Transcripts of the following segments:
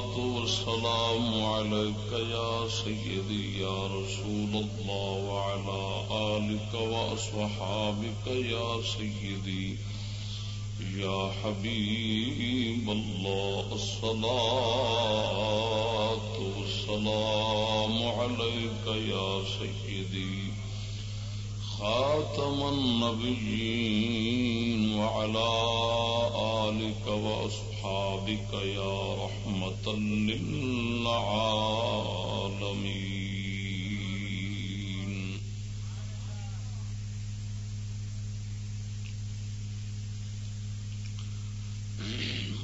الصلاة والسلام عليك يا سيدي، يا رسول الله، وعلى آلك وأصحابك يا سيدي، يا حبيب الله. الصلاة والسلام عليك يا سيدي، خاتم النبيين، وعلى وأصحابك يا رحمة للعالمين.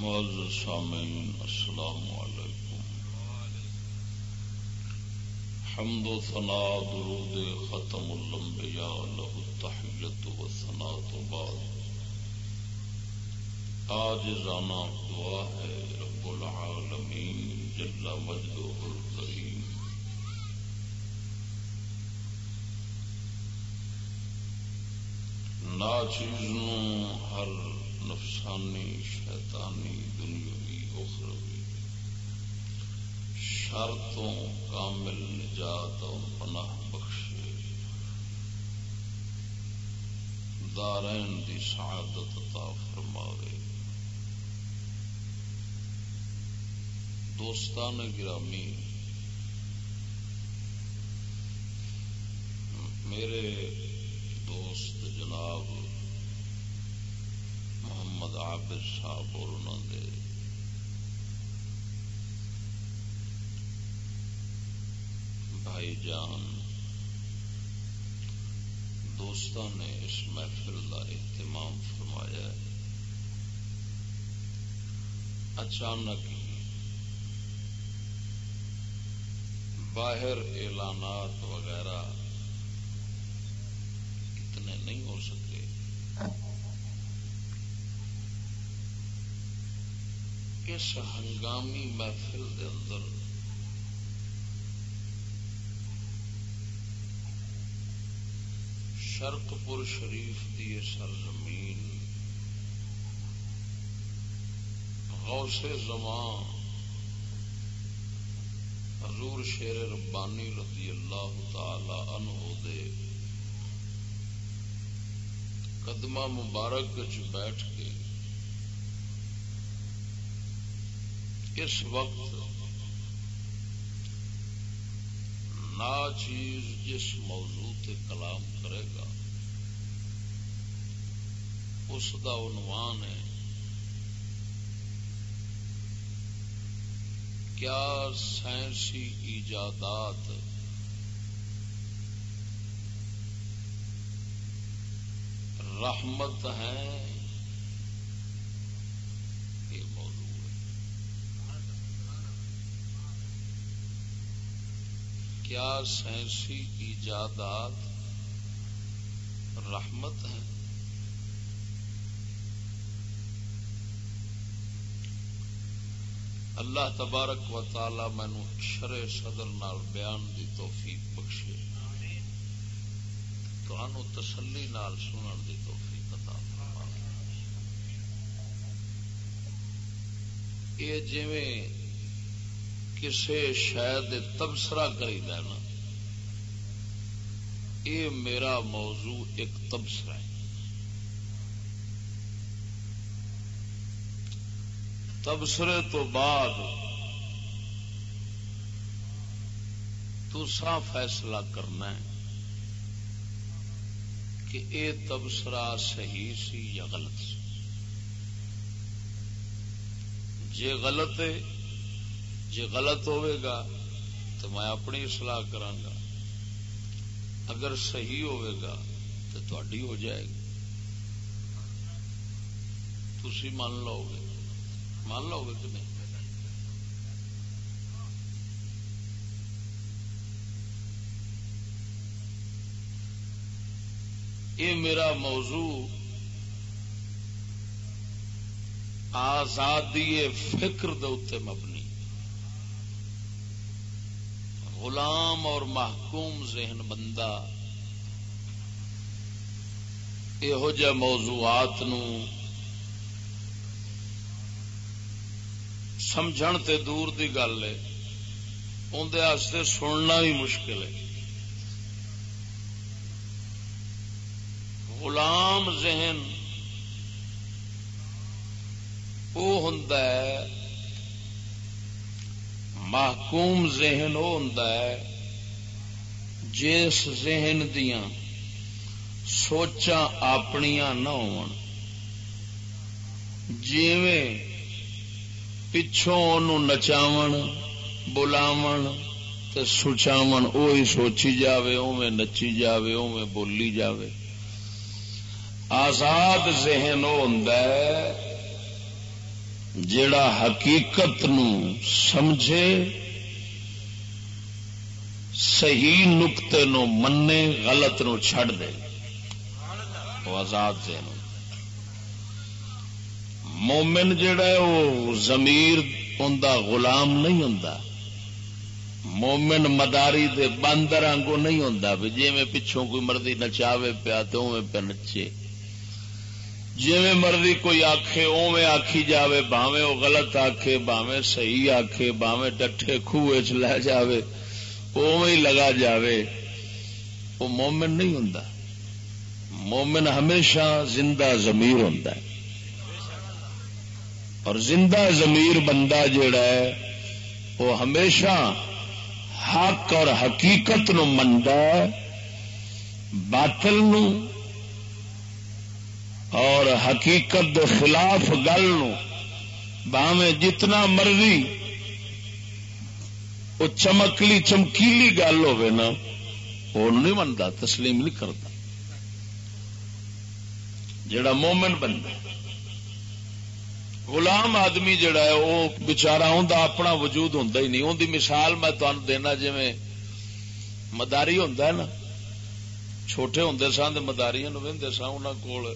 معزز سامعين السلام عليكم حمد و ثنا، درود ختم الانبیاء له التحیت و ثنا تو بعد. آج رانا دعا ہے رب العالمین جل مجدہ الکریم۔ ناچیز ہر نفسانی، شیطانی دنیاوی اخروی شرطوں کامل نجات اور پناہ بخشے۔ دارین دی سعادت عطا فرماوے۔ دوستان گرامی، میرے دوست جناب محمد عابد صاحب اور انہوں نے بھائی جان دوستان نے اس محفل کا اہتمام فرمایا اچانک باہر اعلانات وغیرہ اتنے نہیں ہو سکے۔ اس ہنگامی محفل کے اندر شرق پور شریف کی سرزمین غوث زمان حضور شیر ربانی رضی اللہ تعالی عنہ دے قدمہ مبارک چ بیٹھ کے اس وقت نا چیز جس موضوع تے کلام کرے گا، اس کا عنوان ہے کیا سائنسی ایجادات رحمت ہیں؟ یہ موضوع ہے۔ کیا سائنسی ایجادات رحمت ہیں؟ اللہ تبارک و تعالی مینو شر صدر نال بیان دی توفیق بخشے۔ تو تسلی نال سنن دی توفیق عطا یہ جویں کسے شاید تبصرہ کری نا یہ میرا موضوع ایک تبصرہ ہے۔ تبصرے تو بعد تسا فیصلہ کرنا ہے کہ یہ تبصرہ صحیح سی یا غلط سی؟ جے غلط ہے، جے غلط ہوئے گا تو میں اپنی اصلاح کرانگا اگر صحیح ہوئے گا تو تھی ہو جائے گی۔ تھی مان لو گے۔ مان لو گے کہ نہیں یہ میرا موضوع آزادی فکر دے مبنی غلام اور محکوم ذہن بندہ یہ موضوعات نو سمجھن تے دور دی گل ہے۔ اندر سننا بھی مشکل ہے۔ غلام ذہن وہ ہوں محکوم ذہن وہ ہوں جس ذہن دیا سوچا اپنیا نہ ہو پچھوں نچاو بلاو سچاو وہی سوچی جاوے اوے نچی جاوے اوے بولی جاوے۔ آزاد ذہن وہ ہوں جڑا حقیقت نو سمجھے، صحیح نقطے نو منے، غلط نو چھڑ دے۔ وہ آزاد ذہن مومن جڑا ہے وہ زمیر ان غلام نہیں ہوں مومن مداری دے باندر آنگو نہیں ہوں جی میں پچھوں کوئی مرضی نچاوے پیا تو پہ نچے۔ جی مرضی کوئی آخے اوے آخی جاوے باوے وہ غلط آخے باوے صحیح آخے باوے ڈٹھے خوہ چ لے جاوے اوے ہی لگا جاوے۔ وہ مومن نہیں ہوں مومن ہمیشہ زندہ ضمیر ہوں اور زندہ ضمیر بندہ جڑا ہے، وہ ہمیشہ حق اور حقیقت نو منڈا باطل نو اور حقیقت دے خلاف گل باویں جتنا مرضی وہ چمکلی چمکیلی گل نا وہ نہیں منتا تسلیم نہیں کرتا جڑا مومن بندہ غلام آدمی جڑا ہے، وہ بچارا ہوں اپنا وجود ہوں ہی نہیں۔ ان دی مثال میں تمہیں دینا جی مداری ہوں نا، چھوٹے ہوں سن مداری وہدے سن انہوں کو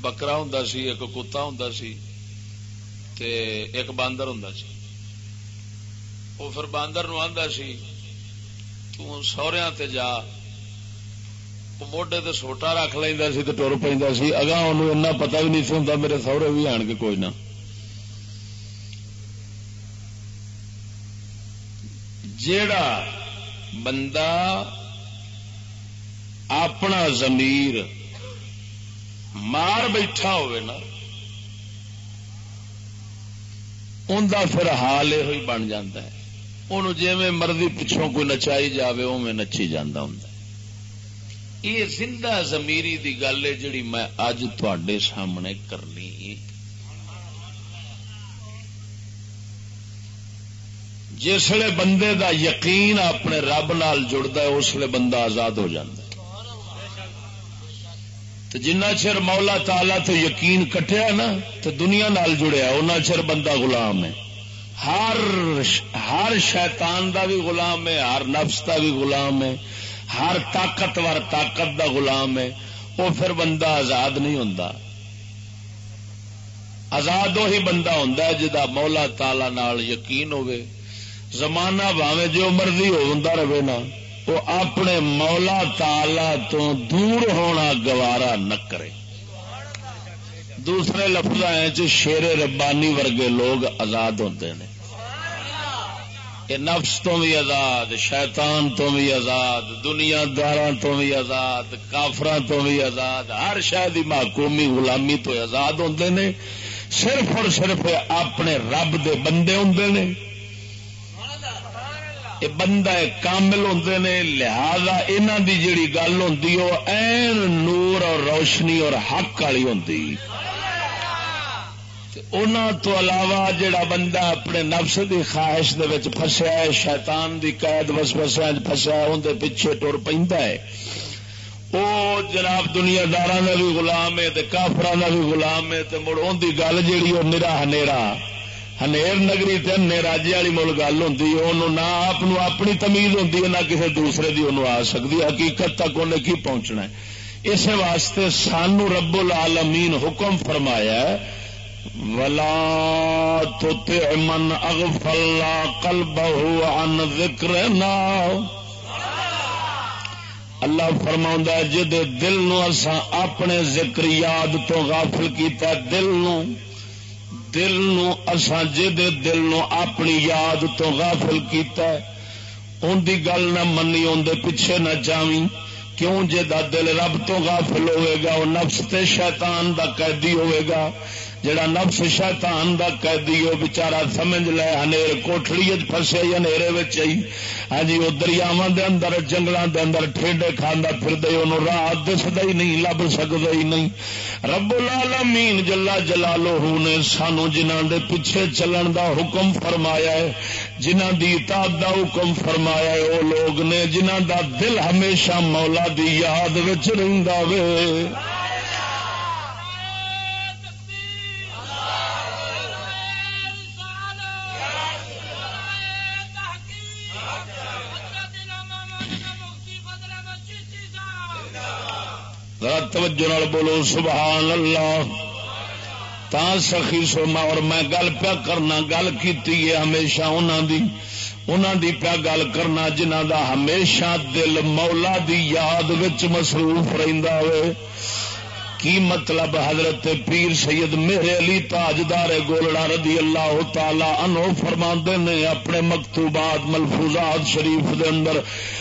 بکرا ہوں سی، ایک کتا ہوں سی تے ایک باندر ہوں سی۔ وہ پھر باندر نو آندا سی تو سوریاں تے جا موڈے تے سوٹا رکھ لینا سی ٹر پہ سی اگاں ان پتا بھی نہیں سی ہوں میرے سہرے بھی آن کے کوئی نہ جیڑا بندہ اپنا ضمیر مار بیٹھا نا انہ پھر حال یہ بن جا جی مرضی پچھوں کوئی نچائی جائے او نچی جانا ہوں یہ زندہ زمیری دی گل ہے جڑی میں اج تے سامنے کرنی جسے بندے دا یقین اپنے رب نال جڑتا ہے اسلے بندہ آزاد ہو جاتا تو جنہ چر مولا تالا تو یقین کٹیا نا تو دنیا نال جڑیا ان چر بندہ غلام ہے۔ ہر ہر شیطان دا بھی غلام ہے، ہر نفس دا بھی غلام ہے۔ ہر طاقتور طاقت دا غلام ہے وہ پھر بندہ آزاد نہیں ہوں آزاد وہی بندہ ہوں جا مولا تالا نال یقین ہوے زمانہ بھاوے جو مرضی ہو رہے نا وہ اپنے مولا تالا تو دور ہونا گوارا نہ کرے۔ دوسرے لفظ شیر ربانی ورگے لوگ آزاد ہوتے ہیں کہ نفس تو بھی آزاد، شیطان تو بھی آزاد دنیا دار تو بھی آزاد کافر تو بھی آزاد، ہر شاید محکومی غلامی تو آزاد ہوتے نے، صرف اور صرف اپنے رب دے بندے ہوں نے۔ یہ بندہ کامل ہوں نے، لہذا انہوں دی جڑی گل ہوں این نور اور روشنی اور حق والی ہوں تو علاوہ جڑا بندہ اپنے نفس کی خواہش فسیا ہے، شیطان دی قید وس فسیا فسیا اندر پیچھے ٹر پہ وہ جناب دنیا دار کا بھی گلام ہے کافر کا بھی گلام ہے مڑ ان گل جیڑی وہ میرا ہنیرا۔ ہنیر نگری تین والی مل گل ہوں نہ آپ اپنی تمیز ہوں نہ کسی دوسرے کی انہوں آ سکتی حقیقت تک انہیں کی پہنچنا ہے؟ اس واسطے سانو رب العالمین حکم فرمایا ہے ولا تطع من اغفل قلبه عن ذکرنا اللہ فرما جد دل نو اسا اپنے ذکر یاد تو غافل کیتا دل نو دل نو اسا جد دل نو اپنی یاد تو غافل کیتا ان دی گل نہ منی ان دے پیچھے نہ جاویں۔ کیوں؟ جے دا دل رب تو غافل ہوئے گا وہ نفس تے شیطان دا قیدی ہوئے گا۔ جڑا نفس شیطان دا قیدی وہ بچارا سمجھ لے ہنیر کوٹڑی فسے ہنیرے ہاں جی وہ دریاوا دے اندر جنگلوں دے اندر ٹھیڈے کھانا پھر انہوں راہ دستا ہی نہیں، لب سکتا ہی نہیں۔ رب العالمین جلا جلالو نے سانو جنہ دے پیچھے چلن دا حکم فرمایا ہے جنہ دی اطاعت دا حکم فرمایا ہے، وہ لوگ نے جنہ دا دل ہمیشہ مولا دی یاد وچ رہندا وے۔ توجہ بولو، سبحان اللہ۔ تا سخی سرما، اور میں گل پیا کرنا، گل کی ہمیشہ انہوں دی۔ انہوں دی پیا گل کرنا جنہ دا ہمیشہ دل مولا دی یاد وچ مصروف رہندا ہوئے کی مطلب حضرت پیر سید میرے علی تاجدار گولڑا رضی اللہ تعالی عنہ فرما نے اپنے مکتوبات ملفوظات شریف دے اندر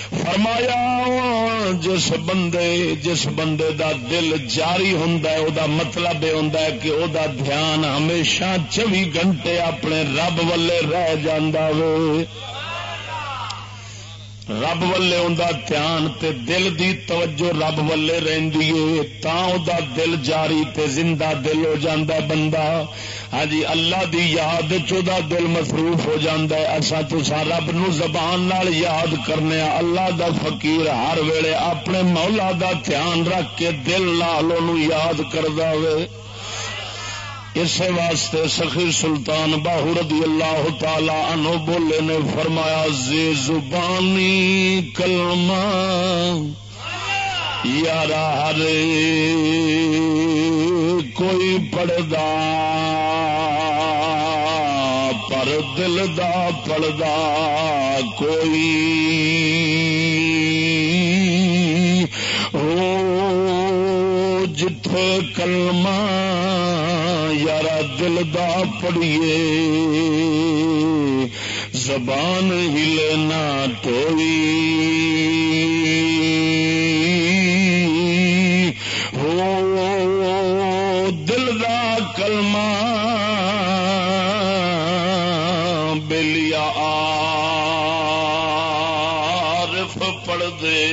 فرمایا، جس بندے جس بندے دا دل جاری ہوں دا مطلب یہ ہوں کہ او دا دھیان ہمیشہ چوبی گھنٹے اپنے رب والے رہ جاندہ وے۔ رب ولے دھیان تے دل دی توجہ رب ولے رہندی ہے تا دل جاری تے زندہ دل ہو جاندا بندہ۔ ہاں جی اللہ دی یاد چودا دل مصروف ہو جاندا ہے اسا تو رب نو زبان نال یاد کرنے اللہ دا فقیر ہر ویلے اپنے مولا دا دھیان رکھ کے دل نال یاد کردا وے۔ اس واسطے سخی سلطان باہو رضی اللہ تعالی عنہ بولے نے فرمایا، زی زبانی کلمہ یار ہر کوئی پڑدا پر دل دا پڑدا کوئی ہو جتھے کلمہ دل دا پڑیے زبان ہلنا ٹوئی ہو دل دا کلمہ بلیا عارف پڑ دے۔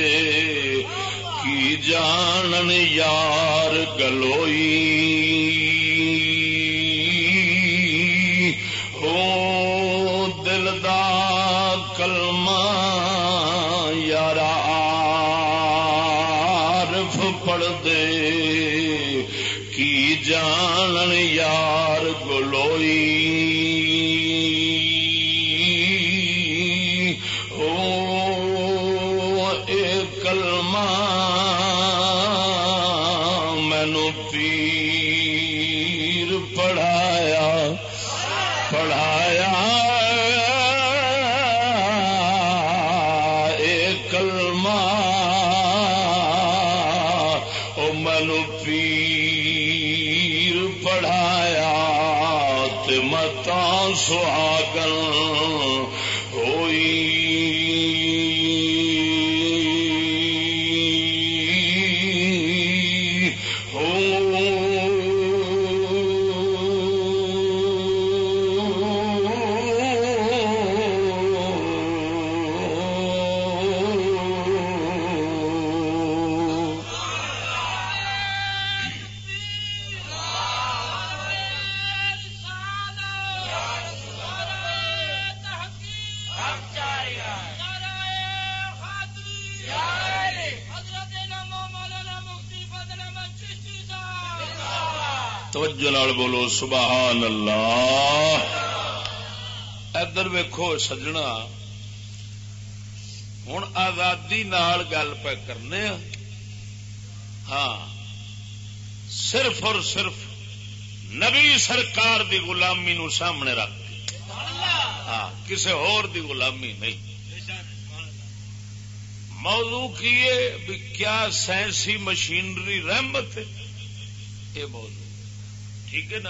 کی جانن یار گلوئی۔ بولو سبحان اللہ۔ ادھر ویکو سجنا۔ ہوں آزادی گل پہ کرنے ہاں۔, ہاں۔ صرف اور صرف نبی سرکار دی غلامی نو سامنے رکھ کے۔ ہاں کسی دی غلامی نہیں۔ موضوع کی بھی کیا سائنسی مشینری رحمت ہے۔ یہ موضوع۔ ٹھیک ہے نا؟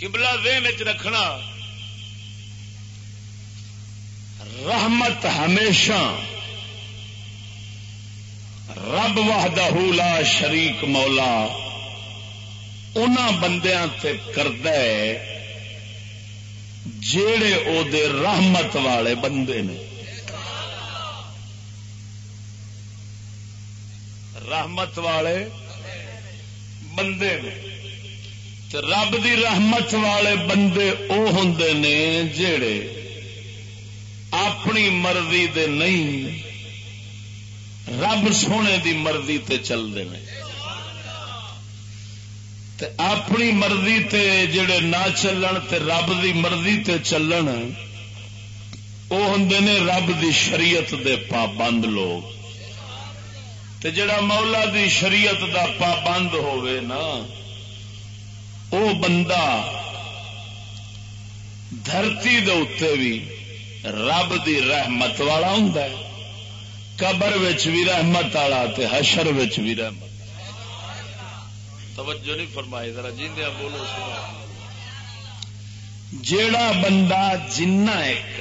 کبلا دین چ رکھنا، رحمت ہمیشہ رب وحدہ لا شریک مولا ان بندیاں تے کرد جڑے او دے رحمت والے بندے نے۔ رحمت والے بندے نے۔ رب دی رحمت والے بندے او ہوں نے جڑے اپنی مرضی دے نہیں، رب سونے دی مرضی تے چلتے ہیں اپنی مرضی تے جڑے نہ چلن تے رب دی مرضی تے چلن وہ ہوں نے رب دی شریعت دے پابند لوگ۔ تے جڑا مولا دی شریعت دا پابند ہوئے نا، او بندہ دھرتی دے اتے بھی رب دی رحمت والا ہوں قبر وچ بھی رحمت والا تے حشر وچ بھی رحمت۔ توجہ نہیں فرمائی، ذرا جیندیا بولو جیڑا بندہ جنہ ایک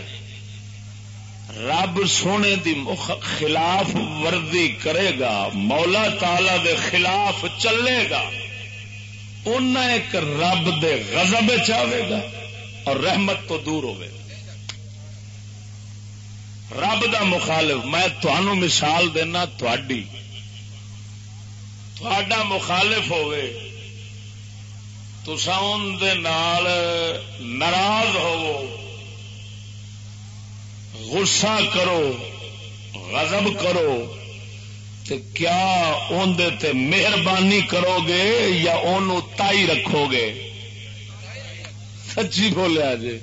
رب سونے دی خلاف وردی کرے گا، مولا تالا دے خلاف چلے گا۔ ان ایک رب دے غضب چاہے گا اور رحمت تو دور ہوئے رب دا مخالف، میں تھانوں مثال دینا تھوڑی تھوڑا مخالف ہوئے تو ان دے نال ناراض ہوو غصہ کرو، غضب کرو تو کیا اندر تے مہربانی کرو گے یا ان تائی رکھو گے سچی بولیا جی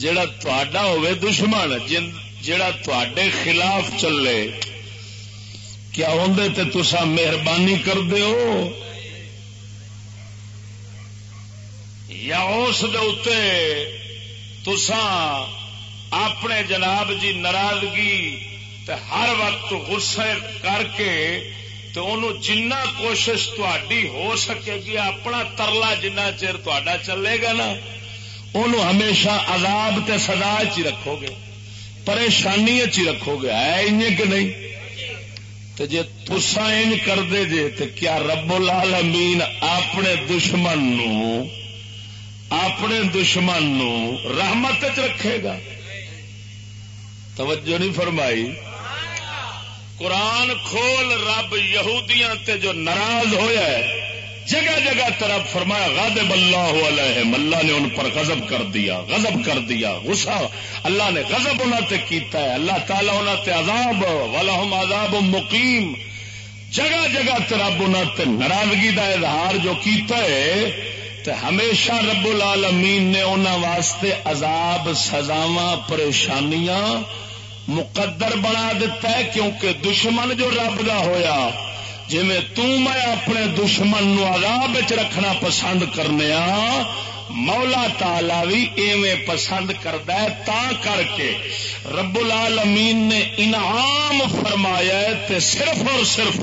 جڑا تا ہوئے دشمن، جن جڑا تے خلاف چلے، کیا اندر تے تسا مہربانی کر ہو؟ یا اس تسان اپنے جناب جی ناراضگی ہر وقت غصے کر کے تو انہوں جنہ کوشش تھی ہو سکے گی، اپنا ترلا جنہ چر تا چلے گا نا، انہوں ہمیشہ عذاب تے سزا چ رکھو گے پریشانی چ رکھو گے، ہے ان کہ نہیں؟ تو جی تسا ان کر دے جے تو کیا رب العالمین اپنے دشمن نو، اپنے دشمن نو رحمت چ رکھے گا؟ توجہ نہیں فرمائی۔ قرآن کھول رب یہودیاں تے جو ناراض ہویا ہے، جگہ جگہ طرف فرمایا، غاضب اللہ علیہ، اللہ نے ان پر غضب کر دیا، غضب کر دیا، غصہ۔ اللہ نے غضب انہوں تے کیتا ہے، اللہ تعالیٰ انہوں تے عذاب ولہم عذاب مقیم جگہ جگہ طرف انہوں تے ناراضگی دا اظہار جو کیتا ہے، تے ہمیشہ رب العالمین نے انہوں واسطے عذاب، سزاواں، پریشانیاں مقدر بنا دیتا ہے کیونکہ دشمن جو رب کا ہوا جی میں اپنے دشمن نو عذاب رکھنا پسند کرنے مولا تالا بھی ایویں پسند کرتا ہے تا کر کے رب العالمین نے انعام فرمایا ہے تے صرف اور صرف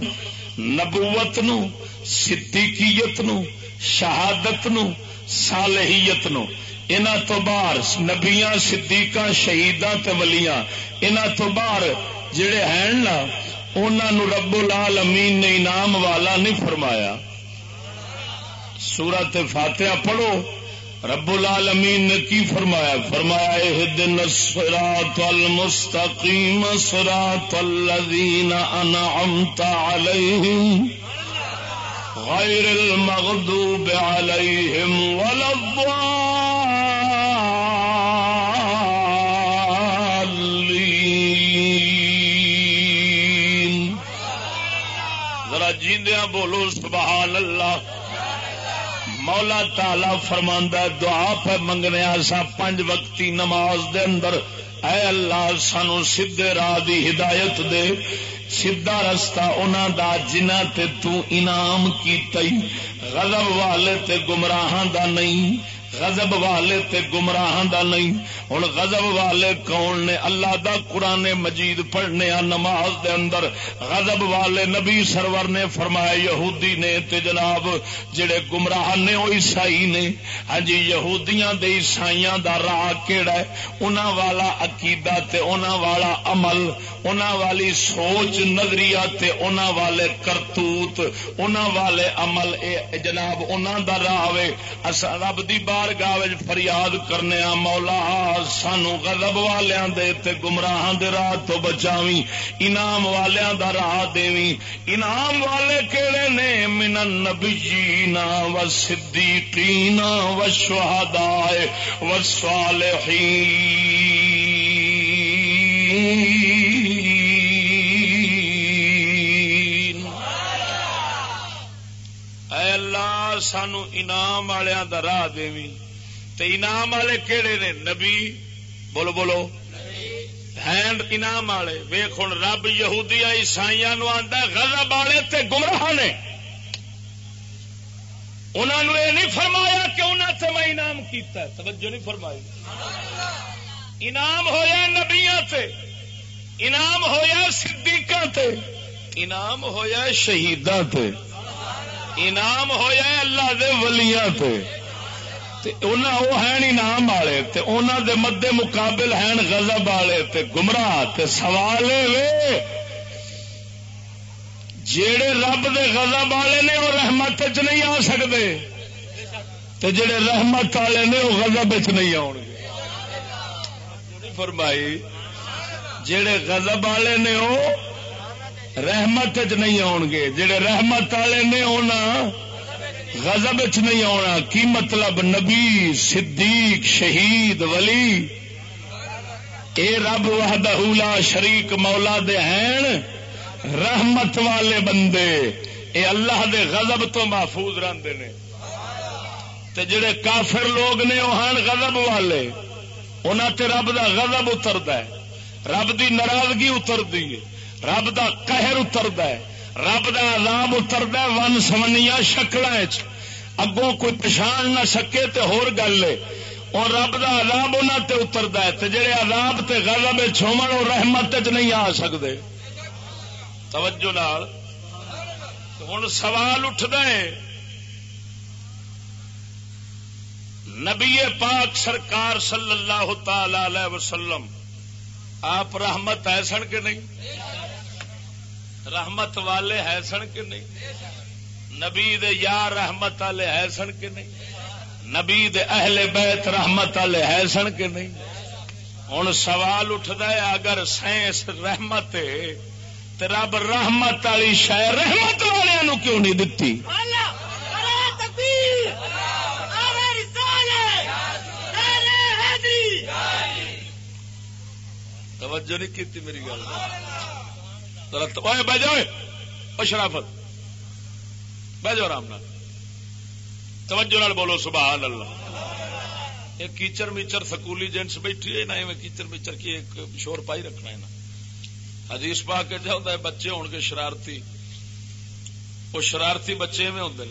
نبوت نو، صدیقیت نو، شہادت نو، صالحیت نو۔ انہ تو باہر نبیاں، صدیقاں، شہیداں تے ولیاں انہ تو باہر جڑے ہیں نا انہوں رب العالمین نے انعام والا نہیں فرمایا۔ سورت فاتحہ پڑھو، رب العالمین نے کی فرمایا؟ فرمایا دن الصراط المستقیم، صراط الذین انعمت علیہم۔ غیر المغضوب علیہم ولا الضالین ذرا جیندیاں بولو سبحان اللہ مولا تالا فرما دعا پہ منگنے سا پنج وقتی نماز دے اندر، اے اللہ، سانو سیدے راہ دی ہدایت دے۔ سیدا رستہ انہوں دا جنہ تے تو انعام کیتا غضب والے تے گمراہاں دا نہیں، غضب والے تے گمراہ دا نہیں۔ ہوں غضب والے کون نے؟ اللہ دا قرآن مجید پڑھنے آ نماز دے اندر غضب والے نبی سرور نے فرمایا، یہودی نے تے جناب، جڑے گمراہ نے وہ عیسائی نے۔ ہاں جی یہودیاں دے عیسائیاں دا راہ کیڑا ہے؟ انہاں والا عقیدہ تے انہاں والا عمل، انہاں والی سوچ، نظریہ تے انہاں والے کرتوت، انہاں والے عمل، اے جناب، انہاں دا راہ وے۔ اسا رب دی بات بارگاہ فریاد کرنے آ، مولا سانو غضب والیاں دے تے گمراہ دے راہ تو بچاوی انعام والیاں دا راہ دیوی انعام والے کیڑے نے؟ من النبیین و صدیقین و شہداء و صالحین اے اللہ، سانو انعام والوں کا راہ دیوی تے انعام والے کہڑے نے؟ نبی۔ بولو بولو۔ ہینڈ انعام والے۔ ویخ ہوں رب یہودیا عیسائی آتا غضب والے تے گمراہ نے۔ انہوں نے یہ نہیں فرمایا کہ انہوں سے میں انعام کیتا ہے۔ توجہ نہیں فرمائی۔ انعام ہویا نبیا تے۔ انعام ہویا صدیقہ تے۔ انعام ہویا شہیداں تے۔ انعام ہویا اللہ دے ولیاں تے۔ وہ ہیں انعام والے انہوں دے مدے مقابل ہیں غضب والے تے گمراہ تے سوال وے۔ جیڑے رب دے غضب والے نے وہ رحمت چ نہیں آ سکتے تے جڑے رحمت والے نے وہ غضب چ نہیں آؤ گے۔ فرمائی جڑے غضب والے نے وہ رحمت چ نہیں آن گے جڑے رحمت والے نے آنا غزب چ نہیں آنا کی مطلب؟ نبی، صدیق، شہید، ولی۔ اے رب وحدہ شریک مولا دے ہیں، رحمت والے بندے۔ اے اللہ دے غضب تو محفوظ رہتے ہیں تے جڑے کافر لوگ نے وہ ہیں غضب والے۔ انہوں تے رب دا غضب اترتا ہے۔ رب دی ناراضگی اترتی ہے۔ رب دا قہر اترد رب دا عذاب اترد ون سمنیا شکل اگوں کوئی پچھان نہ سکے تو ہور گل ہے۔ اور رب دا عذاب انہوں تے اترد ہے تے جڑے عذاب تے غضب چھومن اور رحمت چ نہیں آ سکتے توجہ نال۔ ہوں سوال اٹھتا ہے، نبی پاک سرکار صلی اللہ تعالی وسلم، آپ رحمت ہے سن کے نہیں؟ رحمت والے ہے سن کے نہیں؟ نبی دے یار رحمت والے ہے سن کے نہیں؟ نبی دے اہل بیت رحمت والے ہے سن کے نہیں؟ ہوں سوال اٹھتا ہے اگر سائنس رحمت تو رب رحمت والی شاید رحمت والوں کیوں نہیں دتی؟ توجہ نہیں کی میری گل۔ بہ جاؤ شرافت۔ بہ جاؤ آرام توجہ نال بولو، سبحان اللہ۔ یہ کیچر میچر سکولی جینٹس بیٹھی ہے نا کیچر میچر کی ایک شور پائی رکھنا ہے نا۔ حدیث پا کے جاؤں بچے ہون گے شرارتی۔ وہ شرارتی بچے میں ہوں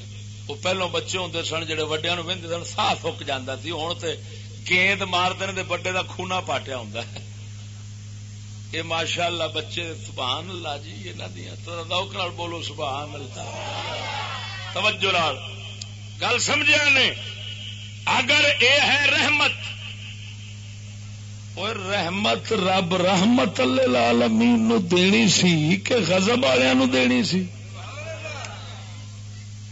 وہ پہلو بچے ہوں سن، جڑے وڈیا نو وہدے سن سا فک جانا سی۔ ہوں تو گیند مار دے بڑے کا خونا پاٹیا ہوں یہ ماشاء اللہ بچے سبحان اللہ جی یہاں دیا بولو سبحان اللہ توجہ لال گل سمجھا نے؟ اگر اے ہے رحمت اور رحمت رب رحمت اللہ نو دینی سی کہ غضب والوں نو دینی سی؟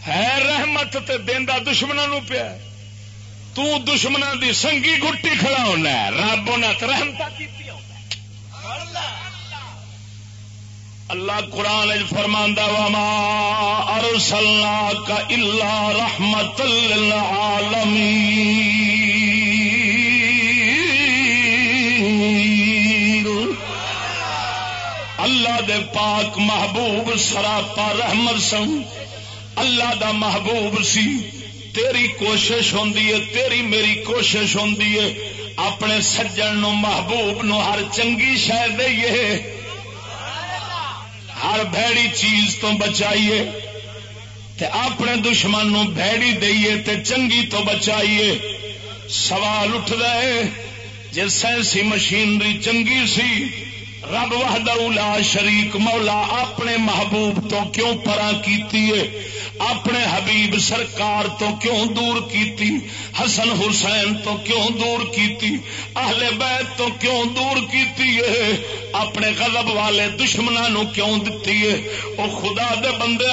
ہے رحمت تے دینا دشمنوں نو پیا تو تشمنا دی سنگی گٹی کھڑا ہونا ہے۔ رب نے رحمت کی اللہ قرآن فرماندہ وما ارسلنا کا اللہ رحمت للعالمین اللہ دے پاک محبوب سراپا رحمت سن۔ اللہ دا محبوب سی۔ تیری کوشش ہوں تیری میری کوشش ہوں اپنے سجن نو محبوب نو ہر چنگی شہ دئیے۔ ہر بھڑی چیز تو بچائیے تے اپنے دشمن نو بھڑی دئیے تے چنگی تو بچائیے۔ سوال اٹھ رہے جی سائنسی مشینری چنگی سی، رب وحدہ لا شریک مولا اپنے محبوب تو کیوں پرا کیتی ہے؟ اپنے حبیب سرکار تو کیوں دور کیتی؟ حسن حسین تو کیوں دور کیتی؟ اہل بیت تو کیوں دور کیتی ہے؟ اپنے غضب والے دشمنوں کیوں دتی ہے؟ او خدا دے بندے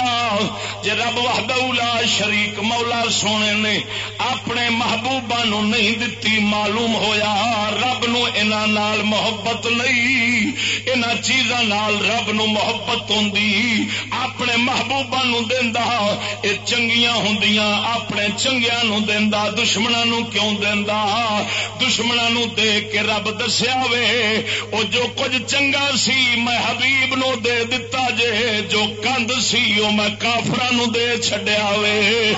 جے رب وحدہ لا شریک مولا سونے نے اپنے محبوبہ نو نہیں دتی، معلوم ہویا رب نو انہاں نال محبت نہیں۔ انہاں چیزاں نال رب نو محبت ہوندی، اپنے محبوبہ نو دیندا اے چنگیاں ہوندیاں اپنے چنگیاں نو دیندا، دشمناں نو کیوں دیندا؟ دشمناں نو دے کے رب دسیا وے، او جو کچھ چنگا سی میں حبیب نو دے دتا جے، جو کند سی او میں کافراں نو دے چھڈیا وے۔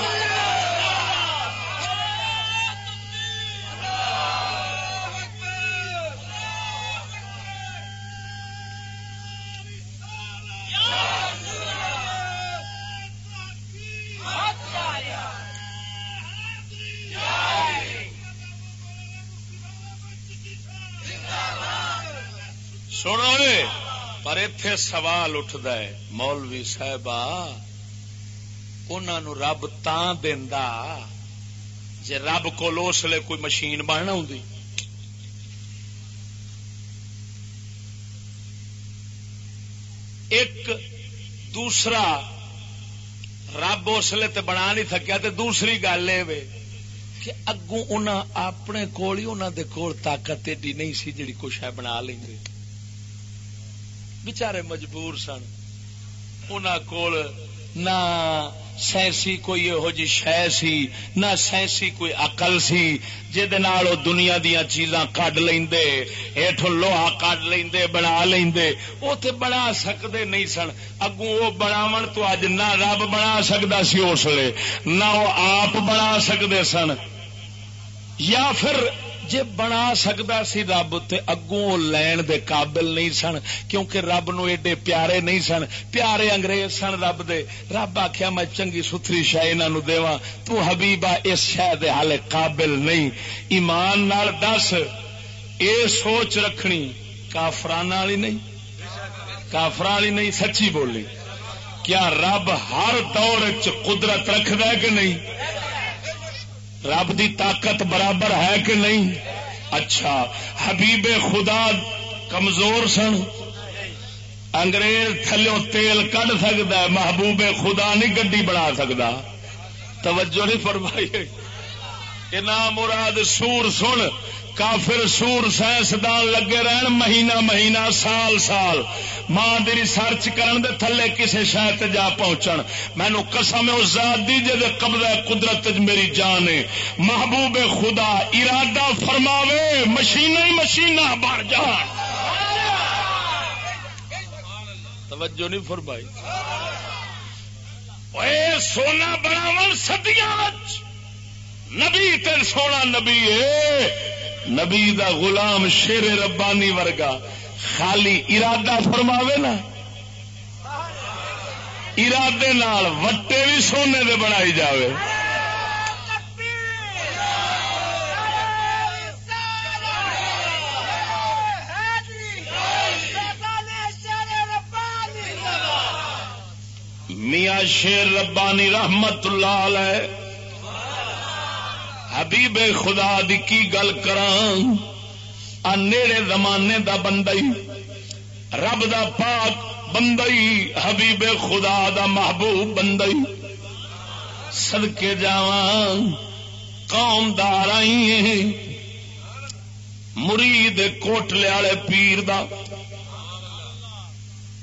اتے سوال اٹھتا ہے، مولوی صاحب انہوں رب تا جے رب کو اس لیے کوئی مشین بننا ہوں ایک دوسرا رب اس لیے تو بنا نہیں تھکیا تو دوسری گل یہ کہ اگوں انہوں اپنے کول ہی انہوں دے کول طاقت ایڈی نہیں سی جی کچھ ہے بنا لیں گے بچارے مجبور سن۔ ان کول نہ سائنسی کوئی یہو جی شہ سی، نہ سائنسی کوئی اقل سی جہد دنیا دیا چیزاں کڈ لے ہیٹھ لوہا کڈ لے بنا لے وہ بنا سکتے نہیں سن۔ اگوں وہ بناو تو اج نہ رب بنا سکتا سی اس لیے نہ وہ آپ بنا سکتے سن۔ یا پھر جے بنا سکتا سی رب تے اگوں لین دے قابل نہیں سن، کیونکہ رب نو ایڈے پیارے نہیں سن۔ پیارے انگریز سن رب دے۔ رب آخیا میں چنگی ستری شہ انہوں دوا تو حبیبا اس شہ دے حالے قابل نہیں۔ ایمان نال دس، اے سوچ رکھنی کافران والی نہیں۔ کافران والی نہیں، سچی بولی۔ کیا رب ہر دور چ قدرت رکھد کہ نہیں؟ رب دی طاقت برابر ہے کہ نہیں؟ اچھا حبیب خدا کمزور سن۔ انگریز تھلو تیل کڈ سکتا ہے، محبوب خدا نہیں گڈی بنا سکتا توجہ نہیں فرمائی۔ مراد سور سن۔ کافر سور سائنسدان لگے رہن مہینہ مہینہ سال سال۔ ماں دی ریسرچ کرن دے تھلے کسے شاید جا پہنچن۔ مینو قسم اس ذات دی جے قبضہ قدرت میری جان ہے۔ محبوب خدا ارادہ فرماوے مشین ہی مشین بن جان توجہ نہیں فرمائی۔ اے سونا بناو سدیاں نبی تے سونا نبی ہے نبی دا غلام شیر ربانی ورگا خالی ارادہ فرماوے نا۔ ارادے نال وٹے بھی سونے دے بنائی جاوے۔ میاں شیر ربانی رحمت اللہ علیہ حبیب خدا دی کی گل نیڑے زمانے دا بندئی، رب دا پاک بندئی، حبیب خدا دا محبوب بندئی۔ سدکے جا قوم دار آئی مرید کوٹلے والے پیر دا۔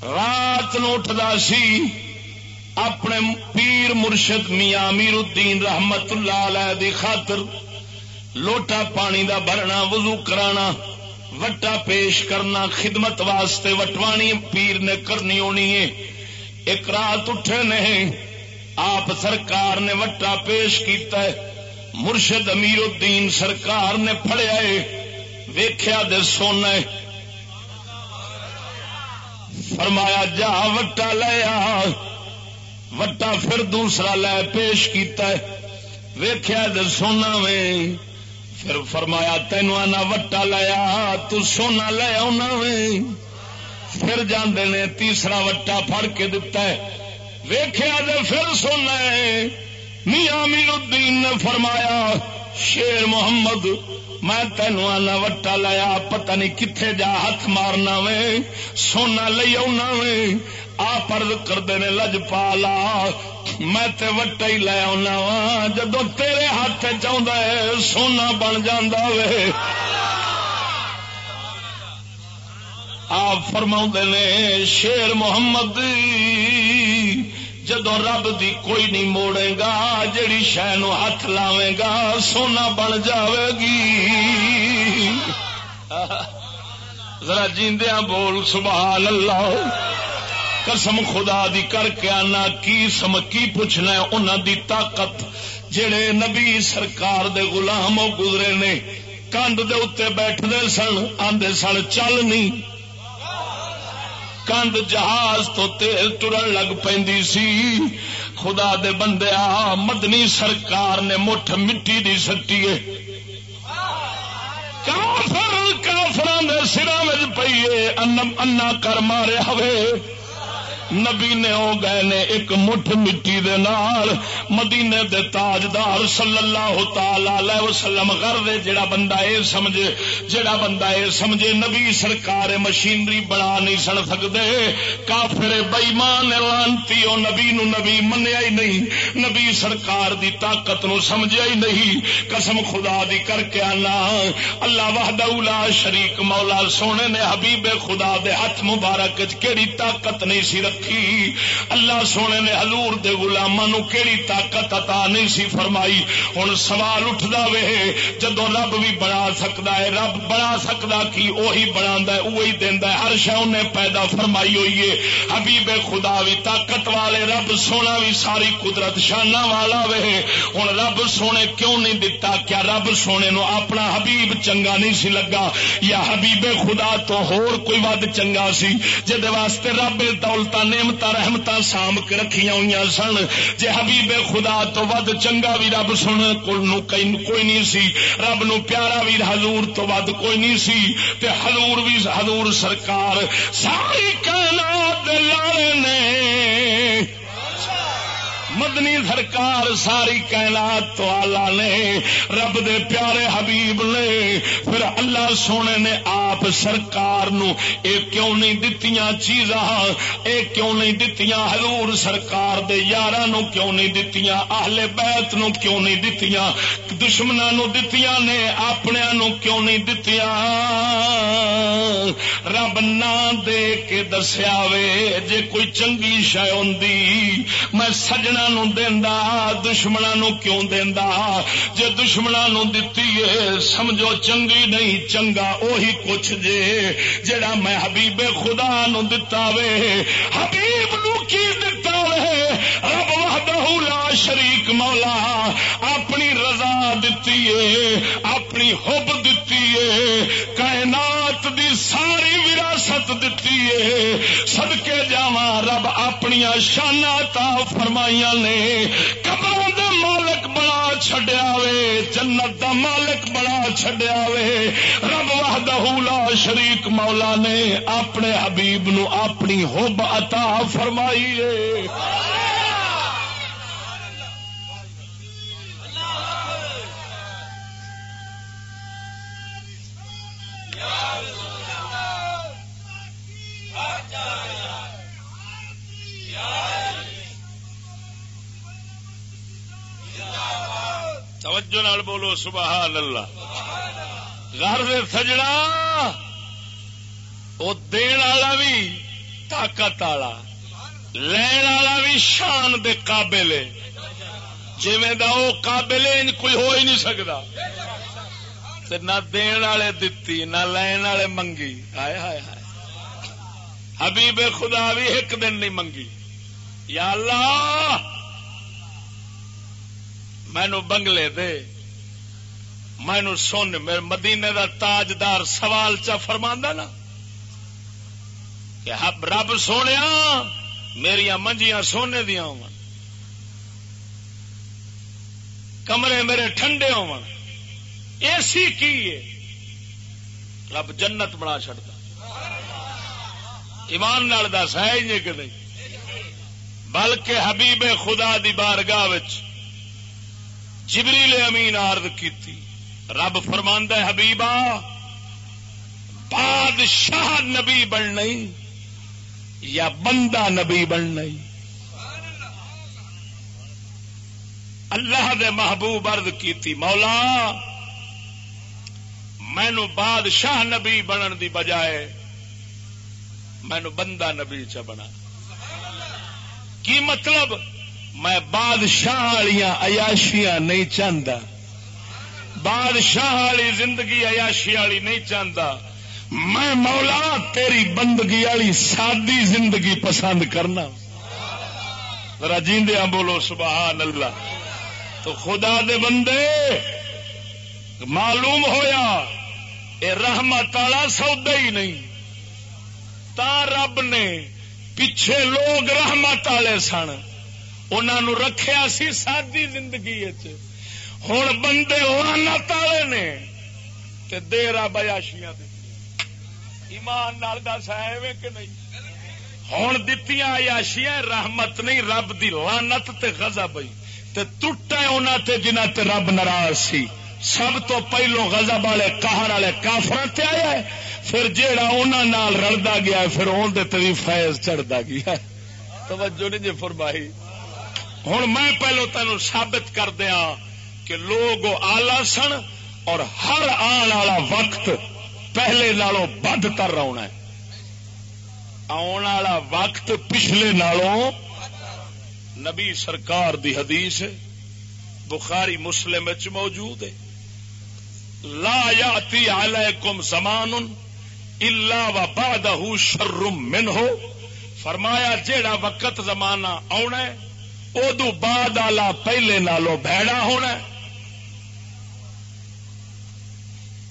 رات نو اٹھتا سی اپنے پیر مرشد میاں امیر الدین رحمت اللہ علیہ دی خاطر لوٹا پانی دا بھرنا، وضو کرانا، وٹا پیش کرنا، خدمت واسطے وٹوانی پیر نے کرنی ہونی ہے۔ ایک رات اٹھے نے، آپ سرکار نے وٹا پیش کیتا ہے۔ مرشد امیر الدین سرکار نے پڑیا ہے۔ ویخیا دے سونا فرمایا، جا وٹا لیا وٹا پھر دوسرا لے پیش کیتا ہے۔ ویخیا سونا میں پھر فرمایا، تینو آنا وٹا لیا، تو سونا لے آنا پھر جاندے نے تیسرا وٹا پھڑ کے دتا ہے۔ ویخیا پھر سونا ہے۔ میاں امیر الدین نے فرمایا، شیر محمد، میں تینو آنا وٹا لیا، پتہ نہیں کتنے جا ہاتھ مارنا وے، سونا لے آنا وے۔ آپ کرتے نے لج پالا، میں تے وٹا ہی لے آنا وا، جدو تیرے ہاتھ چاہتا ہے، سونا بن جا وے۔ آپ فرما نے، شیر محمد، جدو رب دی کوئی نہیں موڑے گا، جیڑی شہ نو ہاتھ لاوے گا، سونا بن جاوے گی۔ ذرا جیندیاں بول، سبحان اللہ۔ قسم خدا دی کر کے آنا، کی سم، کی پوچھنا انہوں دی طاقت جڑے نبی سرکار دے غلام گزرے نے کندھ دے اتنے بیٹھتے سن آدھے سن، چل نہیں۔ کندھ جہاز تو تیل ٹرن لگ پی سی۔ خدا دے بندے، آ، مدنی سرکار نے مٹھ مٹی دی سٹی کافر کافران دے سرا پیے انا کر مارے ہوئے۔ نبی نے ہو گئے نے ایک مٹھ مٹی دے نال مدینے دے تاجدار صلی اللہ تعالی وسلم کر دے جڑا بندہ اے سمجھے، جڑا بندہ اے سمجھے، نبی سرکار مشینری بنا نہیں سن سکتے کافر بئیمان لانتی او نبی نو نبی منیا ہی نہیں۔ نبی سرکار دی طاقت نو سمجھیا ہی نہیں۔ قسم خدا دی کر کے آنا۔ اللہ وحدہ لا شریک، مولا سونے نے حبیب خدا دے ہاتھ مبارک کیڑی طاقت نہیں سی رکھ رکھی۔ اللہ سونے نے ہلور دے غلاماں نو کیڑی طاقت عطا نہیں سی فرمائی۔ ہوں سوال اٹھتا وے جدو رب بھی بنا سکتا ہے، رب بنا سکتا کی وہی بنا وہی دینا ہر شہ نے پیدا فرمائی ہوئی ہے۔ حبیب خدا بھی طاقت والے، رب سونا بھی ساری قدرت شانہ والا وے۔ ہوں رب سونے کیوں نہیں دتا؟ کیا رب سونے نو اپنا حبیب چنگا نہیں سی لگا؟ یا حبیب خدا تو ہور کوئی ود چنگا سی جہد واسطے رب دولتا نعمت رحمت سام کے رکھیا ہوئی سن۔ جے حبیب خدا تو ود چنگا بھی رب سن کوئی نہیں سی۔ رب نو پیارا بھی حضور تو ود کوئی نہیں سی۔ تے حضور بھی حضور سرکار، ساری کائنات لارے نے مدنی سرکار ساری کائنات تو آلہ نے، رب دے پیارے حبیب نے، پھر اللہ سونے نے آپ سرکار نو اے کیوں نہیں دتیاں چیزاں؟ اے کیوں نہیں دتیاں حضور سرکار دے یاراں نو کیوں نہیں دتیاں؟ اہل بیت نو کیوں نہیں دتیاں؟ دشمناں نو دتیاں نے اپنے نو کیوں نہیں دتیاں؟ رب نہ دے کے دسیا وے، جے کوئی چنگی شے ہوندی، میں سجنا نو دینا دشمنوں کیوں دینا جے دشمنوں دتی ہے، سمجھو چنگی نہیں، چنگا اوہی کچھ جے۔ جڑا میں حبیب خدا نو دتا وے، حبیب نو کی دتا لا شریک مولا، اپنی رضا دتی ہے اپنی حب دتی ہے کائنات دی ساری وراثت دولت دیتی ہے سدکے جاوا رب اپنی شانہ تا فرمائیاں نے۔ قبروں دے مالک بنا چھڈیا وے، جنت دا مالک بنا چھڈیا وے۔ رب وحدہ لا شریک مولا نے اپنے حبیب نو اپنی ہوب عطا فرمائی ہے۔ توجہ نال بولو، سبحان اللہ۔ گھر سے سجنا۔ وہ دن والا بھی طاقت والا۔ لین والا بھی شان دے قابل جی وہ قابل کوئی ہو ہی نہیں سکتا نہ دین والے دتی، نہ لین والے منگی۔ ہائے ہائے ہائے۔ حبیب خدا بھی ایک دن نہیں منگی۔ یا اللہ! مینو بنگلے دے۔ مینو سن۔ میرے مدینے دا تاجدار سوال چا فرما نا کہ رب سونے میرا منجیاں سونے دیا ہو کمرے میرے ٹھنڈے ہو سی کی رب جنت بنا چڑتا ایمان نال دس، ہے کہ نہیں؟ بلکہ حبیب خدا دی بارگاہ جبریل امین آرد کی رب فرماند حبیبا، بادشاہ نبی بننا یا بندہ نبی بننا اللہ دے محبوب ارد کی مولا، مینو بادشاہ نبی بنن دی بجائے مینو بندہ نبی چ بنا۔ کی مطلب؟ میں بادشاہ والیا ایاشیاں نہیں چاہتا بادشاہ والی زندگی ایاشی والی نہیں چاہتا میں مولا تیری بندگی والی سادی زندگی پسند کرنا۔ رجیندیا بولو سبحان اللہ تو خدا دے بندے، معلوم ہویا، اے رحمت والا سودا ہی نہیں۔ تا رب نے، پیچھے لوگ رحمت والے سن۔ انہوں رکھیا سی سادی زندگی ہوں بندے والے نے دیر بیاشیاں ایمان نال دس ہے کہ نہیں۔ ہوں دتیاں عیاشیاں رحمت نہیں، رب دی لانت تے غضب بئی تے ٹوٹا انہوں تے جنہ تے رب ناراض سی۔ سب تو پہلو غضب والے کہر والے کافر تے آیا ہے۔ پھر جیڑا انہوں رلدا گیا ہے، پھر اندر بھی فیض چڑھتا گیا توجہ نہیں جی فرمائی۔ ہوں میں پہلو تین سابت کر دیا کہ لوگ آلہ سن اور ہر آن والا وقت پہلے نالوں بد تر رونا ہے۔ آن والا وقت پچھلے نالوں۔ نبی سرکار دی حدیث بخاری مسلم موجود ہے۔ لا یاتی علیکم زمان الا و بعدہ شرم من فرمایا جیڑا وقت زمانہ آنا ہے ادو بعد آلہ پہلے نالو بھڑا ہونا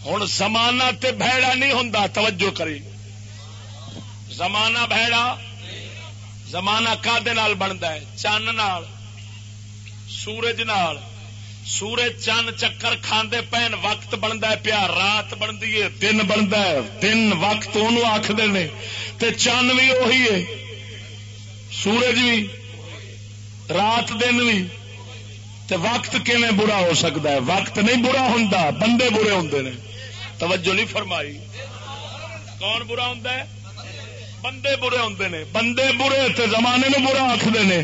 ہوں زمانہ تے بھڑا نہیں ہوں توجہ کری۔ زمانہ بھڑا زمانہ کا بنتا ہے؟ چن نال، سورج نال۔ سورج چند چکر کھاندے پین وقت بنتا ہے پیا، رات بنتی ہے، دن بنتا ہے۔ دن وقت آخر چند بھی اہی ہے۔ سورج بھی رات دن بھی تے وقت کیون برا ہو سکتا ہے؟ وقت نہیں برا ہوں بندے برے ہوں نے۔ توجہ نہیں فرمائی۔ کون برا ہوں بندے برے ہوں نے۔ بندے برے تے زمانے نو برا آخر نے۔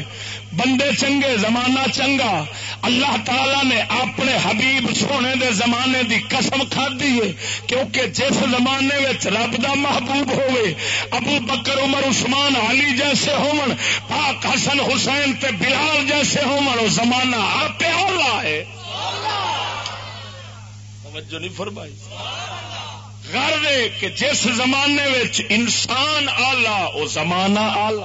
بندے چنگے، زمانہ چنگا۔ اللہ تعالی نے اپنے حبیب سونے دے زمانے دی قسم کھدی ہے۔ کیونکہ جس زمانے رب دا محبوب ہوئے، ابو بکر، عمر، عثمان، علی جیسے ہون، پاک، حسن، حسین تے بلال جیسے ہون زمانہ آپ اللہ ہے۔ توجہ نہیں فرمائی۔ غرض کہ جس زمانے انسان آلہ وہ زمانہ آلہ۔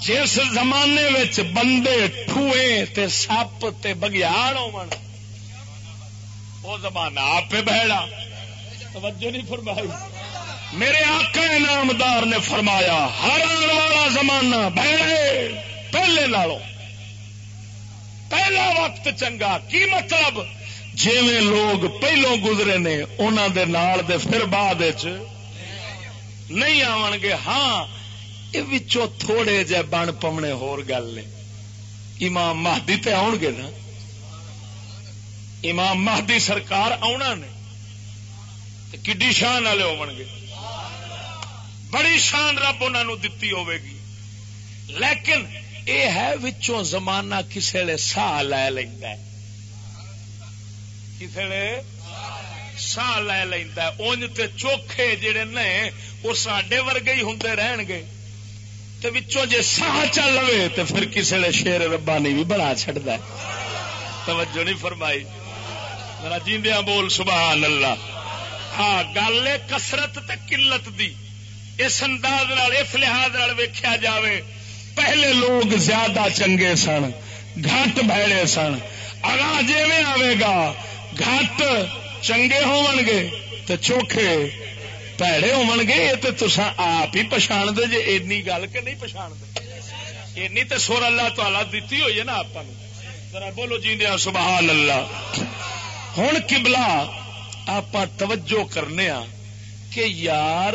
جس زمانے بندے ٹوئے تے سپ تے بگیاڑ وہ زمانہ آپ بہڑا۔ توجہ نہیں فرمائی۔ میرے آقا انعامدار نے فرمایا، ہر آنے والا زمانہ بہنے پہلے نالوں۔ پہلا وقت چنگا، کی مطلب؟ جیویں لوگ پہلو گزرے نے انہوں دے نال دے پھر بعد نہیں آن گے۔ ہاں یہ تھوڑے جہ بن پمنے ہور گل نے۔ امام مہدی تے آن گے نا۔ امام مہدی سرکار آنا نے۔ کڈی شان والے ہو گے۔ بڑی شان رب انہوں دتی ہوے گی۔ لیکن اے ہے وچوں زمانہ کسے لے سا لے لینا کسے لے؟ سا لے لینا اونج تے چوکھے جڑے نے، وہ سڈے ورگے ہی ہوں رہن گے۔ تے وچوں جے سا چل لوے تو پھر کسے لے شیر ربانی بھی بنا چڑھتا توجہ نہیں فرمائی۔ میرا جیندیا بول، سبحان اللہ۔ ہاں گل ہے کسرت تے قلت دی۔ اس انداز اس لحاظ ویخیا جاوے۔ پہلے لوگ زیادہ چنگے سن، گھٹ بہڑے سن۔ اگا جی آئے گا گھٹ چنگے ہون گے تو چوکھے پیڑے ہون گے یہ تو تسا آپ ہی پچھاڑ دے جی اینی گل کے نہیں پچھاڑ دے اینی تو سور اللہ تعالی دیتی ہوئی ہے نا آپ ذرا بولو جی سبحان اللہ ہوں کبلا آپ توجہ کرنے کہ یار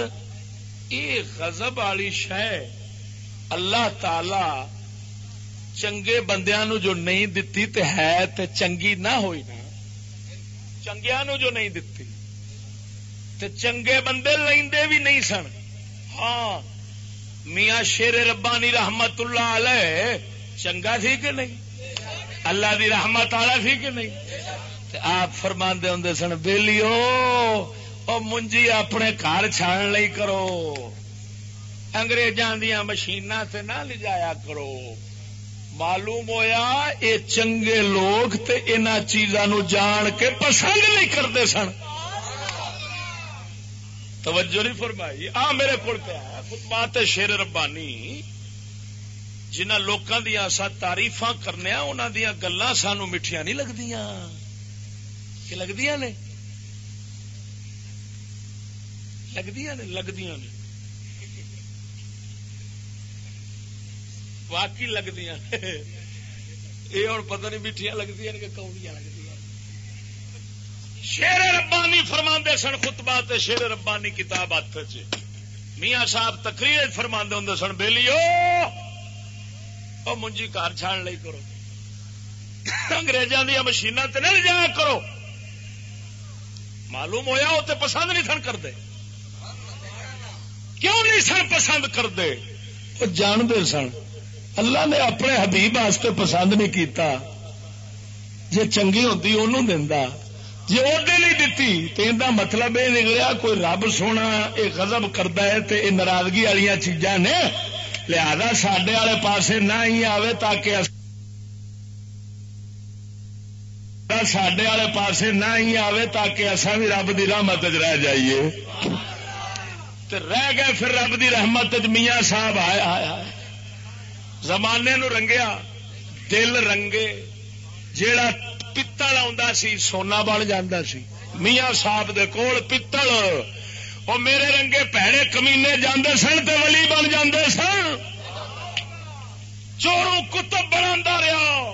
یہ غضب والی شہ اللہ تعالی چنگے بندیا نو جو نہیں دتی تے ہے تے چنگی نہ ہوئی نا چنگیا نو جو نہیں دتی تے چنگے بندے لیندے بھی نہیں سن ہاں میاں شیر ربانی رحمت اللہ علیہ چنگا سی کہ نہیں اللہ دی رحمت والا سی کہ نہیں آپ فرما ہوں سن بےلیو منجی اپنے گھر چھان لی کرو اگریزاں دیا مشین سے نہ لے جایا کرو معلوم ہویا یہ چنگے لوگ تے ان چیزوں جان کے پسند نہیں کرتے سن۔ توجہ نہیں فرمائی۔ آ میرے کو پیا خطبات شیر ربانی جنہ لوگوں دیا سا تاریف کرنے انہوں دیا گلا سانو میٹھیاں نہیں لگتی کہ لگتی نے؟ لگتی نے لگتی نے۔ واقعی لگتی یہ ہوں پتہ نہیں میٹھیاں لگتی کہ کوڑیاں لگتی شیر ربانی فرما سن خطبہ تے شیر ربانی کتاب ہاتھ چ میاں صاحب تقریر فرما ہوں سن بہلی وہ منجی گھر چھان لی کرو انگریزوں دیا مشین تے نہیں جایا کرو معلوم ہویا وہ تو پسند نہیں سن کرتے کیوں نہیں سن پسند کرتے وہ جانتے سن اللہ نے اپنے حبیب واسطے پسند نہیں کیتا۔ جی چنگی ہوتی انہوں دینا جی ادے نہیں دتی تو ان مطلب یہ نکلیا کوئی رب سونا یہ غضب کرتا ہے تو یہ ناراضگی والی چیزاں نے لہذا سڈے والے پاسے نہ ہی آوے تاکہ سڈے والے پاسے نہ ہی آوے تاکہ اصا بھی رب کی رحمت رہ جائیے۔ رہ گئے پھر رب کی رحمت میاں صاحب آیا آیا زمانے نو رنگیا، دل رنگے، جیڑا پتل سی سونا بن جا سی۔ میاں صاحب دے کول پتل وہ میرے رنگے پیڑے کمینے جاندے سن تے ولی بن جاندے سن۔ چوروں کتب بنا رہا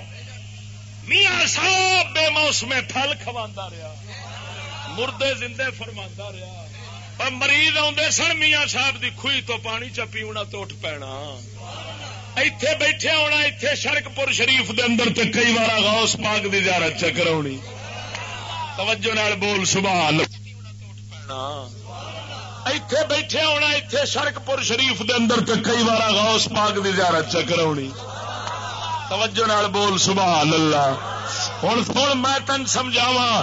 میاں صاحب بے موسم پھل کھوا رہا مردے زندے فرما رہا اور مریض آدھے سن میاں صاحب دی کھوئی تو پانی چپی ہونا تو اٹھ پینا۔ ایتھے بیٹھے ہونا، ایتھے شرک پور شریف دے اندر تے کئی بار غوث پاک دی زیارت چکر ہونی توجہ نال بول، سبحان ایتھے بیٹھے ہونا، ایتھے شرک پور شریف دے اندر تے کئی بار غوث پاک دی زیارت چکر ہونی توجہ نال بول، سبحان اللہ۔ ہن سن، میں تن سمجھاواں،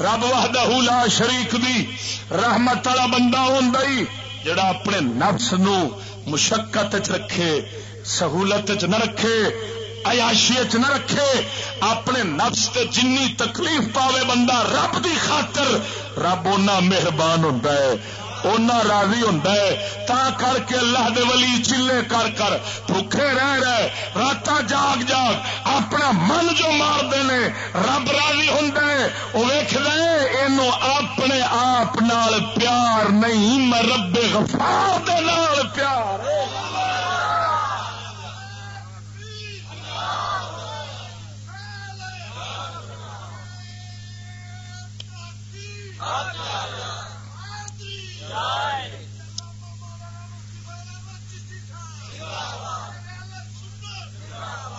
رب وحدہ لا شریک دی رحمت والا بندہ ہوندا ہی، جڑا اپنے نفس نو مشقت رکھے۔ سہولت چ نہ رکھے ایاشی چ نہ رکھے، اپنے نفس تے جنی تکلیف پاوے بندہ رب دی خاطر رب اونا مہربان ہوتا ہے، اونا راضی ہوں تا کر کے اللہ دے ولی چلے کر کر بھوکے رہ رہے رات جاگ جاگ، اپنا من جو مار دے رب راضی ہوں وہ ویخ رہے اپنے آپ نال پیار نہیں، میں رب غفار دے نال پیار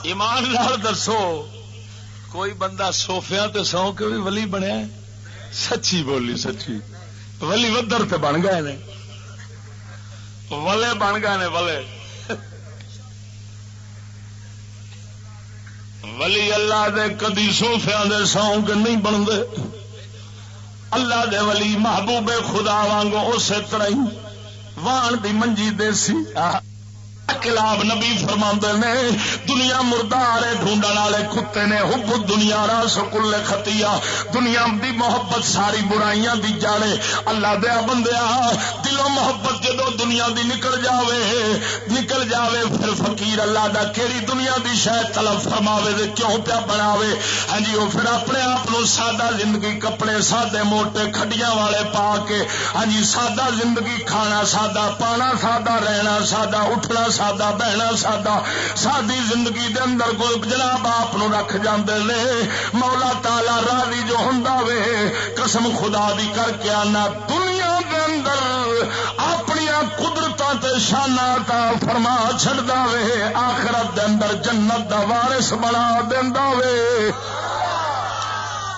ایماندار دسو، کوئی بندہ سوفیا تے سو کے بھی ولی بنیا سچی بولی، سچی۔ ولی ودر تے بن گئے نے۔ ولے بن گئے نے ولے ولی اللہ دے کدی سوفیا دے سو کے نہیں بنتے۔ اللہ دے ولی محبوب خدا وانگو اسی طرح وان دی منجی دیسی۔ کلاب نبی فرما نے، دنیا مردار ڈھونڈن والے کتے نے، حب دنیا راس کل خطیا دنیا دی محبت ساری برائیاں دی جانے۔ اللہ دیا بندیا دلوں محبت جدو دنیا دی نکل جاوے نکل جاوے، پھر فقیر اللہ دا کیڑی دنیا دی شاید طلب فرماوے دے کیوں پیا بناوے۔ ہاں جی وہ پھر اپنے آپ سادہ زندگی، کپڑے سادے موٹے، کھڈیاں والے پا کے ہاں جی سادہ زندگی، کھانا سادہ، پانا سادہ، رہنا سادہ، اٹھنا سادہ بہنا سادہ سادی زندگی دے اندر کوئی جناب آپ رکھ جاندے نے۔ مولا تالا راضی جو ہوں وے، قسم خدا دی کر کے آنا دنیا دے اندر۔ اپنی قدرت شانا تا فرما چڑھتا وے، آخرت دے اندر جنت دا وارث بنا دینا وے۔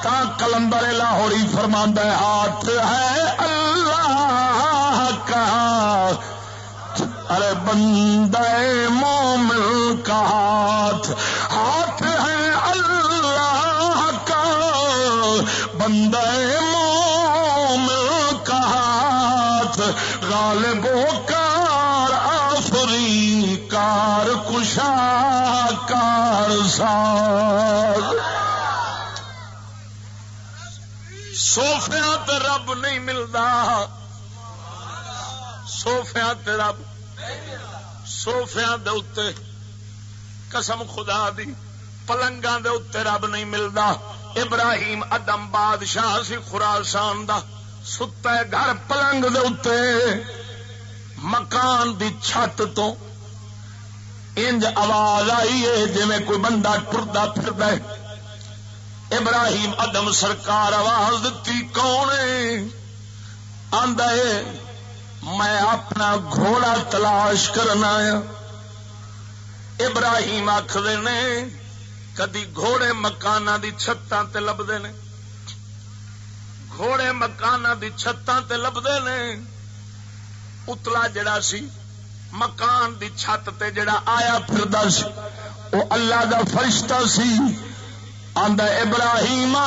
تا کلندر لاہوری فرما ہاتھ ہے اللہ۔ ارے بندے مومن کا ہاتھ ہاتھ ہے اللہ کا۔ بندے مومن کا ہاتھ غالب کار آفری کار کشا کار ساز۔ سوفیا تو رب نہیں ملتا سوفیا رب سوفیا قسم خدا دی پلنگا دے رب نہیں ملتا ابراہیم ادم بادشاہ سی خراسان دا ستا گھر پلنگ دے مکان دی چھت تو انج آواز آئی ہے جی کوئی بندہ ٹرتا پھر ابراہیم ادم سرکار آواز دیتی، کون ہے میں اپنا گھوڑا تلاش کرنا ابراہیم آخر نے کدی گھوڑے مکان دی چھتاں تے لبدے نے۔ گھوڑے مکان دی چھتاں تے لبدے نے۔ اتلا جڑا سی، مکان دی چھت تے جڑا آیا پھر سی وہ اللہ دا فرشتہ سی۔ آندا ابراہیم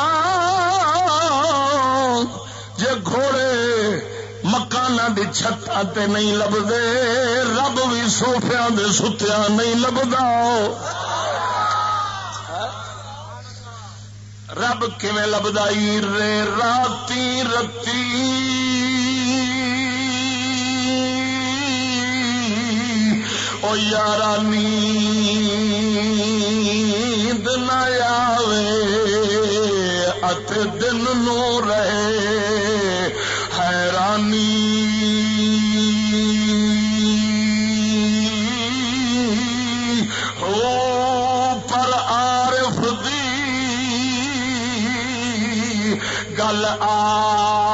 جے گھوڑے مکان دی چھت نہیں لبدے، رب بھی سوفیا دے ستیا نہیں لبدا۔ رب کیون لبدا؟ رے راتی رتی۔ او یارانی دن آوے ات دن نو رہے۔ حیرانی ہو پر عارف دی گل آ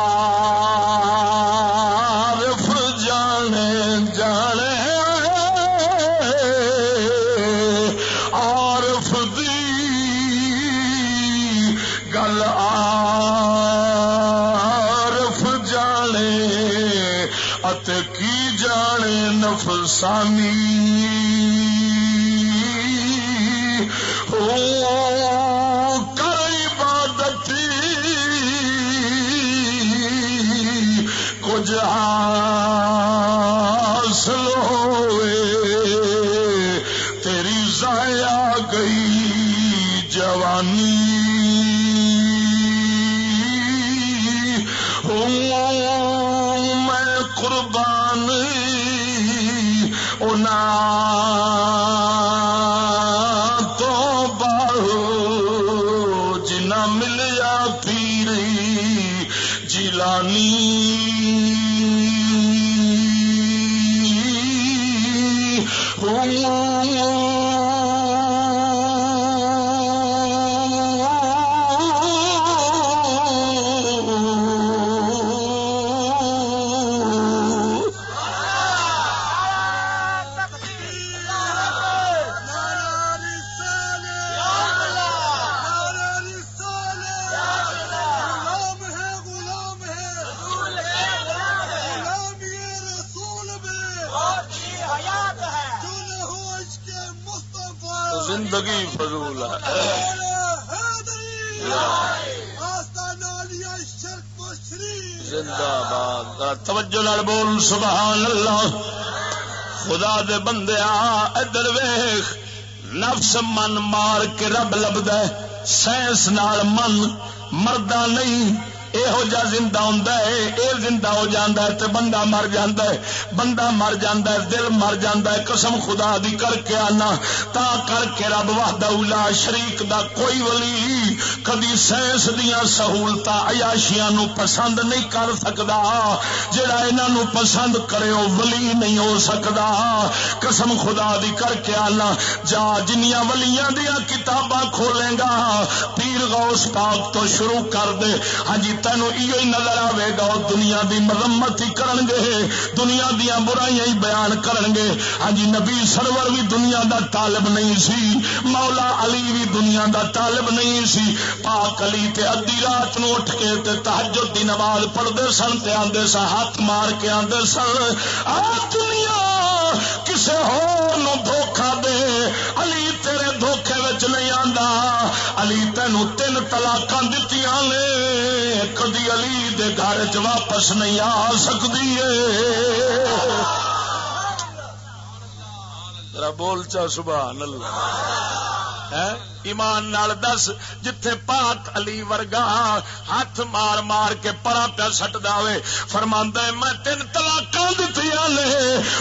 نفسانی کر عبادتی کچھ سائنس من مار کے رب لبد سائنس نال من مردہ نہیں یہو جا زندہ ہوں اے زندہ ہو جاندہ ہے تے بندہ مر جاندہ ہے۔ بندہ مر جاتا ہے، دل مر جاتا ہے، قسم خدا دی کر کے آنا۔ تا کر کے رب واہدہ شریک دا کوئی ولی کدی سائنس دیا سہولت عیاشیاں نو پسند نہیں کر سکتا جڑا انہوں پسند کرے وہ ولی نہیں ہو سکتا قسم خدا دی کر کے آنا۔ جا جنیا ولیاں دیا کتاباں کھولے گا۔ پیر غوث پاک تو شروع کر دے۔ ہاں جی تینوں یہ نظر آئے گا دنیا دی مرمت ہی کرن گے۔ دنیا دیا برائیاں ہی بیان کرن گے۔ ہاں جی نبی سرور بھی دنیا دا طالب نہیں سی، مولا علی بھی دنیا دا طالب نہیں سی۔ پاک علی تے ادی رات نو اٹھ کے تے تہجد دی نماز پڑھدے سن تے آندے سن، ہاتھ مار کے آندے سن۔ آ دنیا کسے ہور نو دھوکا دے، علی وچ نہیں آندا۔ علی تینوں تین طلاق دتی نے۔ کدی علی دے گھر چ واپس نہیں آ سکتی بول چا، سبحان اللہ۔ ہاں؟ ایمان نال دس، جتھے پاک علی ورگا ہاتھ مار مار کے پرا پیا سٹ دے فرما میں تین تلاک دتی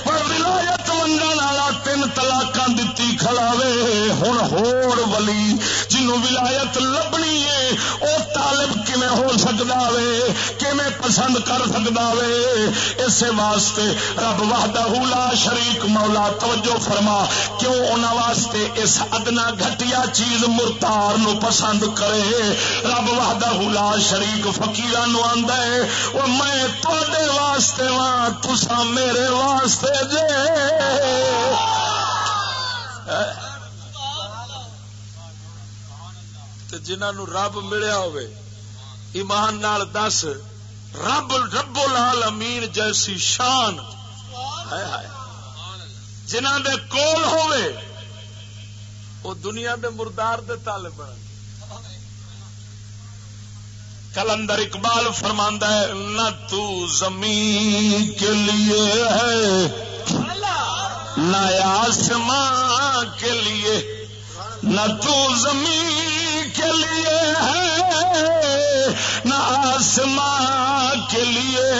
ولایت منگن والا تین تلاک دتی کھلاوے ہوں ہور ولی جنوں ولایت لبنی ہے وہ طالب کیویں ہو سکتا وے، کیویں پسند کر سکتا وے۔ اسے واسطے رب وحدہ لا شریک مولا توجہ فرما، کیوں انہوں واسطے اس ادنا گھٹیا چیز چیز مرتار نو پسند کرے، رب وحدہ لا شریک فکیر وہ میں تے واسطے وا تسا میرے واسطے جے۔ جنہوں رب ملیا ہوئے، ایمان نال دس، رب ربو لال امین جیسی شان۔ جنہ دے کول ہوئے وہ دنیا دے مردار دے طالب کلندر اقبال فرماندہ ہے، نہ تو زمین کے لیے ہے، نہ آسمان کے لیے۔ نہ تو زمین کے لیے ہے، نہ آسمان کے لیے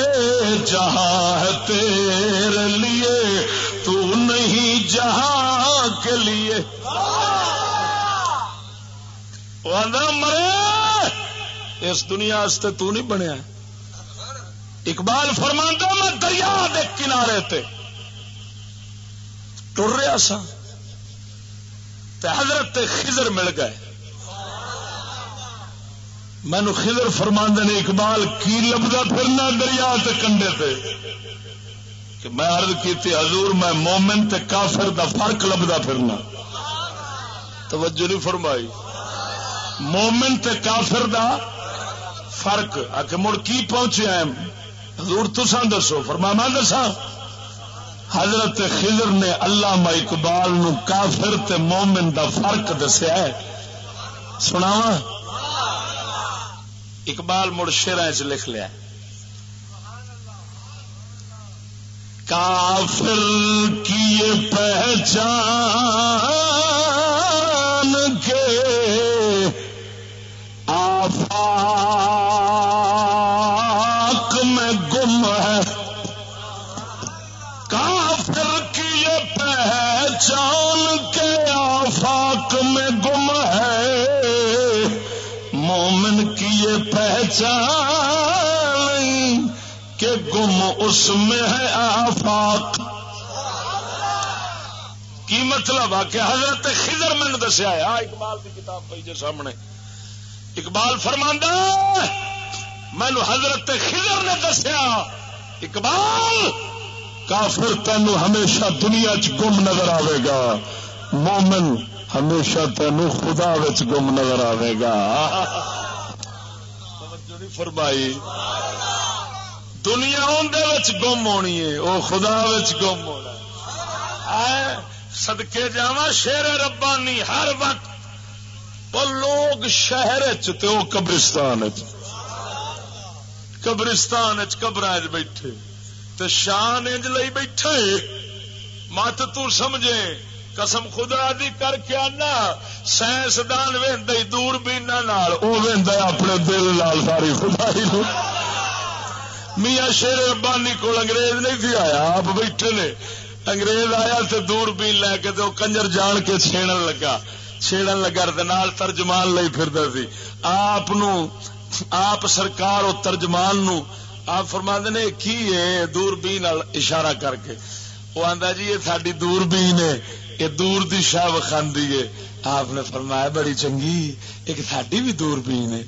جہاں ہے تیرے لیے، تو نہیں جہاں کے لیے۔ مرے، اس دنیا تو نہیں بنیا۔ اقبال فرماندہ، میں دریا دے کنارے تے ٹر رہا سا حضرت خضر مل گئے۔ مینو خضر فرماندے نے، اقبال، کی لبدا پھرنا دریا تے کنڈے تے؟ کہ میں عرض کی حضور، میں مومن تے کافر دا فرق لبدا پھرنا۔ توجہ نہیں فرمائی۔ مومن تے کافر دا فرق آ کے مڑ کی پہنچے حضور تسان دسو۔ فرما دسا حضرت خضر نے اللہ اقبال نو کافر تے مومن دا فرق دسیا ہے۔ سنا اقبال مڑ شیر چ لکھ لیا۔ کافر کی پہچان پہچان کہ گم اس میں ہے آفاق۔ کی مطلب آ کہ حضرت خضر میں نے دسیا ہے۔ اقبال کی کتاب پی جی سامنے۔ اقبال فرماندہ مینو حضرت خضر نے دسیا۔ اقبال، کافر تینو ہمیشہ دنیا چ گم نظر آئے گا۔ مومن ہمیشہ تینو خدا گم نظر آئے گا۔ فرمائی، دنیا اندر گم ہونی ہے وہ خدا گم ہونا سدکے جا شیر ربانی ہر وقت۔ وہ لوگ شہر قبرستان قبرستان قبر بیٹھے۔ تو شان انج لئی بیٹھے۔ مت تمجے قسم خدا دی کر کے آنا، سائنسدان وہد دور بینا وہ وہد اپنے دل لال ساری خدا میاں شیر ربانی کو انگریز نہیں تھی آیا، آپ بیٹھے نے۔ انگریز آیا تو دور بھی لے کے تو کنجر جان کے چھیڑ لگا۔ چھیڑ لگا نال ترجمان لئی پھر سی۔ آپ آپ سرکار اور ترجمان نو، آپ فرما نے، کی ہے دور بھی اشارہ کر کے؟ وہ آتا جی یہ ساری دور بھی نے یہ دور دی شاہ وکھاندی ہے۔ آپ نے فرمایا بڑی چنگی، ایک ساری بھی دور بھی نے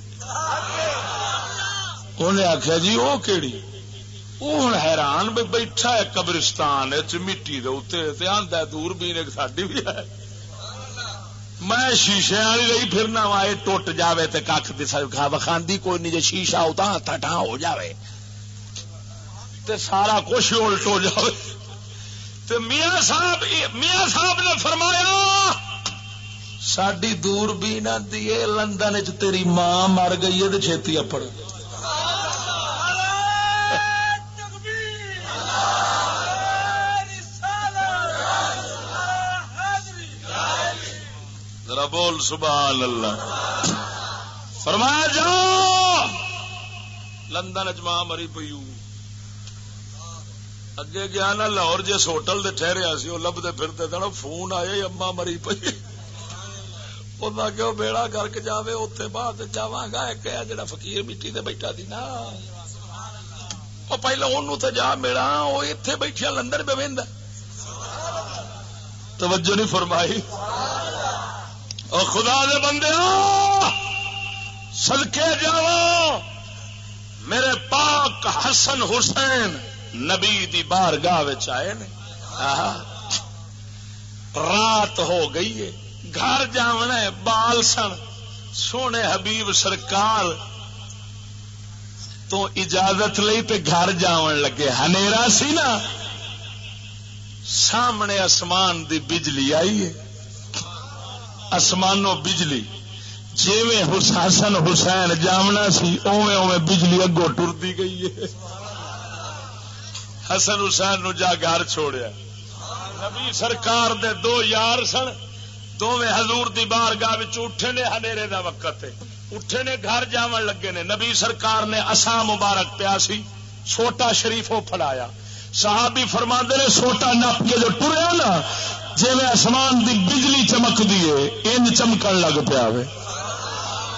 انہیں آخیا جی وہ کہڑی وہ ہوں حیران بھی بیٹھا ہے قبرستان مٹی دے آدھا دور بھی ساری بھی ہے۔ میں شیشے والی رہی پھرنا وا یہ ٹوٹ جائے تو کھ وکھاندی کوئی نہیں جی شیشا ہوتا ہاتھ ٹھا ہو جائے تے سارا کچھ الٹ ہو جائے تو میاں صاحب میاں صاحب نے فرمایا ساری دور بھی نہ دیے لندن چ تیری ماں مر گئی ہے تو چھتی اپڑ. ذرا بول سبحان اللہ فرمایا جا لندن اجما مری پی اگے گیا نا لاہور جس ہوٹل دے ٹھہریا سی وہ لبتے پھرتے تھے نا فون آئے اما مری پی کہ بیڑا کر کے جائے اتنے بعد جا گا ایک جڑا فقیر مٹی تے بیٹھا تھی نا وہ پہلے انہوں تے جا میڑا وہ اتے بیٹھیا لندن پہ بہن توجہ نہیں فرمائی اور خدا دے بندے سدکے جاو میرے پاک حسن حسین نبی دی بار گاہ آئے نے۔ رات ہو گئی ہے۔ گھر جاونا ہے، بال سن۔ سونے حبیب سرکار تو اجازت لئی تے گھر جاون لگے۔ ہنیرا سی نا۔ سامنے آسمان دی بجلی آئی ہے۔ آسمانوں بجلی۔ جی حسن حسین جامنا سی اوے اوے بجلی اگو ٹرتی گئی ہے۔ حسن حسین نو جا گھر چھوڑیا۔ نبی سرکار دے دو یار سن دونوں ہزور دی بار گاہ اٹھے نے ہنیرے دا وقت اٹھے نے گھر جاون لگے نے۔ نبی سرکار نے اصا مبارک پیا سی چھوٹا شریف وہ فلایا صحابی فرما نے، سوٹا نپ کے جو ٹریا نا جی میں آسمان دی بجلی چمک دیے ان چمکن لگ پیا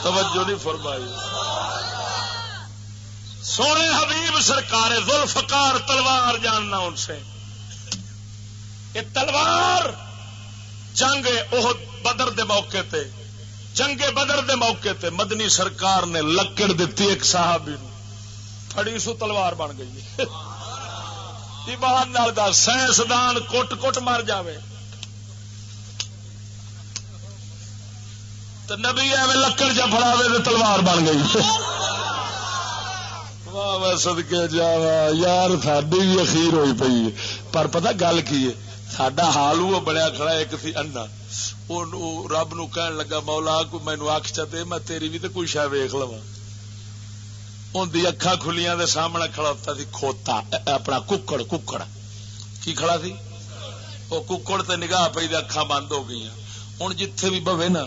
توجہ نہیں فرمائی۔ سونے حبیب سرکار ذوالفقار تلوار جاننا ان سے۔ یہ تلوار جنگ وہ بدر دے موقع تے، جنگ بدر دے موقع تے مدنی سرکار نے لکڑ دیتی ایک صحابی پھڑی سو تلوار بن گئی۔ باہر سائنسدان کٹ کٹ مر جاوے۔ تو نبی ایویں لکڑ چ فڑا تو تلوار بن گئی۔ واہ سدکے جا یار ساری بھی اخیر ہوئی پی پر پتا گل کی ہے؟ سڈا حال وہ بنیا کھڑا ایک سی انا رب نو کہن لگا، مولا کو مینو اکھ چے میں تیری بھی تو کوئی شا ویخ لوا ان اکھا کھلیاں دے سامنے کھڑا ہوتا سی کھوتا اپنا ککڑ ککڑ۔ کی کھڑا سی؟ وہ ککڑ تے نگاہ پی اکھا بند ہو گئی ہوں جتھے بھی بوے نا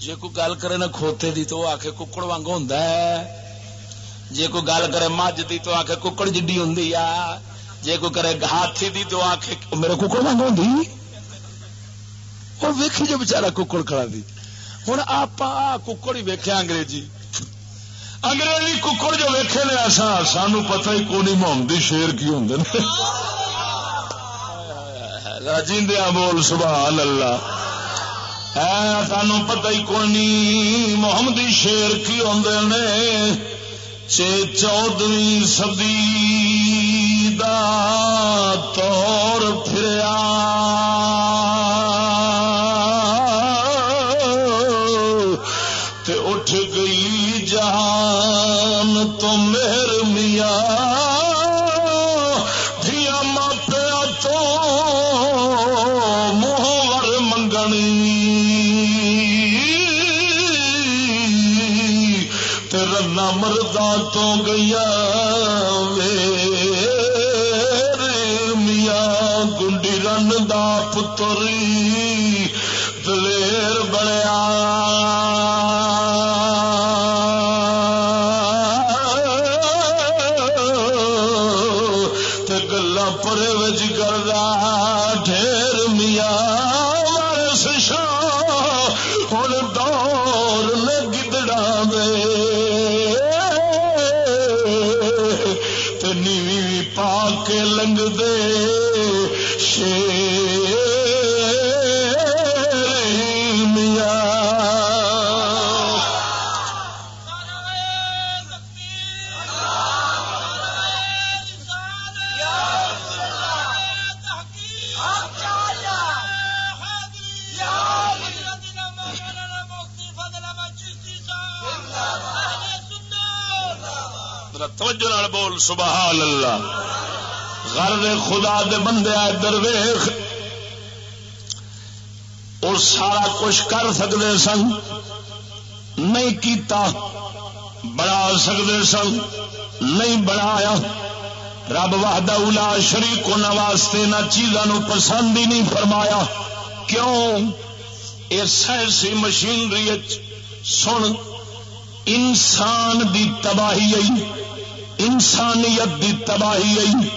جی کوئی گل کرے نا کھوتے دی تو آ کے ککڑ واگ ہوں جی کوئی گل کرے مجھ دی تو آ کے ککڑ جڈی ہوں جی کوئی کرے ہاتھی دی تو آ کے میرے ککڑ واگ ہوں اور ویکھی جو بچارا ککڑ کھڑا دی۔ ہوں آپ ککڑ ہی ویخیا انگریزی۔ انگریزی ککڑ جو ویکھے نے ایسا سانو پتہ ہی کونی محمدی شیر کی ہوں جیندیا بول سبحان اللہ ہاں، سانو پتہ ہی کونی محمدی شیر کی ہوں نے۔ چودویں صدی دا طور پھریا تو گیا میاں گنڈی رن دا پتری سبحان اللہ۔ غرض خدا دے بندے ادھر ویخ اور سارا کچھ کر سکتے سن۔ نہیں کیتا، بنا سکتے سن۔ نہیں بنایا۔ رب وحدہ اولا شریک واسطے نہ چیزوں پسند ہی نہیں فرمایا۔ کیوں؟ اس سائنسی مشینری سن۔ انسان دی تباہی آئی۔ انسانیت دی تباہی آئی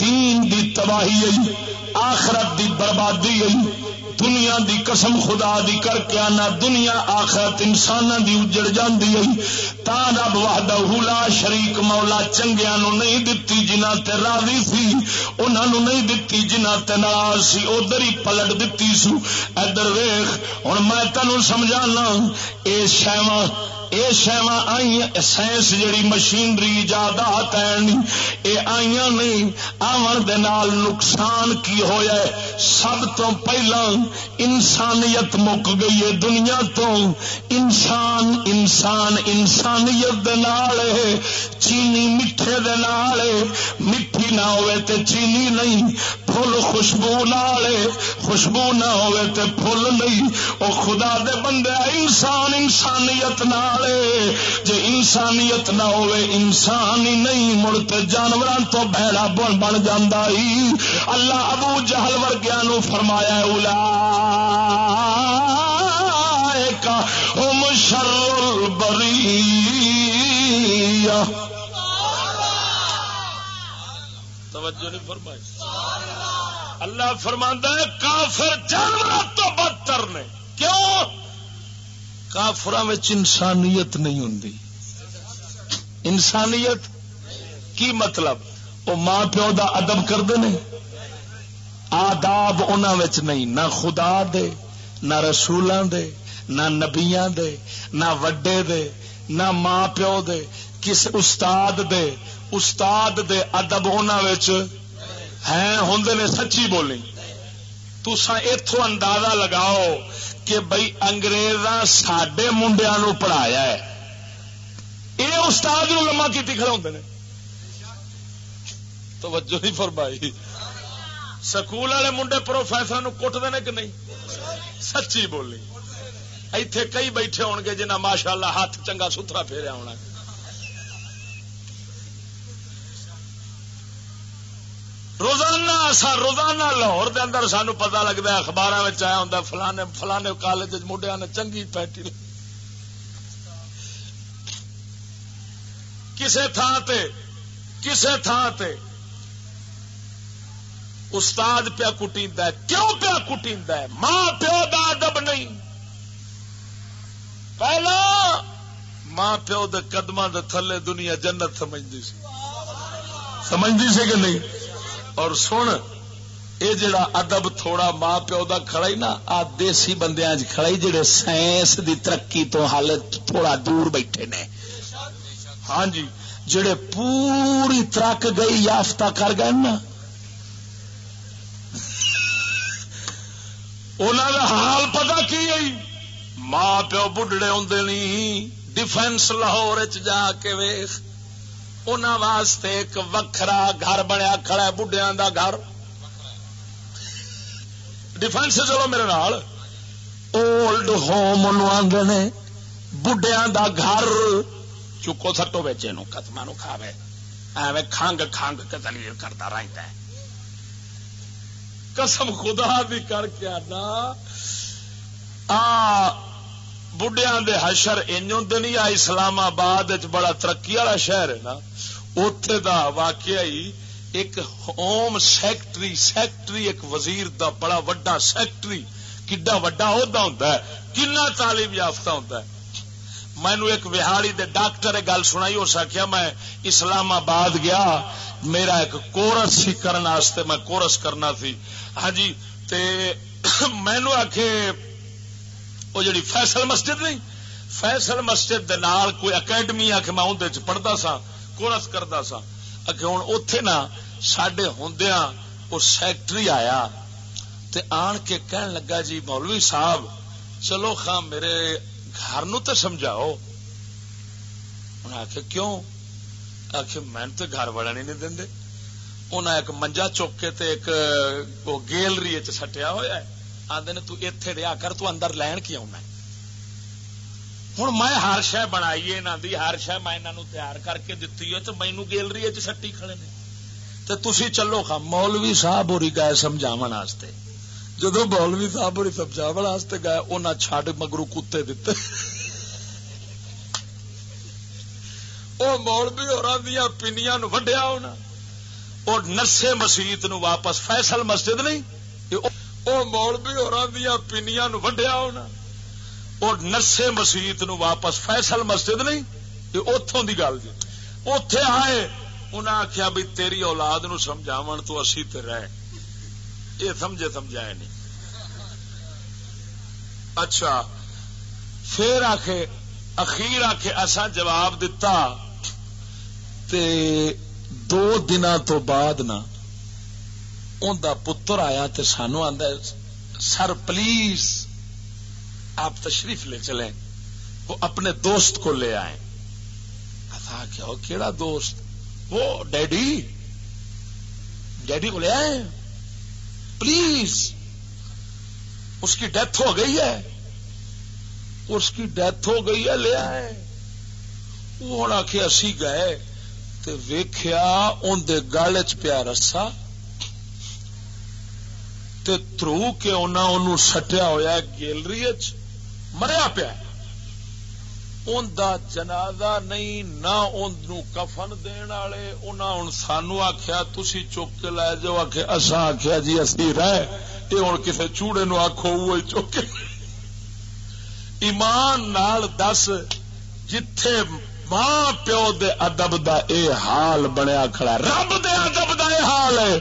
دین دی تباہی آئی آخرت دی بربادی آئی دنیا دی قسم خدا دی کر کے آنا، دنیا آخرت انسان دی اجڑ جاندی آئی تا رب وحدہ لا شریک مولا چنگیا نو نہیں دتی جنہ تے راضی سی، انہاں نو نہیں دتی جنہ تے ناراض سی، ادھر ہی پلٹ دتی سو۔ ادھر ویخ ہن میں تینوں سمجھانا، اے شیواں یہ شہوا آئی سائنس جیڑی مشینری ایجادات یہ آئی نہیں آن دے نال نقصان کی ہوا ہے؟ سب تو پہلا انسانیت مک گئی ہے دنیا تو۔ انسان انسان، انسانیت دے چینی میٹھے دے میٹھی نہ ہوئے تے چینی نہیں۔ پھول خوشبو نال خوشبو نہ ہوئے تے پھول نہیں۔ او خدا دے بندے، انسان، انسانیت نال جی انسانیت نہ ہوئے، انسان ہی نہیں، مڑ جانور تو بہڑا بن بن جانا اللہ ابو جہل ورگیا نو فرمایا اولا کا شر بری توجہ نہیں فرمائی۔ اللہ فرماندہ ہے، کافر جانور تو بدتر نے۔ کیوں؟ کافر انسانیت نہیں ہوں انسانیت کی مطلب؟ وہ ماں پیو کا ادب کرتے ہیں آداب ان نہیں، نہ خدا دے، نہ رسولوں دے، نہ نبیا دے، نہ وڈے دے، نہ ماں پیو دے، کس استاد دے استاد دے ادب ان ہوں نے سچی بولی۔ تسا اتو اندازہ لگاؤ کہ بھائی اگریز سڈے منڈیا نو پڑھایا ہے۔ یہ استاد نو لما کی کھڑے ہوتے توجہ نہیں فرمائی۔ سکول والے منڈے پروفیسر کٹتے ہیں کہ نہیں؟ سچی بولی۔ ایتھے کئی بیٹھے ہو گے جنہیں ماشاء اللہ ہاتھ چنگا ستھرا پھیرا ہونا۔ روزانہ سا روزانہ لاہور دے اندر سانو پتا لگتا ہے اخبار آیا ہوں فلانے فلانے کالج مڈیا نے چنگی پیٹی کسے تھان تے کسے تھان تے استاد پیا کٹی کیوں پیا کٹی ماں پیو دا ادب نہیں۔ پہلا، ماں پیو دے قدم دے تھلے دنیا جنت سمجھتی سی۔ سمجھتی سی کہ نہیں؟ اور سن یہ جڑا ادب تھوڑا ماں پیو دا کھڑا ہی نا، آ دیسی بندیاں کھڑا ہی جڑے سائنس دی ترقی تو حال تھوڑا دور بیٹھے نے۔ ہاں جی جڑے پوری ترک گئی یافتہ کر گئے نا۔ انہوں کا حال پتا کی ماں پیو بڑھڑے ہوں نہیں ڈیفینس لاہور جا کے ویخ۔ ان واسطے ایک وکھرا گھر بنیا کھڑا بڑھیا دا گھر۔ ڈیفینس چلو میرے نال۔ اولڈ ہوم آدھے نے بڑھیا دا گھر۔ چکو سٹو بچے نو قدم نو کھاوے۔ ایویں کھنگ کھنگ کے دلیل کرتا رہتا ہے۔ قسم خدا بھی کر کے آنا۔ آ بڑھیا دے حشر انج ہوں نہیں آ اسلام آباد بڑا ترقی والا شہر ہے نا۔ اتے دا واقعہ ہی ایک ہوم سیکٹری سیکٹری ایک وزیر دا بڑا وڈا سیکٹری، کڈا وڈا عہدہ ہوتا ہے۔ کنا تعلیم یافتہ ہوتا ہے۔ مینو ایک وہاڑی دے ڈاکٹر گل سنائی، اس آخیا میں اسلام آباد گیا، میرا ایک کورس سی کرنے میں کورس کرنا سی ہاں جی مینو آخ وہ جڑی فیصل مسجد نہیں، فیصل مسجد دے نال کوئی اکیڈمی آ کے میں اندر پڑھتا سا کورس کرتا سا اگے ہوں اتے نا سڈے ہندیا وہ سیکٹری آیا، تے آن کے کہن لگا جی مولوی صاحب، چلو خاں میرے گھر نو تو سمجھاؤ۔ انہیں آخ کیوں؟ آخ میں تو گھر والا نہیں دیں انہیں ایک منجا چک کے تے ایک گیلری سٹیا ہوا آدھے تو اتے رہا کر، تو اندر لین کی آنا ہوں میں ہر شہ بنائی یہاں دی، ہر شہ میں انہوں تیار کر کے دتی ہے تو مینو گیلری سٹی کھڑے نے۔ تو تھی چلو خا، مولوی صاحب ہوری گئے سمجھاو واسطے۔ جدو مولوی صاحب ہوری سمجھاو واسطے گئے انہیں چھڈ مگرو کتے دیتے وہ مولوی اور پینیاں وڈیا ہونا۔ اور نرسے مسیت نو واپس فیصل مسجد نہیں وہ مولوی اور پینیاں وڈیا ہونا۔ اور نرسے مسیت نو واپس فیصل مسجد نہیں، یہ اتوں کی گل جی۔ اتے آئے انہیں آخیا بھی تیری اولاد نو سمجھاو تو اسی تے رہ۔ یہ سمجھے سمجھائے نہیں۔ اچھا پھر آخ اخیر آخ ایسا جواب دتا، تے دو دن تو بعد نا ان پتر آیا تے سانو آدھا سر، پلیز، آپ تشریف لے چلیں۔ وہ اپنے دوست کو لے آئے کیا وہ کیڑا دوست؟ وہ ڈیڈی ڈیڈی کو لے آئے پلیز، اس کی ڈیتھ ہو گئی ہے۔ اس کی ڈیتھ ہو گئی ہے، لے آئے وہ ہوں آ کے اسی گئے۔ تو ویخیا اندر گل چ پیا رسا ترو کے انہوں سٹیا ہوا گیلری مریا پیا ان دا جنازہ نہیں نہ ان کفن دین والے انہوں سانو آخیا تھی چک کے لے جاؤ آخ اصا آخیا جی اسی رہ یہ ہوں کسی چوڑے نو آخو وہ چک ایمان نال دس جتھے ماں پیو دے ادب دا اے حال بنیا کھڑا رب دے ادب دا اے حال ہے۔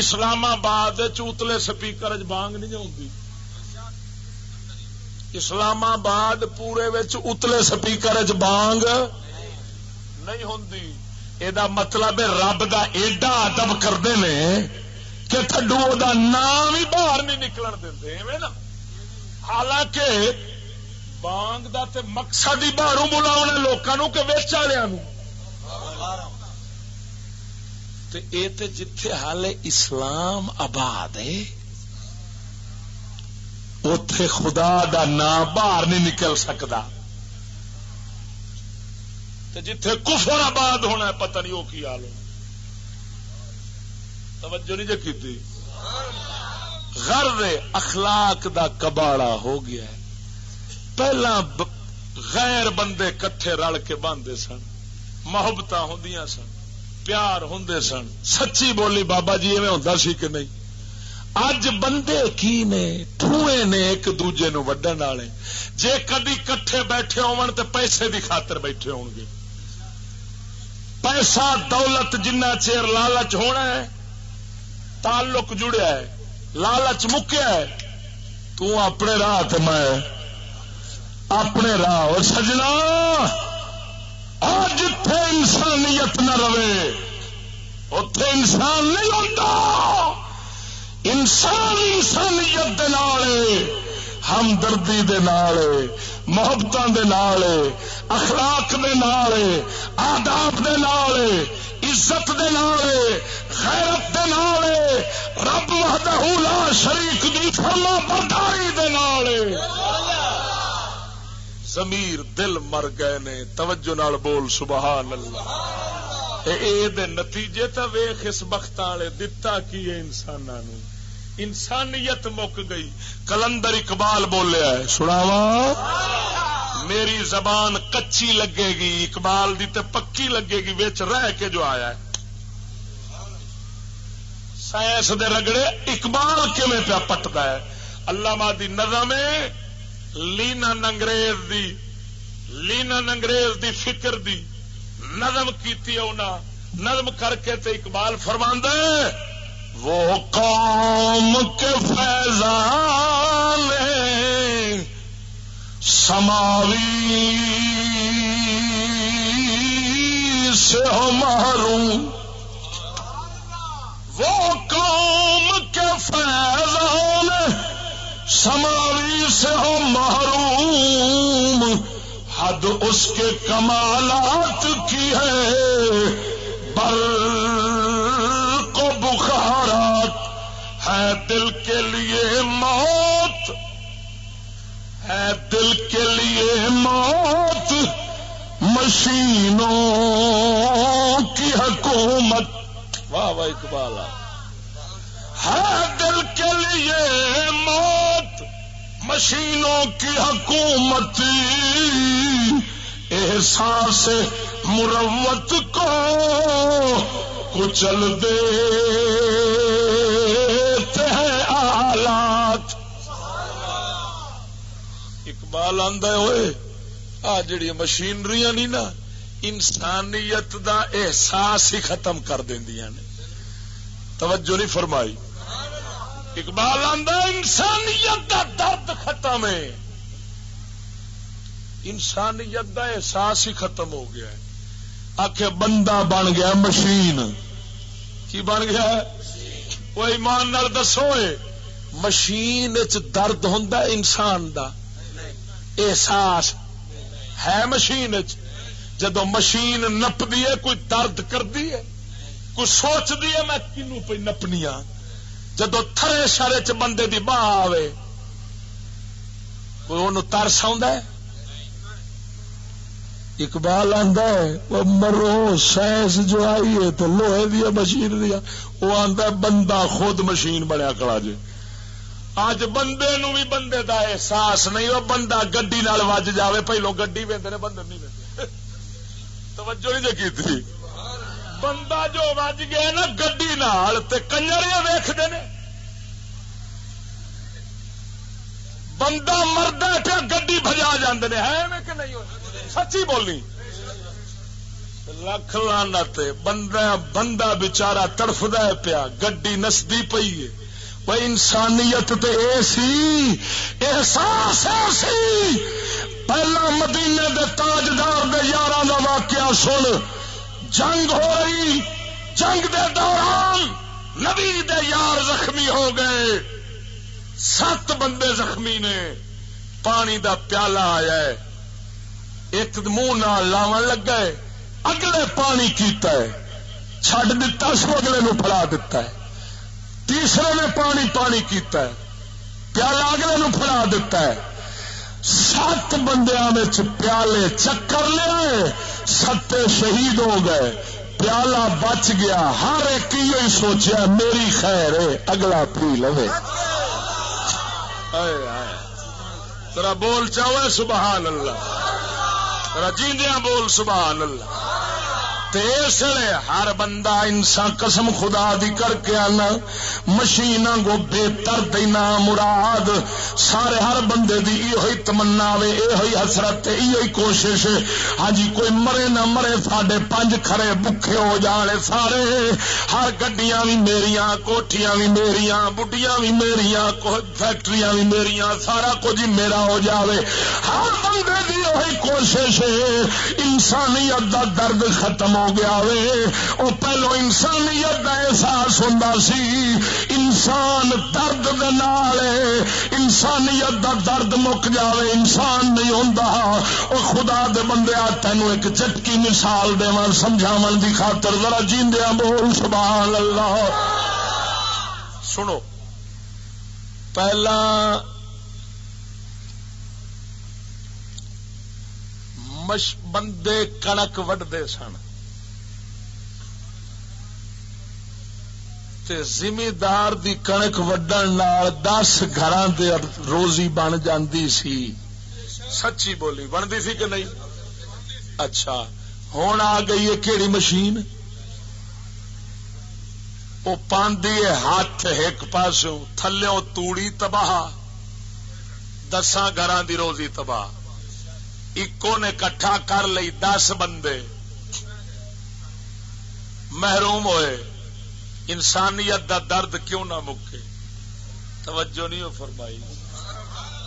اسلام آباد چوتلے سپیکر بانگ نہیں ہوتی اسلام آباد پورے اتلے سپیکر چ بانگ نہیں ہوتی یہ مطلب رب دا ایڈا ادب کرتے ہیں کہ تھڈو دا نام ہی باہر نہیں نکلن دے نا؟ حالانکہ بانگ دا تے مقصد ہی باہروں بلاؤ لوگوں کہ ویچ والوں جتھے حال اسلام آباد ہے اتے خدا دا نام باہر نہیں نکل سکتا جتھے کفر آباد ہونا پتہ نہیں وہ کی حال توجہ نہیں جی کی غرض اخلاق دا کباڑا ہو گیا ہے۔ پہلا غیر بندے کٹھے رل کے باندھے سن محبت ہوں سن، پیار ہوں سن۔ سچی بولی بابا جی ایویں ہوں سی کہ نہیں؟ اج بندے کی نے؟ ٹھوئے نے ایک دوجے نو وڈن والے۔ جے کدی کٹھے بیٹھے ہون تے پیسے دی خاطر بیٹھے ہون گے۔ پیسہ دولت جنہ چیر لالچ ہونا ہے، تعلق جڑیا ہے، لالچ مکیا ہے، تو اپنے راہ میں اپنے راہ اور سجنا۔ آج جتھے انسانیت نہ رہے۔ اتے انسان نہیں ہوتا۔ انسان انسانیت دے نالے ہمدردی دے نالے محبتوں دے نالے اخلاق دے نالے آداب دے نالے عزت دے نالے خیرت دے نالے رب وحدہ لا شریک دی فرما برداری دے نالے زمیر دل مر گئے نے، توجہ نال بول سبحان اللہ نتیجے تو ویخ اس بخت والے دتا کی ہے انسانوں انسانیت مک گئی۔ کلندر اقبال بولیا ہے سناوا میری زبان کچی لگے گی، اقبال دی تے پکی لگے گی وچ رہ کے جو آیا ہے۔ سائنس دے رگڑے، اقبال کیون پیا پٹتا ہے؟ اللہ مادی نظم لینا ننگریز دی لینا ننگریز دی فکر دی نظم کی نظم کر کے تے اقبال فرماند وہ قوم کے فیضان سماوی سے ہو محروم وہ قوم کے فیضان سماوی سے ہو محروم، حد اس کے کمالات کی ہے۔ بر کو بخارات ہے دل کے لیے موت، ہے دل کے لیے موت۔ مشینوں کی حکومت۔ واہ واہ، اقبال۔ ہے دل کے لیے موت، مشینوں کی حکومت، احساس مروت کو کچل دیتے ہیں آلات۔ اقبال آدھا ہوئے آ جڑی مشینری نہیں نا، انسانیت دا احساس ہی ختم کر دیا نے۔ توجہ نہیں فرمائی۔ اقبال آدھا انسانیت کا درد ختم ہے۔ انسانیت کا احساس ہی ختم ہو گیا آخ بندہ بن گیا مشین۔ کی بن گیا وہ ایمان دسو مشین چ درد ہوں انسان دا۔ احساس ہے مشین جدو مشین نپدی ہے، کوئی درد کرتی ہے؟ کوئی سوچتی ہے، میں کنو پہ نپنی ہوں جدو تھرے شرے چ بندے دی باہ آئے کوئی ان ترس آ اقبال آدھا وہ مرو سائنس جو آئی ہے تو لوہے دیا مشین دیا وہ آدھا بندہ خود مشین بنیا کڑا جی اج بندے نو بھی بندے دا احساس نہیں، وہ بندہ گڈی نال وج جاوے، پہلو گڈی وے بندے نہیں وے توجہ نہیں جی کی بندہ جو وج گیا نا گڈی نال کنجر ویختے نے۔ بندہ مرد پیا گی بجا جاندے ہے کہ نہیں؟ سچی بولنی۔ لکھ لانا بندہ بندہ بچارا تڑفد پیا۔ گڈی نسدی پئی ہے۔ انسانیت تے اے سی۔ احساس ایسی پہلا مدینے دے تاجدار دے یار کا واقعہ سن۔ جنگ ہو رہی جنگ دے دوران نبی دے یار زخمی ہو گئے۔ سات بندے زخمی نے، پانی دا پیالہ آیا ہے۔ ایک منہ نہ لاو لگا ہے، اگلے پانی کیتا ہے۔ چھڈ دتا سو اگلے نو پڑا دتا ہے۔ تیسرے نے پانی پانی کیتا ہے۔ پیالہ اگلے نو پڑا دتا ہے۔ سات بندیاں پیالے چکر لیا ستے شہید ہو گئے۔ پیالہ بچ گیا۔ ہر ایک ہی سوچیا، میری خیر ہے، اگلا پی لو ترا بول چاہو سبحان اللہ۔ ترا جیندیاں بول سبحان اللہ۔ اس لیے ہر بندہ انسان قسم خدا دی کر کے آنا۔ مشین گو بہتر دینا مراد۔ سارے ہر بندے دی یہ تمنا وے یہ حسرت یہ کوشش ہاں جی کوئی مرے نہ مرے، ساڈے پنج کھڑے بکھے ہو جانے سارے۔ ہر گڈیاں بھی میریاں کوٹیاں بھی میریاں، بڈیاں بھی میریاں فیکٹریاں بھی میریاں، سارا کچھ ہی میرا ہو جاوے۔ ہر بندے دی وہی کوشش انسانیت دا درد ختم ہو گیا وے۔ وہ پہلو انسانیت کا احساس ہوں سی۔ انسان درد دے نال انسانیت دا درد مک جاوے، انسان نہیں ہوں وہ خدا دے بندے تینوں ایک چٹکی مثال دے سمجھاو دی خاطر۔ ذرا جیندیا بول، سبحان اللہ۔ سنو۔ پہلا مش بندے کنک وڈتے سن۔ زمیندار دی کنک وڈن دس گھر روزی بن جاندی سی۔ سچی بولی، بنتی سی کہ نہیں؟ اچھا ہوں آ گئی ہے کہڑی مشین؟ وہ پاندی ہے ہاتھ ایک پاسوں تھلو توڑی تباہ۔ دساں گھر دی روزی تباہ۔ اکو نے کٹھا کر لی دس بندے۔ محروم ہوئے۔ انسانیت دا درد کیوں نہ مکے؟ توجہ نہیں ہو فرمائی۔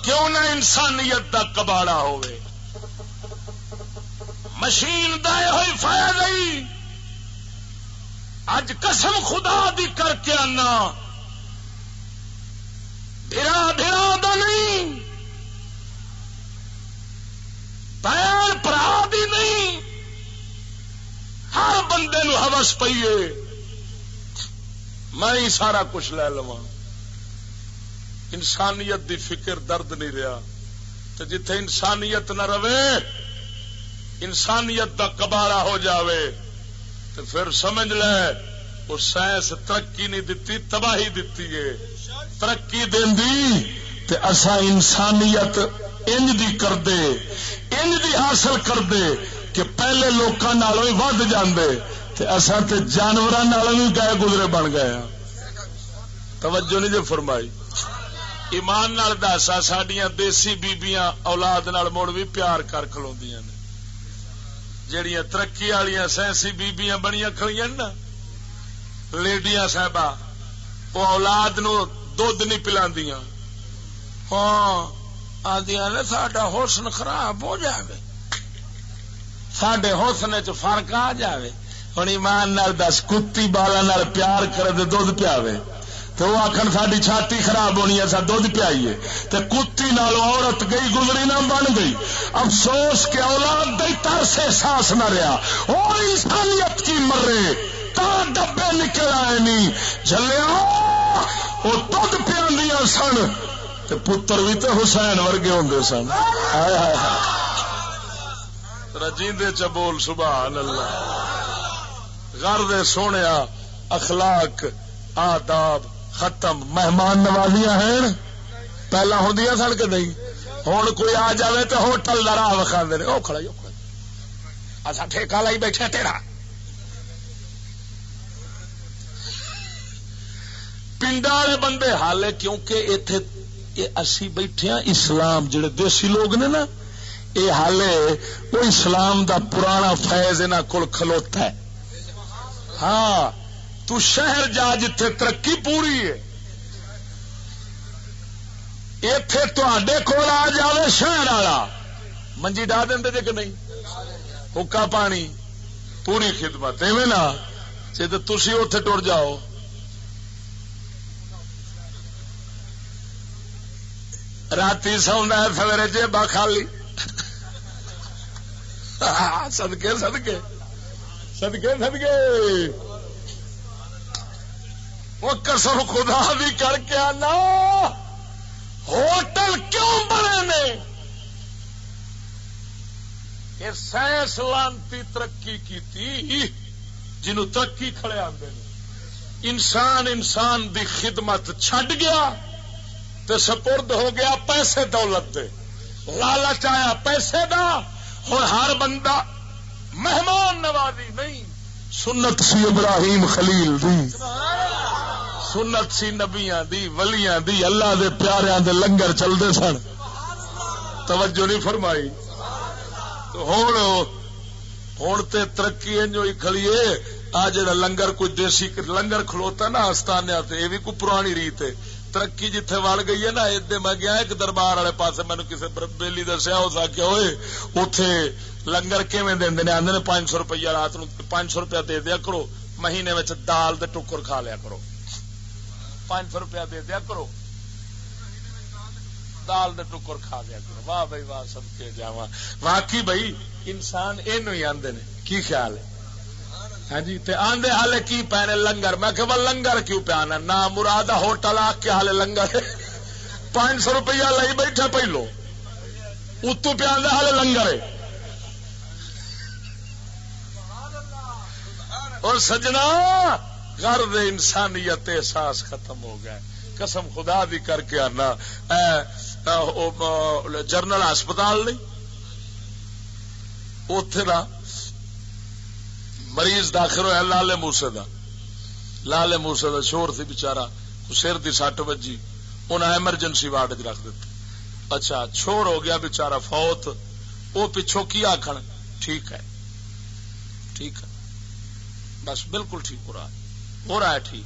کیوں نہ انسانیت دا کباڑا ہوئے؟ مشین دا ہوئی فائدہ اج قسم خدا دی کر کے آنا۔ ڈرا ڈرا دا نہیں۔ بین پرا دی نہیں۔ ہر بندے نو ہوس پیے میں ہی سارا کچھ لے لوا انسانیت دی فکر درد نہیں رہا۔ تو جتھے انسانیت نہ رہے، انسانیت دا کباڑا ہو جاوے۔ تو پھر سمجھ لے، وہ سائنس ترقی نہیں دتی، تباہی دتی ہے۔ ترقی تے اسا انسانیت انج دی کر دے انج دی حاصل کر دے کہ پہلے لوگوں ود جاندے۔ تے اصا تے جانوروں بھی گئے گزرے بن گئے ہاں۔ توجہ نہیں جو فرمائی۔ ایمان نال دسا سڈیا دیسی بیبیاں اولاد نال مڑ بھی پیار کر کلو نے۔ جہیا ترقی والی سائنسی بیبیاں بنیا کھڑی نا۔ لیڈیاں صاحبہ، وہ اولاد نو دھد نہیں پلا ہاں آدی نے سڈا حسن خراب ہو جائے سڈے حسن چ فرق آ جائے ہوں ایمان نال دس کتی بالا پیار کرے تو دھد پیا تو وہ آخر ساری چھاتی خراب ہونی ہے سر دھد پیائیے تو کتی نال عورت گئی گزری نہ بن گئی افسوس کے اولاد دئی ترس احساس نہ رہا اور انسانیت کی مرے تا ڈبے نکل آئے نہیں جلیا وہ دھد پیا سن تو پتر بھی تو حسین ورگے ہوں سن رجیندے چبول سبحان اللہ گھر سونے اخلاق، آداب، ختم۔ مہمان نوازیاں ہیں۔ پہلا ہوں سن کے نہیں؟ ہوں کوئی آ جائے تو ہوٹل کا راہ وکھا دے وہ کھڑا اصا ٹھیکا لائی بیٹھے تیرا۔ پنڈا والے بندے حال کیونکہ اتے اسی بیٹھے ہاں اسلام، جڑے دیسی لوگ نے نا یہ حال وہ اسلام دا پرانا فیض انہوں کو کھلوتا ہے۔ ہاں تو شہر جا جتھے ترقی پوری ہے۔ اتے تے کول آ جائے شہر والا۔ منجی ڈا دیں جی کہ نہیں؟ حکا پانی، پوری خدمت، ایویں نا جی تو تھی اتے ٹر جاؤ۔ رات سوندا ہے، سویرے جیبا خالی۔ سدکے سدکے سدکے سدکے وہ قسم خدا بھی کر کے آنا۔ ہوٹل کیوں بنے نے؟ یہ سائنس لانتی ترقی کی جنہوں ترقی کھڑے آتے ہیں انسان انسان دی خدمت چھڈ گیا تو سپرد ہو گیا پیسے دولت دے۔ لالچ آیا پیسے دا اور ہر بندہ مہمان نوازی نہیں۔ سنت سی ابراہیم خلیل دی۔ سنت سی نبیاں دی ولیاں دی اللہ دے پیاریاں دے لنگر چلتے سن۔ توجہ نہیں فرمائی۔ ہوں ہوں تے ترقی انجو کھڑیے آ جا لنگر کوئی دیسی لنگر کھلوتا نا آستان یہ بھی کوئی پرانی ریت ہے۔ ترقی جتھے وڑ گئی ہے نا ادے میں گیا ایک دربار والے پاس مینو کسی بےلی دسیا اس آخیا ہوئے اتے لنگر کیون دے آدھے پانچ سو روپیہ رات نو پانچ سو روپیہ دے دیا کرو، مہینے دال دے ٹکر کھا لیا کرو۔ پانچ سو روپیہ دے دیا کرو۔ دال دے ٹکر کھا لیا کرو۔ واہ بھائی، واہ، سب کے جا واقعی بھائی، انسان یہ آدھے کی خیال ہے؟ ہاں جی آدھے ہالے کی پینے لنگر؟ میں کہ لنگر کیوں پیانا نہ مراد ہوٹل آ کے ہالے لنگر پانچ سو روپیہ لائی بیٹھا پہلو۔ اتو پیا ہالے لنگر اور سجنا گھر انسانیت احساس ختم ہو گیا قسم خدا بھی کر کے آنا۔ جرنل ہسپتال نہیں؟ اتے مریض داخل ہوا لال موسے دا۔ لال موسے دا شور سی بچارا سر دی سٹ بجی۔ انہیں ایمرجنسی وارڈ چ رکھ دیتا اچھا چھوڑ ہو گیا بچارا فوت۔ وہ پچھو کی آخر ٹھیک ہے۔ ٹھیک ہے۔ بس بالکل ٹھیک ہو رہا ہے۔ ہو رہا ہے ٹھیک۔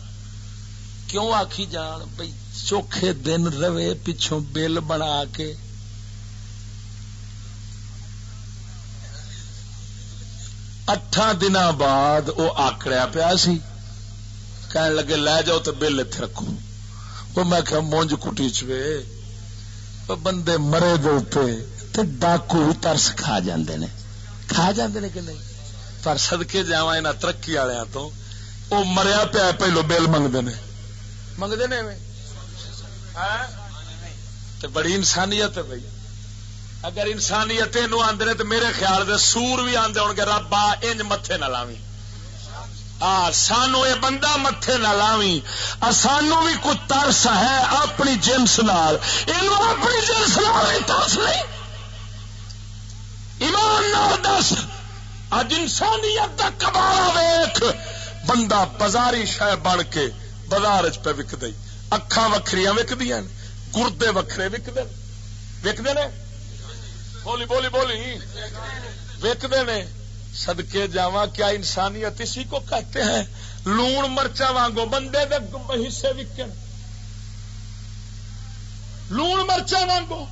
کیوں آخی جان؟ بھائی چوکھے دن روے پچھوں بل بنا کے۔ اٹھا دن بعد وہ آکڑیا پیا سی۔ کہنے لگے، لے جاؤ تو بل اتے رکھو۔ وہ میں کہ مونج کٹی چوے بندے مرے دے ڈاکو بھی ترس کھا جاندے نے۔ کھا جاندے نے کہ نہیں؟ پر سدکے جا یہاں ترقی والوں تو وہ مریا پیا پہلو بل منگتے نے۔ منگتے نے ہاں؟ بڑی انسانیت ہے بھائی۔ اگر انسانیت آدھے تو میرے خیال سے سور بھی آدھے ہو گے ربا انج متے نہ لاوی سانو یہ بندہ متے نہ لاوی سانو بھی کچھ ترس ہے اپنی جنس نال۔ اپنی جنس نال ترس نہیں۔ ایمان نال دس۔ اج انسانیت کا کباڑا ویخ بندہ بازاری شہ بن کے بازار چ پہ وک دئی۔ اکھان وکری وکدی گردے وکھرے وکد وکتے نے؟ بولی بولی بولی۔ ویکتے نے۔ سدکے جاوا کیا انسانیت اسی کو کہتے ہیں؟ لون مرچا وانگو بندے دے حصے وکن لون مرچا وانگو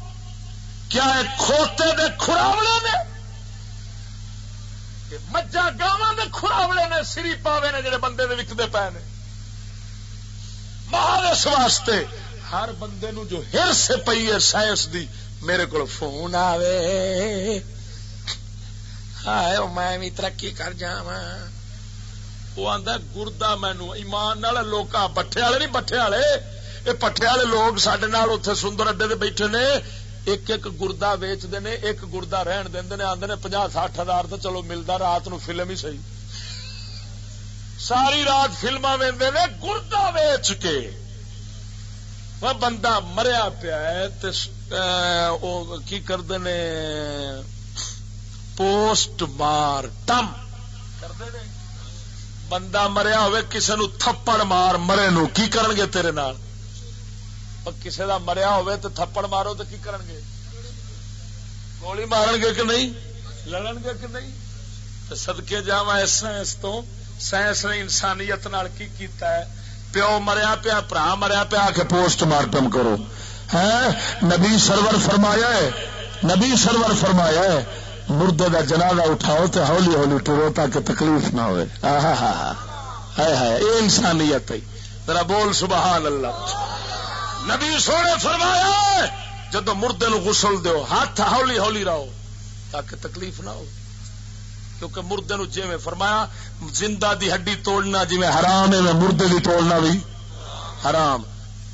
کیا کھوتے دے کھراوڑے نے مجھا گاواں دے کھراوڑے نے سری پاوے نے جڑے بندے دے وکتے پے نے۔ مہار اس واسطے ہر بندے نو جو ہر سے پئی ہے سائنس دی، میرے کو فون آوے۔ ہائے میں بھی ترقی کر جا وہ آدھا گردا مینو ایمان لوگ پٹھے والے نہیں، پٹھے والے۔ یہ پٹھے والے لوگ سڈے اتنے سندر اڈے دے بیٹھے نے۔ ایک ایک گردا ویچتے نے ایک گردا رہن دے آدھے نے پناہ سٹھ ہزار تو چلو ملتا، رات نو فلم ہی صحیح۔ ساری رات فلما وے گردا ویچ کے۔ بندہ مریا پیا کی کرتے نے؟ Post mortem. بندہ مریا ہوئے کسی نو تھپڑ مار مرے نو، کی کرن گے تیرے نال؟ کسی دا مریا ہوئے تو تھپڑ مارو تو کی کرن گے گولی مارن گے کہ نہیں لڑن گے کہ نہیں تو سدکے جا سائنس تو سائنس نے انسانیت نال کی کیتا ہے پیو مریا پیا برا مریا پیا کہ پوسٹ مارٹم کرو ہے نبی سرور فرمایا ہے نبی سرور فرمایا ہے مردے کا جنازہ اٹھاؤ تو ہولی ہولی ٹرو تاکہ تکلیف نہ ہوئے یہ انسانیت ہے ذرا بول سبحان اللہ نبی سونے فرمایا جدو مردے نو غسل دو ہاتھ ہولی ہولی رہو تاکہ تکلیف نہ ہو۔ کیونکہ مردے نو جی میں فرمایا، زندہ دی ہڈی توڑنا جی میں حرام ہے مردے دی توڑنا بھی حرام۔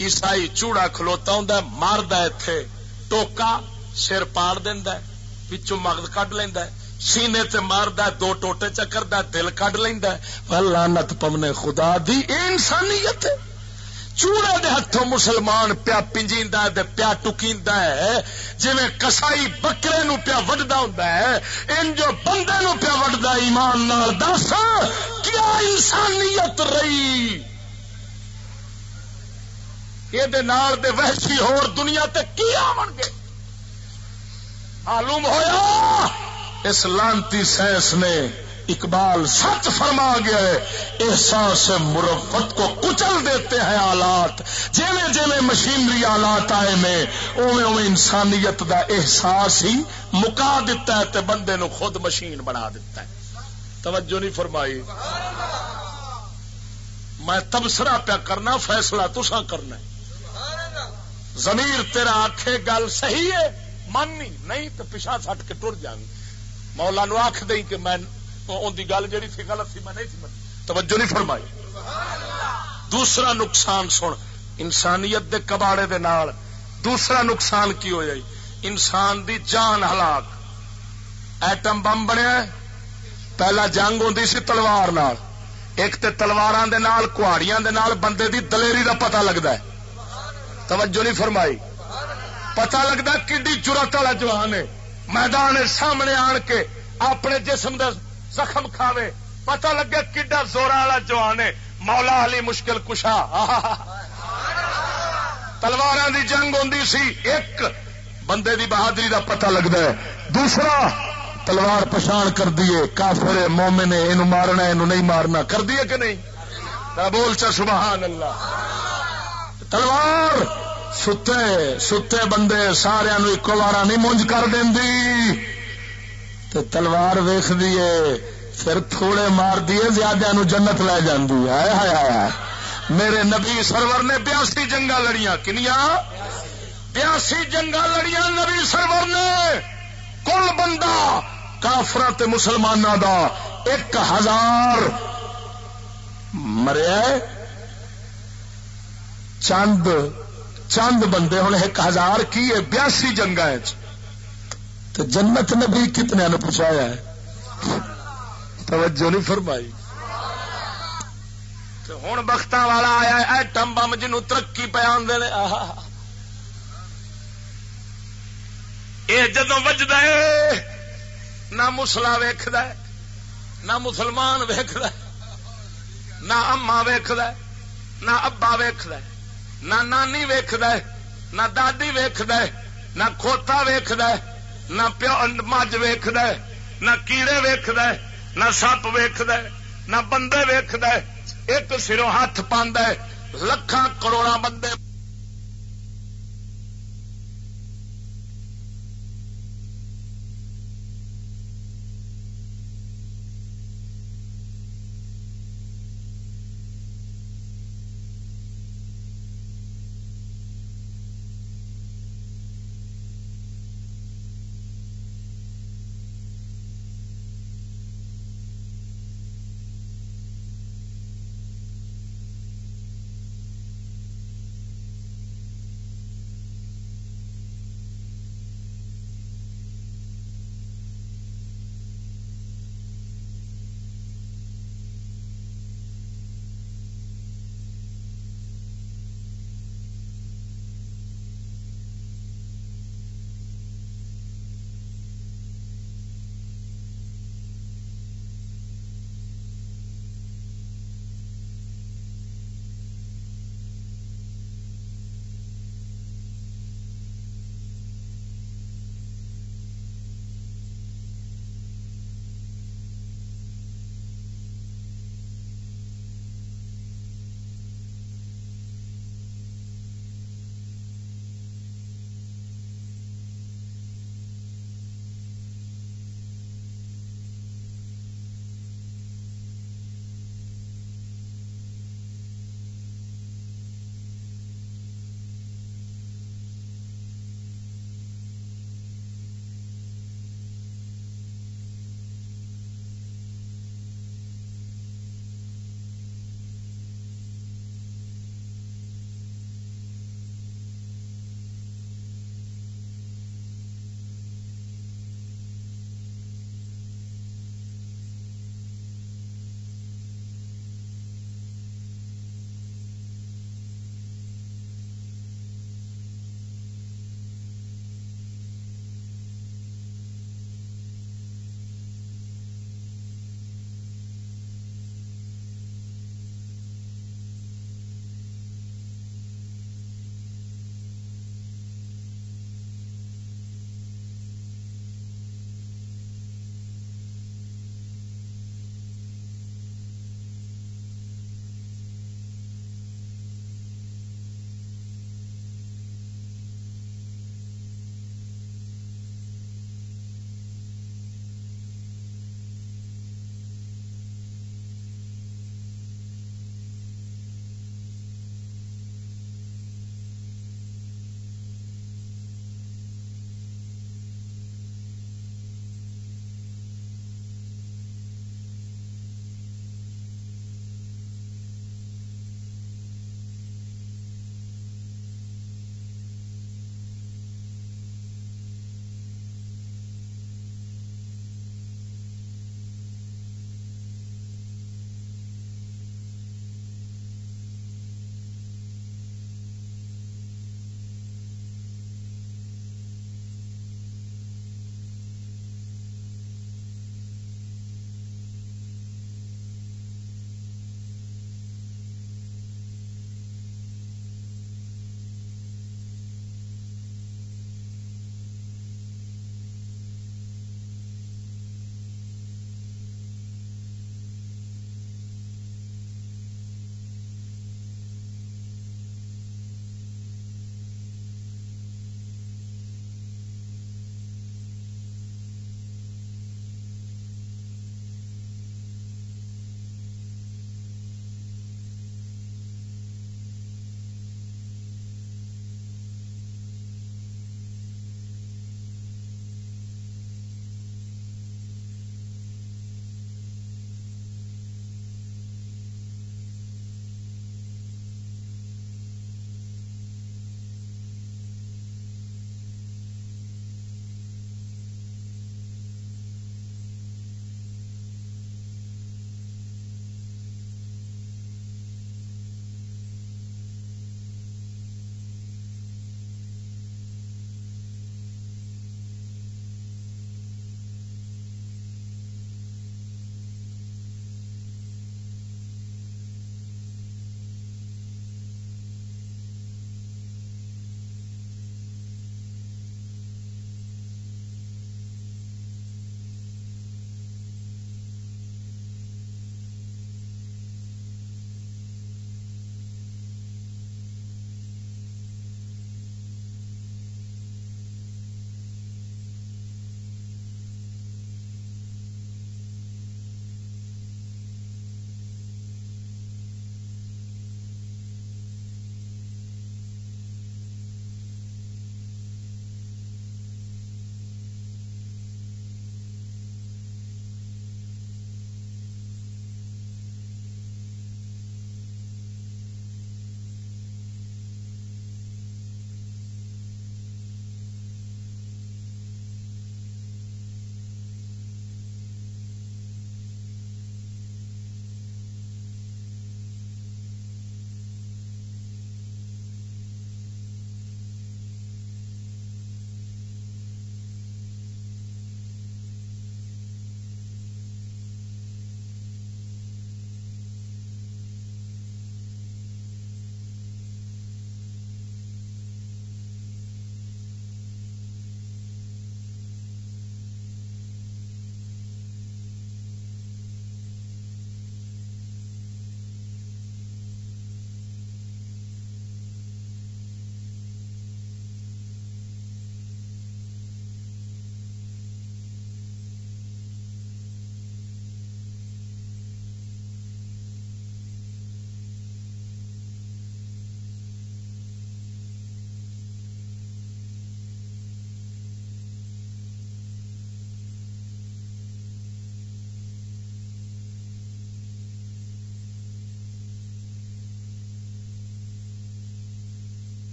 عیسائی چوڑا کھلوتا ہوں مارد اتے ٹوکا سر پاڑ دینا پچھو مغد کڈ لینا سینے تے مارد دو ٹوٹے چکر دل کڈ لینا لانت پونے خدا دی انسانیت چوڑے دے ہاتھوں مسلمان پیا پنجی پیا ٹکی جی کسائی بکرے نو پیا وڈا ہوں ان جو بندے نو پیا وڈا ایمان نال دس۔ کیا انسانیت رہی؟ یہ وحشی ہور دنیا تے کی آن گے معلوم ہویا؟ اس لانتی سائنس نے اقبال سچ فرما گیا ہے، احساس مرفت کو کچل دیتے ہیں آلات۔ جیویں جیویں مشینری آلات آئے نے اوے اوے انسانیت دا احساس ہی مکا دیتا ہے تے بندے نو خود مشین بنا دیتا ہے۔ توجہ نہیں فرمائی۔ میں تبصرہ پیا کرنا، فیصلہ تسا کرنا زمیر تیرا آخے گل صحیح ہے ماننی نہیں تو پیچھا سٹ کے ٹر جانی مولا نو آخ دئی کہ میں ان کی گل جہی تھی غلط تھی، میں نہیں تھی توجہ نہیں فرمائی۔ دوسرا نقصان سن، انسانیت دے کباڑے دے نال۔ دوسرا نقصان کی ہو جائی انسان دی جان ہلاک۔ ایٹم بم بنیا پہلا جنگ ہوں سی تلوار نال۔ ایک تے تلوار دے نال کہاڑیاں دے نال، بندے دی دلیری دا پتہ لگتا ہے۔ توجہ نہیں فرمائی۔ پتا لگتا کڈی چرت والا جوان ہے۔ میدان سامنے آن کے اپنے جسم دا زخم کھاوے۔ پتا لگے کڈا زورا والا جوان ہے۔ مولا علی مشکل کشا۔ تلوار دی جنگ ہوں سی۔ ایک بندے دی بہادری دا پتہ لگتا ہے۔ دوسرا تلوار پچھان کر دیے کافر مومن یہ مارنا یہ نہیں مارنا۔ کر دیے کہ نہیں؟ بول چا سبحان اللہ۔ تلوار ستے ستے بندے سارا ایک بار نہیں مونج کر دینی۔ تو تلوار ویخ دیے پھر تھوڑے مار دیے زیادہ نو جنت لے جاندی۔ ہے آیا میرے نبی سرور نے بیاسی جنگا لڑیاں۔ کنیا بیاسی جنگا لڑیاں نبی سرور نے۔ کل بندہ کافرت مسلمانوں دا ایک ہزار مریا چند چند بندے ہوں ایک ہزار کی ہے؟ بیاسی جنگا تو جنت نبی کتنے نے پہنچایا ہے؟ توجہ نہیں فرمائی۔ ہوں بخت والا آیا ایٹم بم جن ترقی پہ آدھے یہ جدو وجد نہ مسلا ویخد نہ مسلمان ویخد نہ اما ویخد نہ ابا ویخد نہ نانی ویخد نہ دادی ویخد نہ کھوتا ویخد نہ پیو مجھ ویخد نہ کیڑے ویخد نہ سپ ویخد نہ بندے ویخد ایک سروں ہاتھ پاند لکھان کروڑا بندے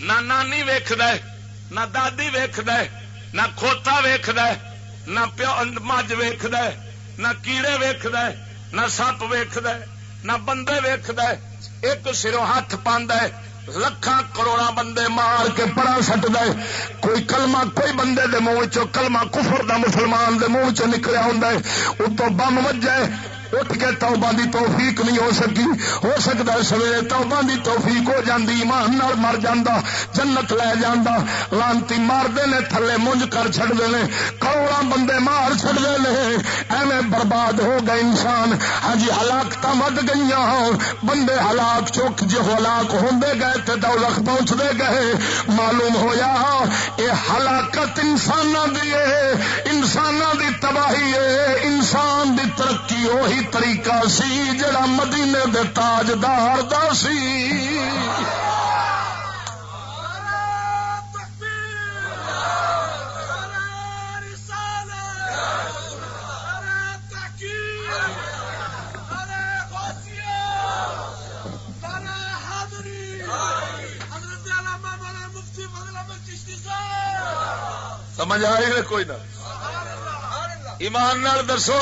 نہ نانی ویخد نہ دادی ویخد نہ کھوتا ویخد نہ پیو مجھ ویخد نہ کیڑے ویخد نہ سپ ویخد نہ بندے ویخد ایک سروں ہاتھ پہ لکھان کروڑا بندے مار کے پڑا سٹ دے کوئی کلمہ کوئی بندے دے منہ چ کلمہ کفر دا مسلمان دے منہ چ نکلیا ہوں اتو بم وجے اٹھ کے توبہ دی توفیق نہیں ہو سکی۔ ہو سکتا ہے سویرے توبہ دی توفیق ہو جاندی، ایمان نال مر جاندا، جنت لے جاندا۔ لانتی مار دے نے تھلے منج کر چھڑ دے نے کروڑا بندے مار چھڑ دے نے برباد ہو گئے انسان۔ ہاں جی ہلاکت ود گئی بندے ہلاک چوک جو ہلاک ہوندے گئے تے دولت پہنچتے گئے۔ معلوم ہویا اے ہلاکت انسان دی انسان دی تباہی ہے انسان دی ترقی وہی طریقہ سی جڑا مدینے دے تاجدار دا سی۔ سمجھ آئے کوئی نہ؟ ایمان نال دسو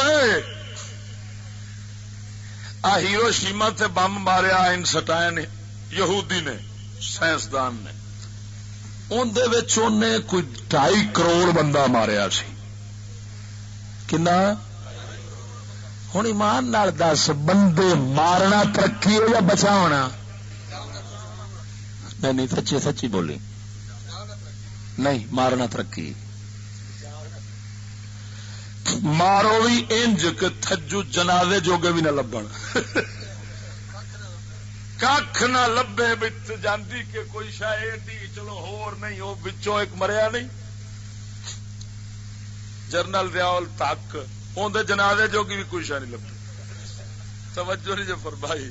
آ ہیرو شیما تے بم ماریا، ان یہودی نے، سائنسدان نے۔ اندر کوئی ڈائی کروڑ بندہ ماریا سی۔ کنا؟ ہوں ایمان نال دس، بندے مارنا ترقی ہو یا بچا ہونا؟ نہیں، سچی سچی بولی۔ نہیں، مارنا ترقی۔ مارو بھی انج کہ تھجو جنازے جوگے بھی نہ لبن۔ کھ نہ لبے بچ جاندی کہ کوئی شاید چلو ہور نہیں، وہ بچوں ایک مریا نہیں۔ جرنل ریال تک اندر جنازے جوگی بھی کوئی شاید نہیں لبے توجہ نہیں جو فرمائی۔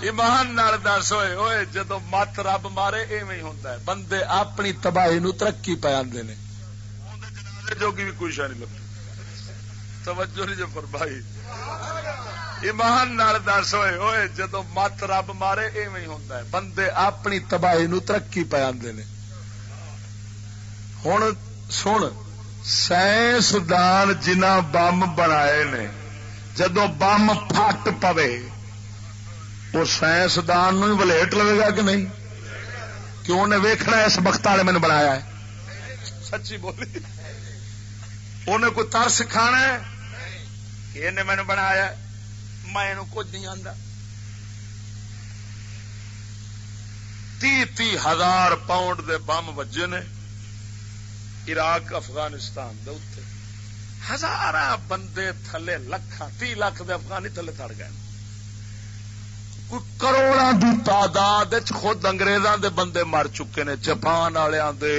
ایمان نال دس ہوئے ہوئے، جدو مت رب مارے، ایویں ہوتا ہے۔ بندے اپنی تباہی نو ترقی پہ آدھے نے۔ کرنے جوگی بھی کوئی شہ نہیں لگتی۔ توجہ نہیں جو فرمائی۔ ایمان نال دس ہوئے ہوئے جدو مت رب مارے، ایویں ہوتا ہے۔ بندے اپنی تباہی نو ترقی پہ آدھے نے۔ ہوں سن، سائنسدان جنہ بم بنائے نے جدو بم پٹ پوے، وہ سائنسدان ولیٹ لگے گا کہ نہیں؟ کیوں نے ویکھنا اس وقت والے مین بنایا ہے۔ سچی بولی۔ انہیں کوئی تر سکھانا کہ مینو بنایا میں کچھ نہیں آتا تی تی ہزار پاؤنڈ دے بم وجے نے عراق افغانستان دے اتنے ہزار بندے تھلے لکھا تی لاکھ دے افغانی تھلے تڑ گئے کوئی کروڑا دی تعداد خود انگریزاں دے بندے مر چکے نے جاپان والوں دے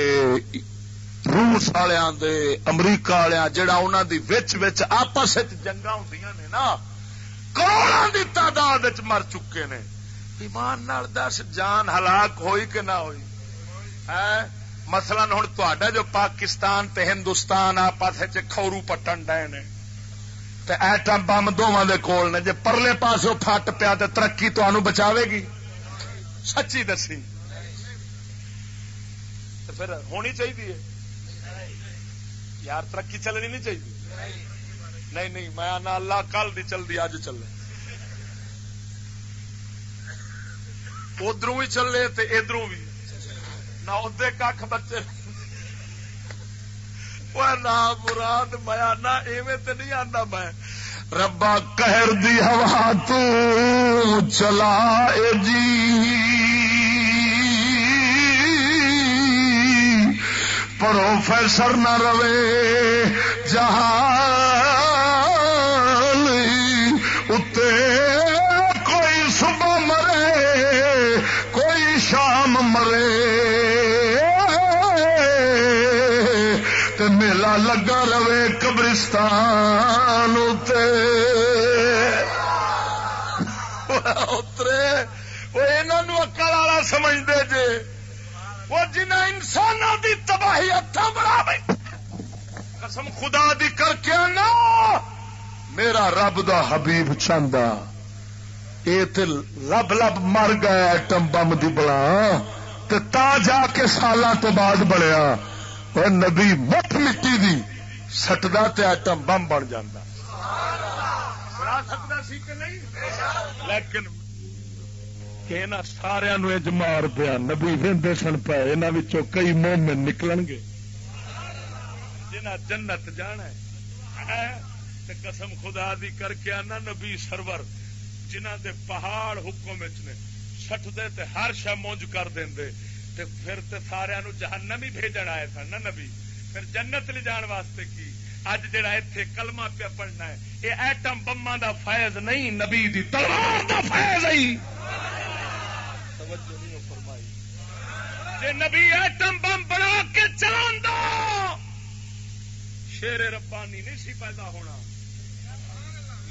روس والوں امریکہ والوں جہاں انہوں دی وچ وچ آپس جنگا ہوں نے نا کروڑوں دی تعداد مر چکے نے۔ ایمان نال دس، جان ہلاک ہوئی کہ نہ ہوئی؟ مثلا ہوں تا جو پاکستان تے ہندوستان آپس کورو پٹن ڈے نے ایٹم بم دونوں دے کول نے، جے پرلے پاس پٹ پیا تو ترقی تمہوں بچاوے گی؟ سچی دسی۔ پھر ہونی چاہیے یار ترقی چلنی نہیں چاہیے۔ نہیں نہیں، میں آنا اللہ کل نہیں چلتی اج چلے ادھر بھی چلے تو ادھر بھی۔ نہ ادے کھ بچے۔ نہ مراد میں آنا، ایویں تو نہیں آنا میں۔ ربا کہر دی ہوا تو چلا جی۔ پروفیسر نہ رہے جہاں اتے کوئی صبح مرے، کوئی شام مرے۔ میلا لگا رہے قبرستان اترے اترے، وہ یہ اکل والا سمجھتے جے۔ وہ جنہ انسان دی تباہی ہاتھ بڑا قسم خدا دی کر کے نا میرا رب دا حبیب چاہتا یہ رب لب لب مر گیا ایٹم بم دی بلا۔ تا جا کے سال تو بعد بڑیا اور نبی، مٹھ مٹی دی سٹدا تے ایٹم بم بن جانا سکتا سی کہ نہیں؟ لیکن سارا مار پیا نبی وے سن پے یہاں کئی مومن نکل گے۔ جنہ جنت جانا قسم خدا دی کر کے آنا نبی سرور جنہ دے پہاڑ حکم نے سٹ دے تے ہر شا مونج کر دیں دے تے پھر تے سارا جہنم ہی بھیجن آئے سن نا نبی۔ پھر جنت لے جان واسطے کی؟ اج جڑا اتنے کلمہ پیا پڑھنا ہے یہ ایٹم بما دا فیض نہیں، نبی دی تلوار دا فیض ہی جے نبی ایٹم بم بنا کے چلا شیر ربانی نہیں سی پیدا ہونا۔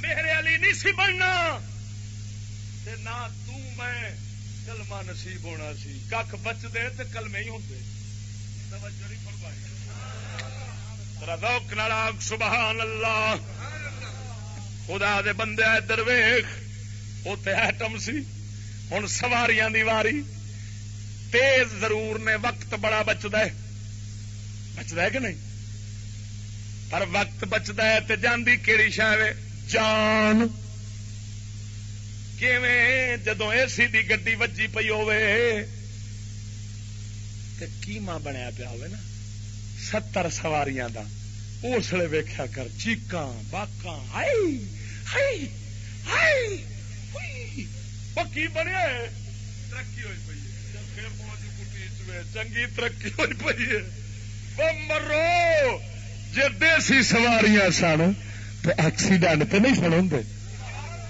میرے علی نہیں سی بننا۔ تے نہ تو میں کلمہ نصیب ہونا سی۔ کھ بچتے تو کلمے ہی ہوں سبحان اللہ خدا دے بندے درویخ اتے ایٹم سی۔ ہوں سواریاں دی واری۔ تیز ضرور نے وقت بڑا بچتا ہے۔ بچتا ہے کہ نہیں؟ پر وقت بچتا ہے تو جاندی کہڑی شاید جان۔ جدو اے سی دی گڈی وجی پی کیما بنیا پیا ہو ستر سواریاں دا۔ اس لیے ویخیا کر چیقاں باقاں پکی بنیا ترقی ہوئی چنگی ترقی ہوئی پی مرو جی دیسی سواریاں سن تو ایکسیڈنٹ تو نہیں سن ہوں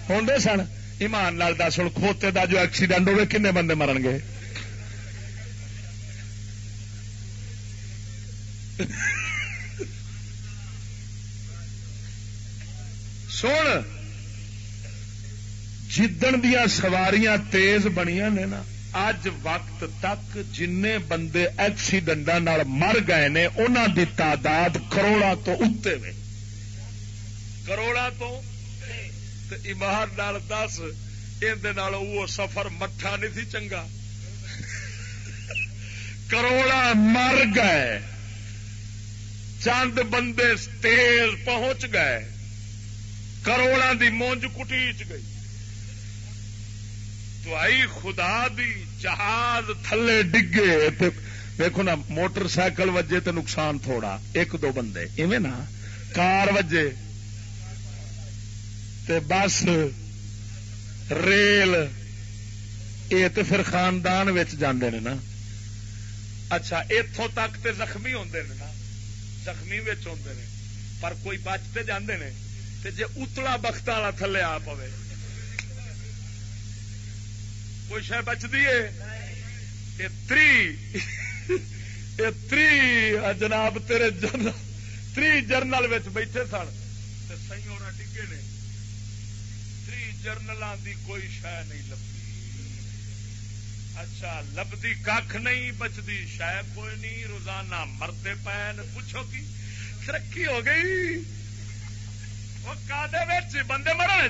ہوں سن؟ ایمان لال دس ہوں کھوتے دا جو ایکسیڈنٹ ہوئے، کنے بندے مرن گے؟ سن، جدن دیا سواریاں تیز بنیا نے نا۔ اج وقت تک جن بندے ایکسیڈنٹ مر گئے نے انہوں دی تعداد کروڑا تو اتنے میں کروڑا تو ایمان نال دس یہ سفر مٹھا نہیں تھی چنگا کروڑا مر گئے چند بندے تیز پہنچ گئے کروڑا دی مونج کٹیچ گئی تو خدا دی جہاز تھلے ڈگے دیکھو نا، موٹر سائیکل وجے تو نقصان تھوڑا، ایک دو بندے، ایویں نا، کار وجے تے بس، ریل یہ تو پھر خاندان جاندے نے نا۔ اچھا اتوں تک تے زخمی ہوندے نے نا۔ زخمی ہوندے نے۔ پر کوئی بچتے جاندے نے تے جے اتلا بخت والا تھلے آ پوے۔ کوئی شہ بچتی ہے تری تری جناب تیرے جنرل تری جرنل بیٹھے سن سی اور ڈگے نے۔ تری جرنل دی کوئی شہ نہیں لبھی۔ اچھا لبھی کھ نہیں بچتی شہ کوئی نہیں، روزانہ مرتے پے پوچھو کی؟ ترقی ہو گئی؟ وہ کدے بندے مرنے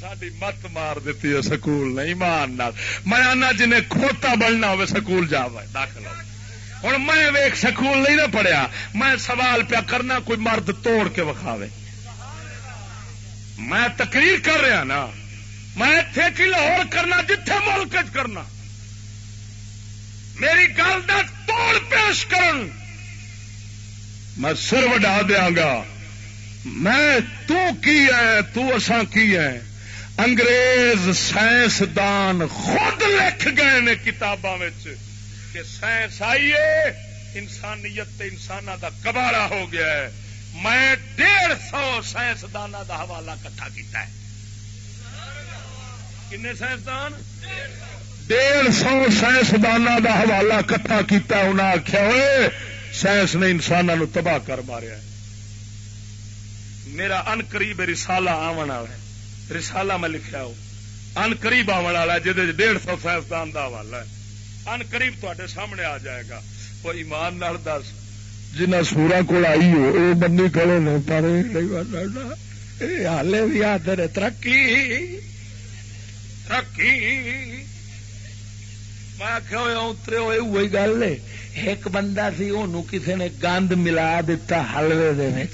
ساری مت مار دیتی ہے سکول نہیں مان میں آنا جنہیں کھوتا بننا ہو سکول جا داخل ہوں میں ویک سکول نہیں نہ پڑھیا، میں سوال پیا کرنا، کوئی مرد توڑ کے وکھاوے۔ میں تقریر کر رہا نا، میں اتے کی لاہور کرنا، جتھے ملک کرنا۔ میری گل کا توڑ پیش کرن۔ میں سر وڈا دیا گا۔ میں تو کی ہے، تو اساں کی ہے؟ انگریز سائنسدان خود لکھ گئے نے کتاباں کہ سائنس آئیے، انسانیت انسان کا کباڑا ہو گیا ہے۔ میں ڈیڑھ سو سائنسدان کا حوالہ کٹھا کیتا ہے۔ کن سائنسدان؟ ڈیڑھ سو سائنسدان کا حوالہ کٹھا کیتا انہیں آخیا ہوئے، سائنس نے انسانوں تباہ کر ماریا ہے۔ میرا ان قریب رسالہ آن والا ہے۔ رسالہ میں لکھا ہو۔ ان قریب آن والا جہد ڈیڑھ سو سائنسدان کا حوالہ ہے۔ ان قریب تے سامنے آ جائے گا۔ وہ ایمان نال دس۔ جنہ سورا کو آئی ہو یہ بندی کھڑے نے، پر ہالے بھی آدھے ترقی۔ ترقی۔ میں آخیا ہوا اترے ہوئے وہی گل ہے۔ ایک بندہ سی انہوں کسی نے گند ملا دتا حلوے دے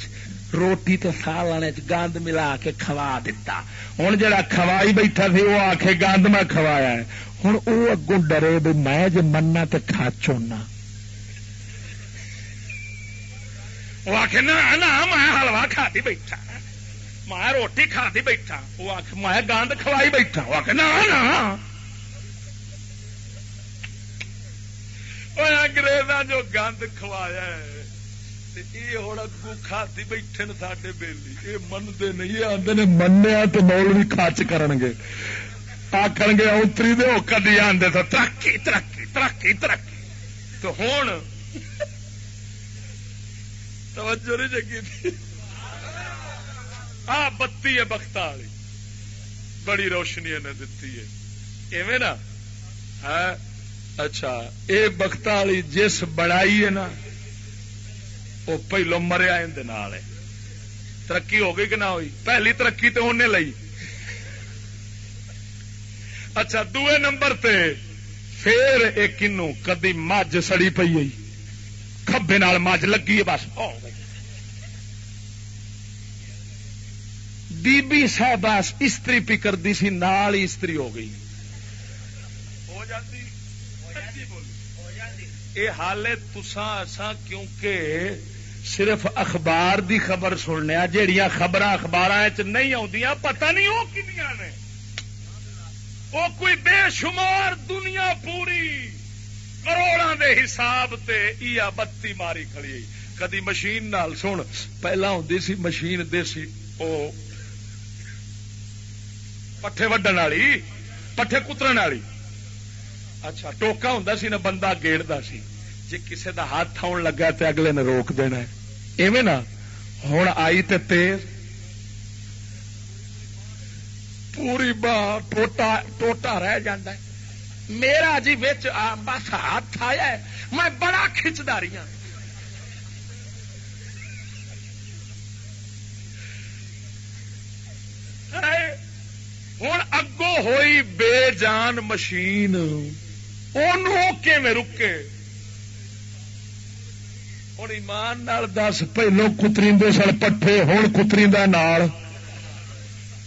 روٹی تے سالن گند ملا کے کھوا دیتا ہوں جڑا کھوائی بیٹھا سی وہ آ کے گند میں کھوایا ہے۔ ہوں وہ اگوں ڈرے بھی میں جی منا تو کھا چونا۔ وہ آخ میں حلوا کھا دی بیٹھا۔ میں روٹی کھا دی بیٹھا۔ وہ آخ میں گند کھوائی بیٹھا۔ وہ آخ نہ انگریزا جو گند کھوایا ہے یہ ہوں اگو کھاتی بیٹھے بےلی یہ منتے نہیں آتے نے منیا تو خرچ کرن گے۔ آخر گے اتری دے کدی آدھے تو ترقی ترقی ترقی ترقی۔ تو ہوں توجہ نہیں جگی تھی۔ آ، بتی ہے بخت والی بڑی روشنی نے دتی ہے۔ ایویں نا؟ ہاں؟ اچھا یہ بخت والی جس بڑائی ہے نا وہ پہلو مریا اندر ترقی ہو گئی کہ نہ ہوئی پہلی ترقی تو انہیں لئی اچھا دوے نمبر تے پھر ایک کنو کدی مجھ سڑی پی گئی کبے مجھ لگی بس بی بی صاحب استری پی کرتی سی نال ہی استری ہو گئی ہو جاتی یہ حال تسا کیونکہ صرف اخبار دی خبر سننے جہیا خبر اخبار نہیں آدی پتہ نہیں وہ کنیا نے۔ وہ کوئی بے شمار دنیا پوری کروڑا دے حساب تے ایا بتی ماری کھڑی۔ کدی مشین نال سن، پہلا ہوں سی مشین دیسی، او پٹھے وڈن والی، پٹھے کترن والی۔ اچھا ٹوکا ہوں سی نا، بندہ گیڑتا سی۔ جی کسی کا ہاتھ آن لگا تو اگلے نے روک دینا ایویں نا ہوں آئی تے تیز پوری باہ ٹوٹا ٹوٹا رہ جا میرا جی بچ بس ہاتھ آیا میں بڑا کھچتا رہی ہوں ہوں اگوں ہوئی بے جان مشین میں رکے؟ ہوں ایمان دس پہلو کتری سن پٹھے ہوں کتری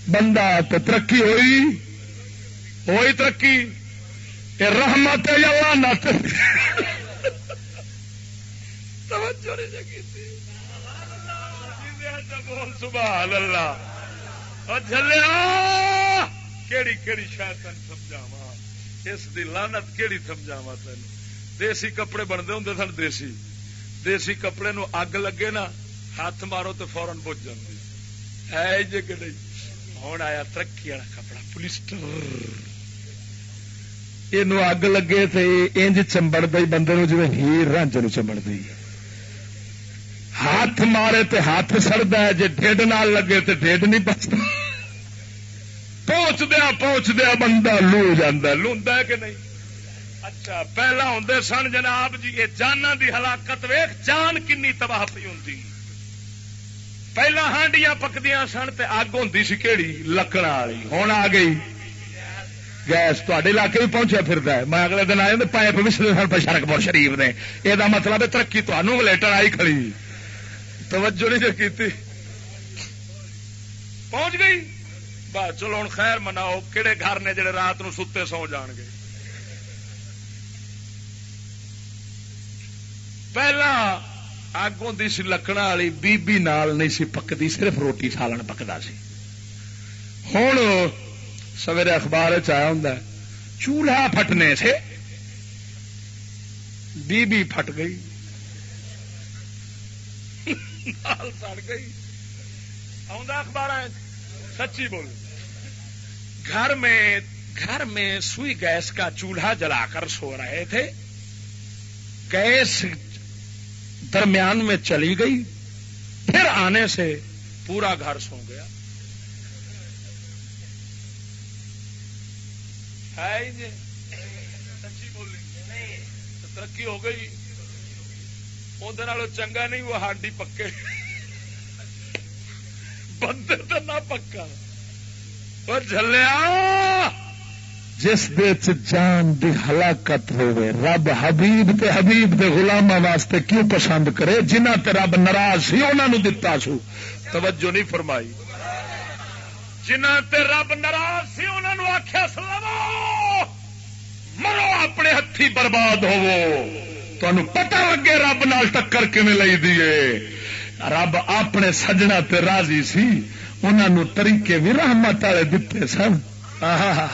بندہ تو ترقی ہوئی ہوئی ترقی رحمت یا سبحان اللہ جلیا کیڑی کیڑی شاید تین سمجھاوا اس دی لانت کیڑی سمجھاوا تین دیسی کپڑے بنتے ہوں سن دیسی دیسی کپڑے نو اگ لگے نا، ہاتھ مارو تو فورن بج جاتی ہے جی کہ نہیں۔ ہوں آیا ترقی والا کپڑا پولیسٹر یہ اگ لگے تو انج چمبڑ دئی بندے نو جی ہیر رانج نو چمبڑ دئی ہاتھ مارے تے ہاتھ سڑتا ہے جی ڈیڈ نال لگے تو ڈیڈ نہیں بچتا پہنچ دیا پہنچ دیا بندہ لو جا لوا کہ نہیں؟ اچھا پہلا ہوں سن جناب جی یہ جانا دی ہلاکت ویخ جان کنی تباہ پی ہوں پہلا ہانڈیاں پکدیا سن تے اگ ہوں سی کہڑی لکڑ والی۔ ہوں آ گئی۔ گیس تے علاقے بھی پہنچا پھر میں اگلے دن آئے پائپ وسلے سن شرک پور شریف نے۔ یہ مطلب ہے ترقی تمہوں لیٹر آئی کھڑی۔ توجہ نہیں جو کی پہنچ گئی؟ بس، چلو ہوں خیر مناؤ کہڑے گھر نے جڑے رات نو ستے سو جان گے؟ پہلا اگ ہوں سی لکڑا والی بیبی نال نہیں سی پکتی صرف روٹی سالن پکتا سی ہوں سویرے اخبار چیا ہوں چولہا پھٹنے سے بی بی پھٹ گئی سڑ گئی اخبار سچی بول گھر میں گھر میں سوئی گیس کا چولہا جلا کر سو رہے تھے گیس درمیان میں چلی گئی، پھر آنے سے پورا گھر سو گیا۔ جی ترقی ہو گئی۔ اندر چنگا نہیں، وہ ہانڈی پکے۔ بندے تو نہ پکا اور جلیا جس دے جان دی ہلاکت ہوئے رب حبیب تے حبیب دے غلامہ واسطے کیوں پسند کرے؟ جنہ تے رب ناراض سی انہوں دتا سو۔ توجہ نہیں فرمائی۔ جنہ تے رب ناراض سی انہوں آخیا سلام مرو اپنے ہاتھی برباد ہوو تمہیں پتہ لگے رب نال ٹکر کیون لئی دیے رب اپنے سجنا تے راضی سی انہوں طریقے بھی رحمت والے دیتے سن۔ آہا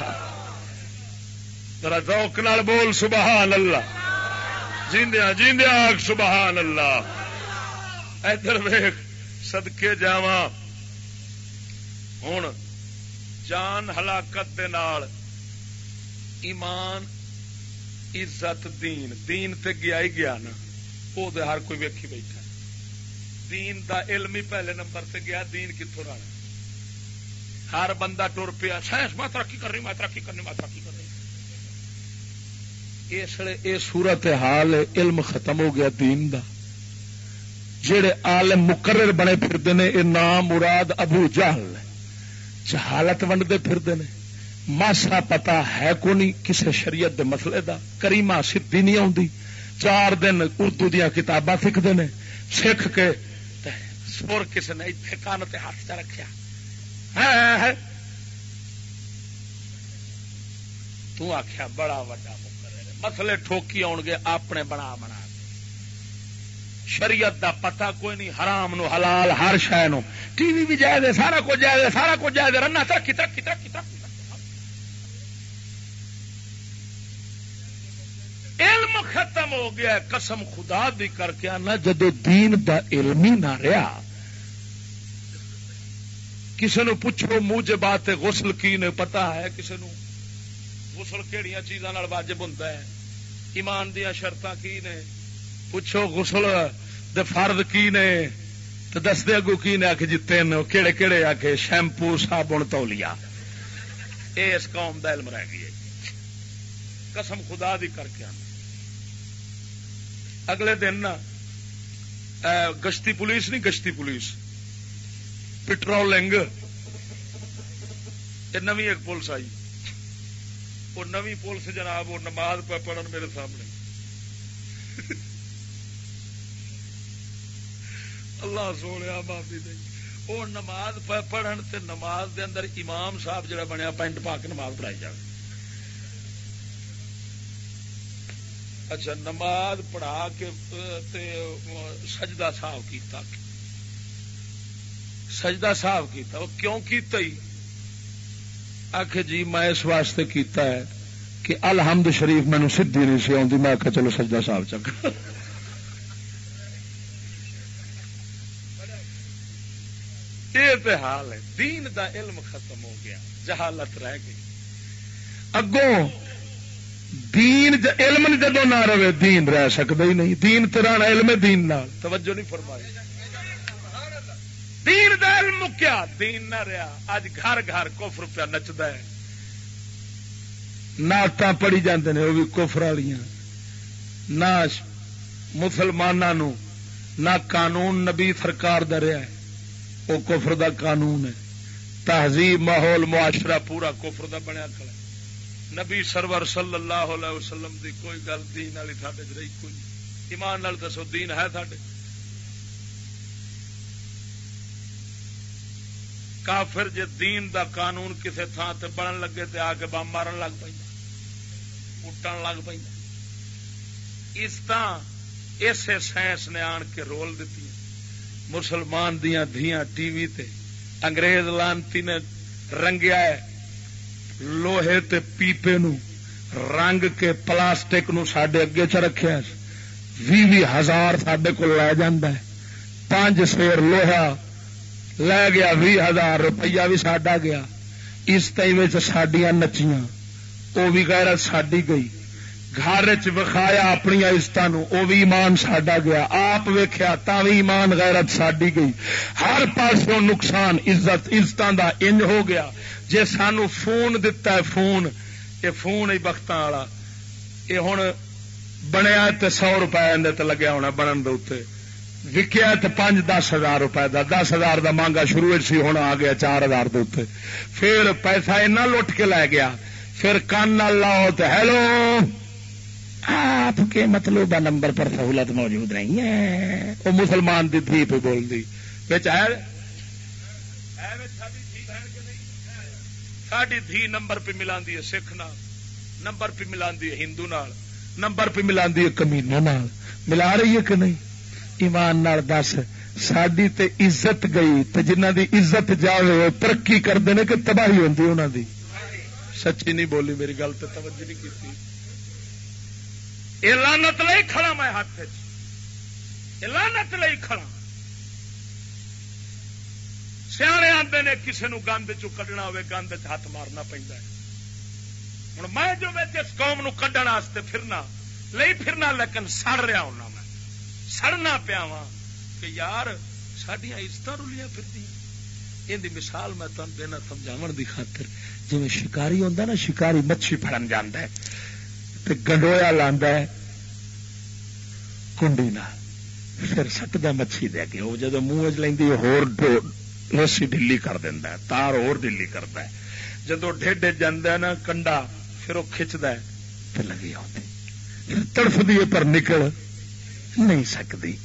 ذرا ذوق نال بول سبحان اللہ جیندیا جیندیا سبحان اللہ ادھر ویخ سدکے جاوا ہوں جان ہلاکت دے نال ایمان، عزت، دین۔ دین تے گیا ہی گیا نا۔ وہ ہر کوئی ویکھی بیٹھا۔ دین دا علم ہی پہلے نمبر تے گیا، دین کتوں رہا ہر بندہ ٹر پیا، سائنس، میں ترقی کر رہی میں ترقی کرنی، میں ترقی کر رہی اس لیے یہ صورت حال علم ختم ہو گیا دین دا۔ جڑے عالم مقرر بنے پھرتے ہیں یہ نام مراد ابو جہل جہالت ونڈتے پھرتے ہیں ماسا پتا ہے کو نہیں کسی شریعت دے مسئلے دا۔ کریما سدھی نہیں آتی چار دن اردو دیا کتاباں سیکھتے ہیں سکھ کے سر کسی نے اتنے کان ہاتھ چ رکھا تو آخیا بڑا وا مسلے ٹھوکی آن گے، اپنے بنا بنا شریعت دا پتہ کوئی نہیں، حرام نو، حلال، ہر شہ نو۔ ٹی وی بھی جائے دے سارا کچھ جائے دے سارا کچھ جائے دے رنا ترقی ترقی ترقی ترقی۔ علم ختم ہو گیا ہے۔ قسم خدا دی کر کے آنا، جدو دین دا علم ہی نہ رہا۔ کسی نو پوچھو منہ بات غسل کی نے پتا ہے؟ کسی نو غسل کہڑی چیزاں واجب ہوں ایمان دیا شرط کی نے؟ پوچھو غسل دے فرد کی نے؟ تو دستے اگو کی نے آخ جی تین کہڑے کہڑے آ کے شیمپو، صابن، تولیا۔ یہ اس قوم کا علم رہ گئی قسم خدا دی کر کے آنا۔ اگلے دن نا گشتی پولیس، نہیں گشتی پولیس پٹرولنگ نو ایک پولیس آئی۔ وہ نو پولیس جناب وہ نماز پہ پڑھن میرے سامنے۔ اللہ سونے معافی دے وہ نماز پہ پڑھن تے نماز دے اندر امام صاحب جڑا بنیا پینٹ پا کے نماز پڑھائی جائے اچھا نماز پڑھا کے سجدہ صاحب کیتا۔ سجدہ صاحب کیتا۔ وہ کیوں کیتا ہی؟ آخ جی میں اس واسطے کیتا ہے کہ الحمد شریف مینو سدھی نہیں سی آتی میں آخا چلو سجدہ صاحب چک یہ حال ہے، دین دا علم ختم ہو گیا، جہالت رہ گئی۔ اگوں دین علم جدو نہ رہے، دین رہ سکتا ہی نہیں۔ دین تیرا علم دین نال، توجہ نہیں فرمائی۔ دین دا علم کیا؟ دین نہ رہا۔ اج گھر گھر کفر پیا نچد نعت پڑھی جاندے نے وہ بھی کفر والی نہ مسلمانوں نہ قانون نبی سرکار دا رہا ہے۔ وہ کفر دا قانون ہے۔ تہذیب، ماحول، معاشرہ پورا کفر دا بنیا کھڑا نبی سرور صلی اللہ علیہ وسلم دی کوئی گل دین والی تھے رہی کوئی ایمان نال دسو، دین ہے تھے کافر جے دین دا قانون کسے تھان تے بنن لگے تے آ کے بم مارن لگ پہ اٹھن لگ پہ اس طرح اسے سائنس نے آن کے رول دیتی ہے۔ مسلمان دیا دیا ٹی وی تے انگریز لانتی نے رنگیا ہے۔ لوہے تے پیپے نو رنگ کے پلاسٹک نو سڈے اگے چ رکھا بھی بھی ہزار سڈے کو لے جا پانچ سیر لوہا لے گیا بھی ہزار روپیہ بھی ساڈا گیا۔ اس ٹائم سڈیا نچیاں۔ وہ بھی غیرت ساڈی گئی۔ گھر چایا اپنی عزت وہ بھی ایمان ساڈا گیا۔ آپ ویخیا تا بھی ایمان غیرت ساڈی گئی۔ ہر پاسوں نقصان، عزت عزت کا انج ہو گیا۔ جی سانو فون دتا ہے، فون یہ فون ہی بخت والا۔ یہ ہوں بنیا تو سو روپئے لگیا ہونا بنن دے وکیا تو پانچ دس ہزار روپئے کا دس ہزار کا مانگا شروع سی ہونا آ گیا چار ہزار پھر پیسہ ایسا لٹ کے لے گیا۔ پھر کان لاؤ تو ہیلو۔ آپ کے مطلوبہ نمبر پر سہولت موجود نہیں ہے۔ وہ مسلمان دی تھی پہ بول دی۔ ساری دھی نمبر پہ ملا سکھ نال۔ نمبر پہ ملا ہندو نال۔ نمبر پہ ملا کمینے ملا رہی ہے کہ نہیں؟ ایمان نال دس ساری تے عزت گئی تے جنہ دی عزت جائے ترقی کرتے ہیں کہ تباہی ہوتی انہوں دی۔ سچی نہیں بولی، میری گل تو توجہ نہیں کی لانت لئی کھڑا میں ہاتھ لانت لئی کھڑا۔ سیانے آتے نے کسی نو گند چڈنا ہوے، گند چ ہاتھ مارنا پہنتا ہے۔ ہوں میں جو میں جس قوم نو کڈن واسطے پھرنا، لئی پھرنا لیکن سڑ رہا ہونا میں۔ سڑنا پیا وا کہ یار سڈیا عزت رلیاں پھر یہ مثال میں تم دینا سمجھاو دی خاطر جی شکاری ہوتا نا شکاری مچھی فڑن جانا ہے گنڈویا لانا کنڈی پھر سٹدا مچھی دے کے وہ جب منہ چ لینی ہوسی ڈلی کر دینا تار اور ڈلی کرتا ہے جدو ڈیڈ جانا نا کنڈا پھر وہ کھچتا ہے تو لگی آتی پھر تڑف پر نکل نہیں سکتی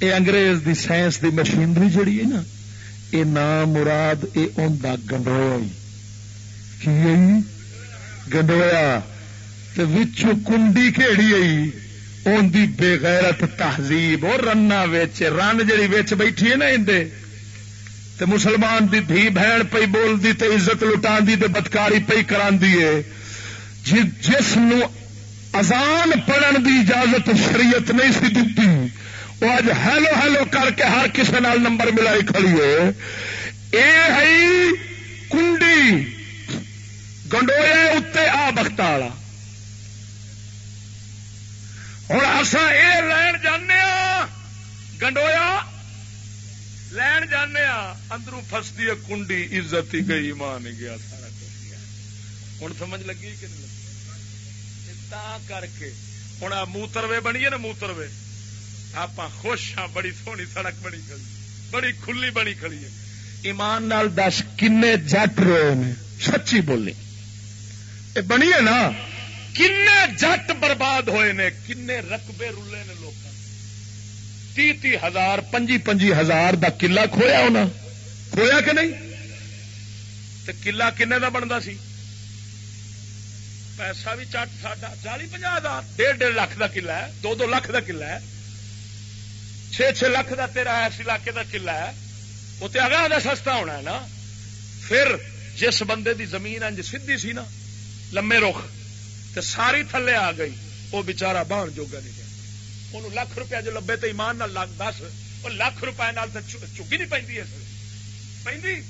یہ انگریز دی سائنس دی مشینری جڑی ہے نا یہ نام مراد یہ آدھا گنڈویا گنڈویا کنڈی کھیڑی آئی ان کی بےغیرت تہذیب اور رنا ویچ رن جی ویچ بیٹھی ہے نا اندر تے مسلمان دی دھی بہن پی بول دی تے عزت لٹا دی تے بدکاری پی کرا ہے جس نو ازان پڑھن دی اجازت شریعت نہیں سی دیتی وہ اج ہیلو ہیلو کر کے ہر کسی نال نمبر ملائی کھڑی ہے اے ہے کنڈی۔ گنڈویا اتنے آ بخت والا ہوں اصا یہ لین جانے گنڈویا لین جانے اندروں فستی کنڈی، عزت ہی گئی ماں نہیں گیا، سارا کچھ ہوں سمجھ لگی کہ نہیں؟ کر کے ہوں موتروے بنی نا موتروے آپ خوش ہاں بڑی سونی سڑک بنی کھڑی بڑی کھلی بنی کھڑی ہے ایمان نال دس کن جٹ روئے نے سچی بولی بنی ہے نا کن جٹ برباد ہوئے نے کن رقبے رلے نے لوگ تی تی ہزار پنجی پنجی ہزار دا کلا کھویا ہونا کھویا کہ نہیں تو کلا کنے دا بنتا سی پیسہ بھی چٹ ساڈا، چالی پنجا ڈیڑھ ڈیڑھ لاکھ دا کلا ہے، دو دو لاکھ دا کلا ہے۔ چھ چھ لاکھ دا تیرا اس علاقے دا کلا ہے۔ وہ تو اگا سستا ہونا ہے نا۔ پھر جس بندے دی زمین انج سیدھی سی نا، لمے رخ، تے ساری تھلے آ گئی، وہ بچارا بہن جوگا نہیں گیا انہوں لکھ روپیہ جو لبے تو ایمان نہ دس وہ لکھ روپئے چکی نہیں پہ پہ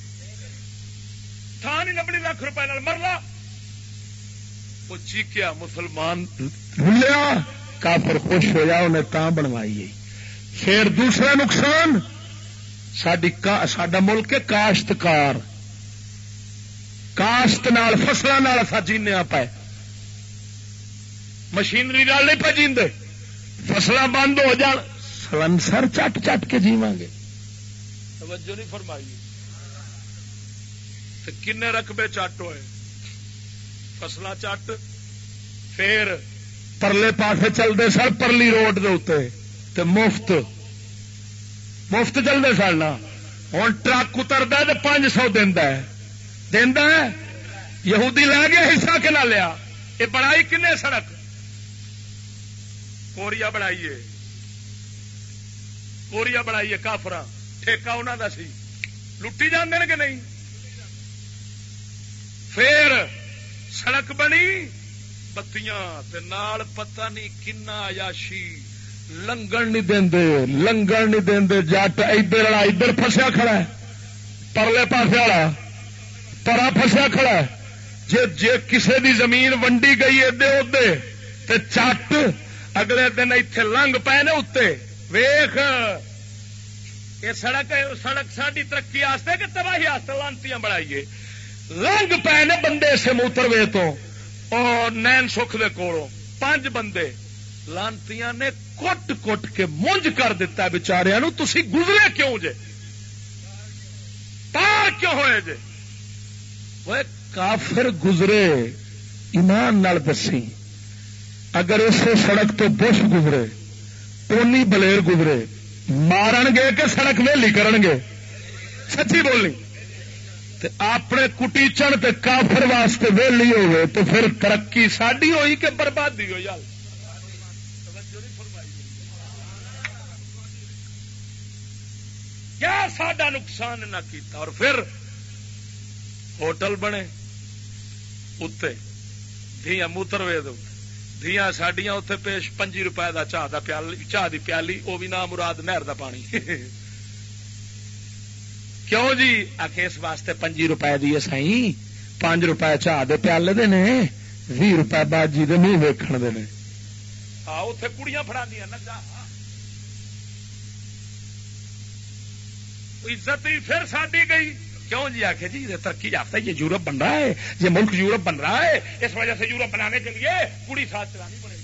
تھان نہیں لبنی لکھ روپئے مرلا۔ وہ چیکیا مسلمان بھولیا کافر خوش ہوا انہیں تا بنوائی پھر دوسرا نقصان سڈا ملک کاشتکار۔ کاشت نال فصلوں جینے پائے مشینری نال نہیں پہ فصل بند ہو جان۔ سلنسر چٹ چٹ کے جیوا گے۔ توجہ نہیں فرمائی۔ کن رقبے چٹ ہوئے؟ فصل چٹ، پھر پرلے پاسے چلتے سر پرلی روڈ دے اتنے مفت۔ مفت چلتے سر نا۔ ہوں ٹرک اترتا تو پانچ سو دینا دینا یہودی لے گیا، حصہ کہ نہ لیا؟ یہ بڑائی کن سڑک؟ کوریا بنائیے کوریا بنائیے کافر ٹھیکا انہوں کا سی۔ لٹی جانے کہ نہیں؟ پھر سڑک بنی، بتیاں نال پتہ نہیں کنا آیاشی لنگن نہیں دے لنگن نہیں دے جٹ ادھر والا ادھر فسیا کھڑا ہے، پرلے پاسے والا، پرا فسیا کھڑا ہے۔ جے جے کسے دی زمین ونڈی گئی ادے ادے تے چٹ اگلے دن اتے لنگ پے نے اتنے ویخ یہ سڑک سڑک ساری ترقی کہ تباہی آستے؟ لانتی بڑھائیے۔ لنگ پے نے بندے سے موتر وے تو، اور نین سکھ دے کولوں۔ پانچ بندے لانتی نے کٹ کٹ کے مونج کر دیتا بچاریا تھی گزرے کیوں جے؟ پار کیوں ہوئے جے؟ وہ کافر گزرے، ایمان نال دسی۔ اگر اسے سڑک تو بش گزرے اونی بلیر گزرے، مارن گے کہ سڑک ویلی کرن گے؟ سچی بولنی۔ اپنے کٹیچن تے کافر واسطے ویلی ہوئے تو پھر ترقی ساری ہوئی کہ بربادی ہوئی؟ کیا سڈا نقصان نہ کیتا؟ اور پھر ہوٹل بنے اتنے دیا موتر وید دیا سڈیا اتے پیش پنجی روپئے کا چاہ کا پیالی، چاہ کی پیالی وہ بھی نام مراد نہر کا پانی۔ کیوں جی؟ آخ اس واسطے پنجی روپئے دی سائی پانچ روپئے چاہ دے پیالے دے نے بھی روپئے باجی دے منہ ویکن دے نے۔ اتے کڑیاں فڑا دیا نجا عزت ہی پھر ساڈی گئی۔ کیوں جی؟ آخ جی ترقی یافتہ یہ یورپ بن رہا ہے۔ یہ ملک یورپ بن رہا ہے۔ اس وجہ سے یورپ بنانے کے لیے کڑی ساتھ چلانی پڑے گی۔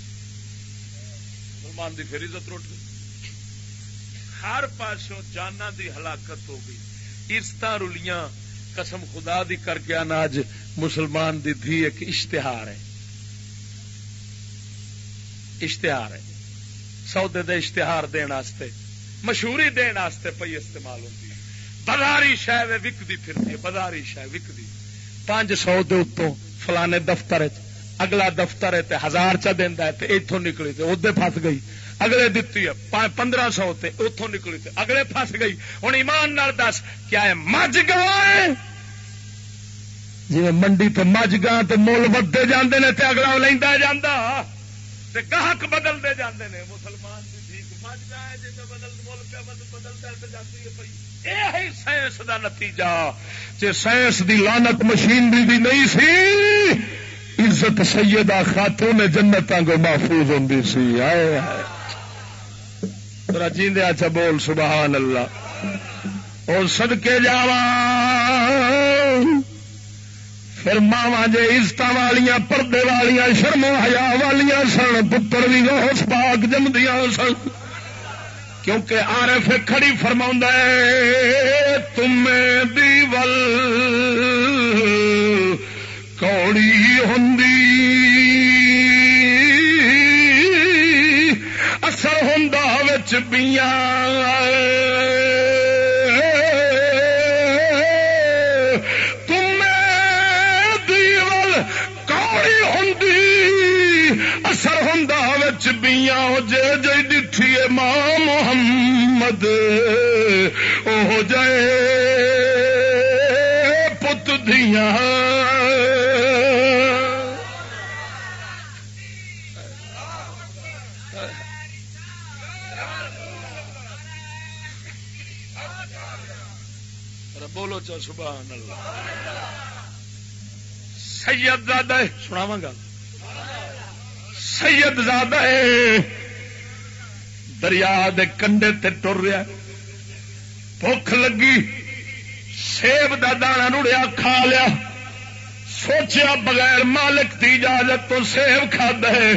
مسلمان کی پھر عزت روٹ گئی۔ ہر پاسوں جانا دی ہلاکت ہو گئی۔ عزت رلیاں، قسم خدا دی کر کے اناج مسلمان دی دھی ایک اشتہار ہے۔ اشتہار ہے۔ سودے دے اشتہار دین دن مشہوری دین دن پی استعمال ہوتی بازاری شہ وکتی پھرتی بازاری شہ وکتی پانچ سو دے اتوں فلانے دفتر اگلا دفتر ہے تے ہزار چا دینا ہے تے اتوں نکلی تے ادے فس گئی۔ اگلے دتی ہے پندرہ سو اتوں نکلی تے اگلے فس گئی۔ ہوں ایمان نال دس، کیا ہے مجھ گا جی منڈی تو مجھ گا تو مل بدے جانے نے اگلا لینا جانا گاہک بدلتے جانے مسلمان مجھ گا جی بدل مل پہ بدلتا جاتی ہے سائنس دا نتیجہ جی سائنس دی لانت مشینری دی نہیں سی عزت سیدہ خاتون جنت کو محفوظ ہوں سی۔ آئے جیندے اچھا بول، سبحان اللہ۔ اور سدکے جا پھر ماوا جی عزت والیا پردے والیا شرم حیا والیا سن، پتر بھی اس پاک جمدیا سن۔ کیونکہ آر ایف کھڑی فرما تم دیول کوڑی ہوں بیاں بیاں جے جے ڈٹھی ماں محمد او جائے پت دیا بولو سبحان اللہ. سید زیادہ سناواں گا. سید زیادہ دریا دے کنڈے تے ٹر رہا بھوک لگی، سیب دا دانا نڑیا کھا لیا. سوچیا بغیر مالک کی اجازت تو سیب کھا دے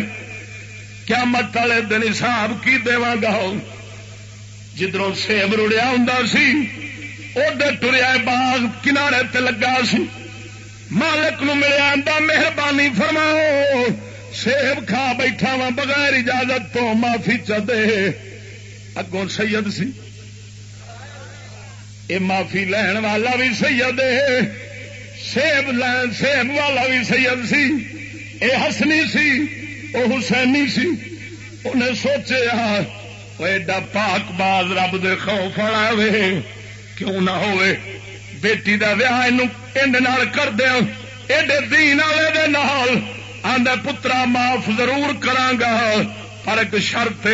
کیا مت والے دن حساب کی دوا گا جدھروں سیب رڑیا ہوں سی ادھر ٹریا باغ کنارے تے لگا سی۔ مالک نو ملیا مہربانی فرماؤ۔ سیب کھا بیٹھا وا بغیر اجازت تو معافی چدے اگوں سید سی۔ اے معافی لین والا بھی سید سیب لین سیب والا بھی سید سی۔ اے حسنی سی، او حسینی سی۔ انہیں سوچے ایڈا پاک باز رب دے خوف والا وے۔ کیوں نہ ہوئے؟ بیٹی دا ویاہ کر دیا ہاں۔ ایڈے دین والے دے نال آدھا پترا معاف ضرور کرانگا ہاں۔ پر ایک شرط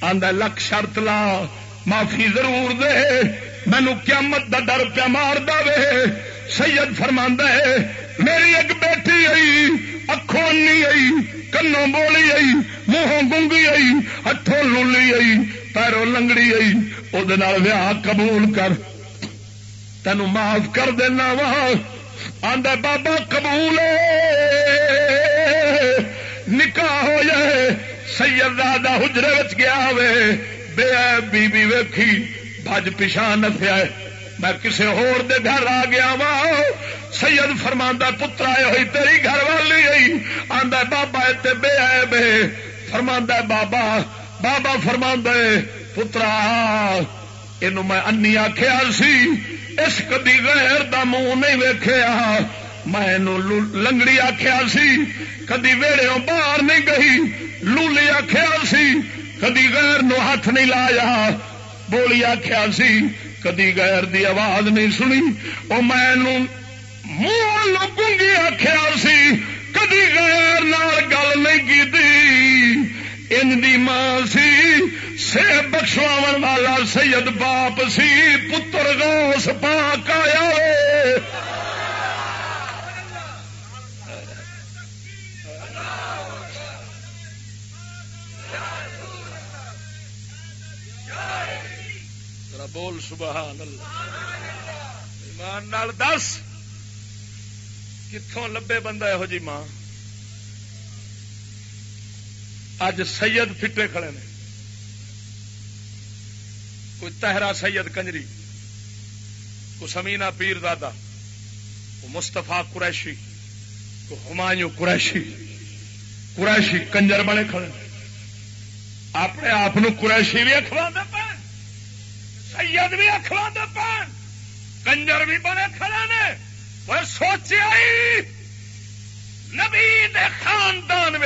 آدھا لکھ شرط لا معافی ضرور دے۔ مینو قیامت دا ڈر پیا مار دے سید فرما ہے، میری ایک بیٹی آئی، اکھوں نہیں آئی، کنوں بولی آئی، منہوں گنگی آئی ہاتھوں لولی آئی، پیروں لنگڑی آئی۔ ویاہ قبول کر تینوں معاف کر دینا وا آدھا بابا قبول نکاح ہو جائے سید دادا حجرے گیا وے بے بی بی ویکھی بج پچھا نسیا میں کسی ہور دے گھر آ گیا وا سید فرما پترا ہوئی تیری گھر والی ہوئی آدھا بابا اتنے بے آئے بے فرما بابا بابا فرما پترا یہ میں انی آخیا سی، اس کدی غیر دا منہ نہیں ویخیا میں لنگڑی آخیا سی، کدی ویڑے باہر نہیں گئی۔ لولی آخیا سی، کدی غیر نو ہاتھ نہیں لایا۔ بولی آخیا سی، کدی غیر دی آواز نہیں سنی۔ وہ میں منہ لگوں آخیا سی، کدی غیر نال گل نہیں کی ان دی ماں سی سے بخشوا والا سید باپ سی، پتر گوس پاک آیا بول، سبحان ایمان نال دس کتوں لبے بندہ یہو جی ماں؟ اج سید فٹے کھڑے نے۔ کوئی تہرا سید کنجری، کوئی سمینا پیر دادا کوئی مستفا قریشی، کوئی ہمایوں قریشی قریشی کنجر بنے کھڑے اپنے آپ قریشی بھی اخوا سید بھی اخوا کنجر بھی بنے کھڑے نے۔ وہ سوچ آئی، نبی خاندان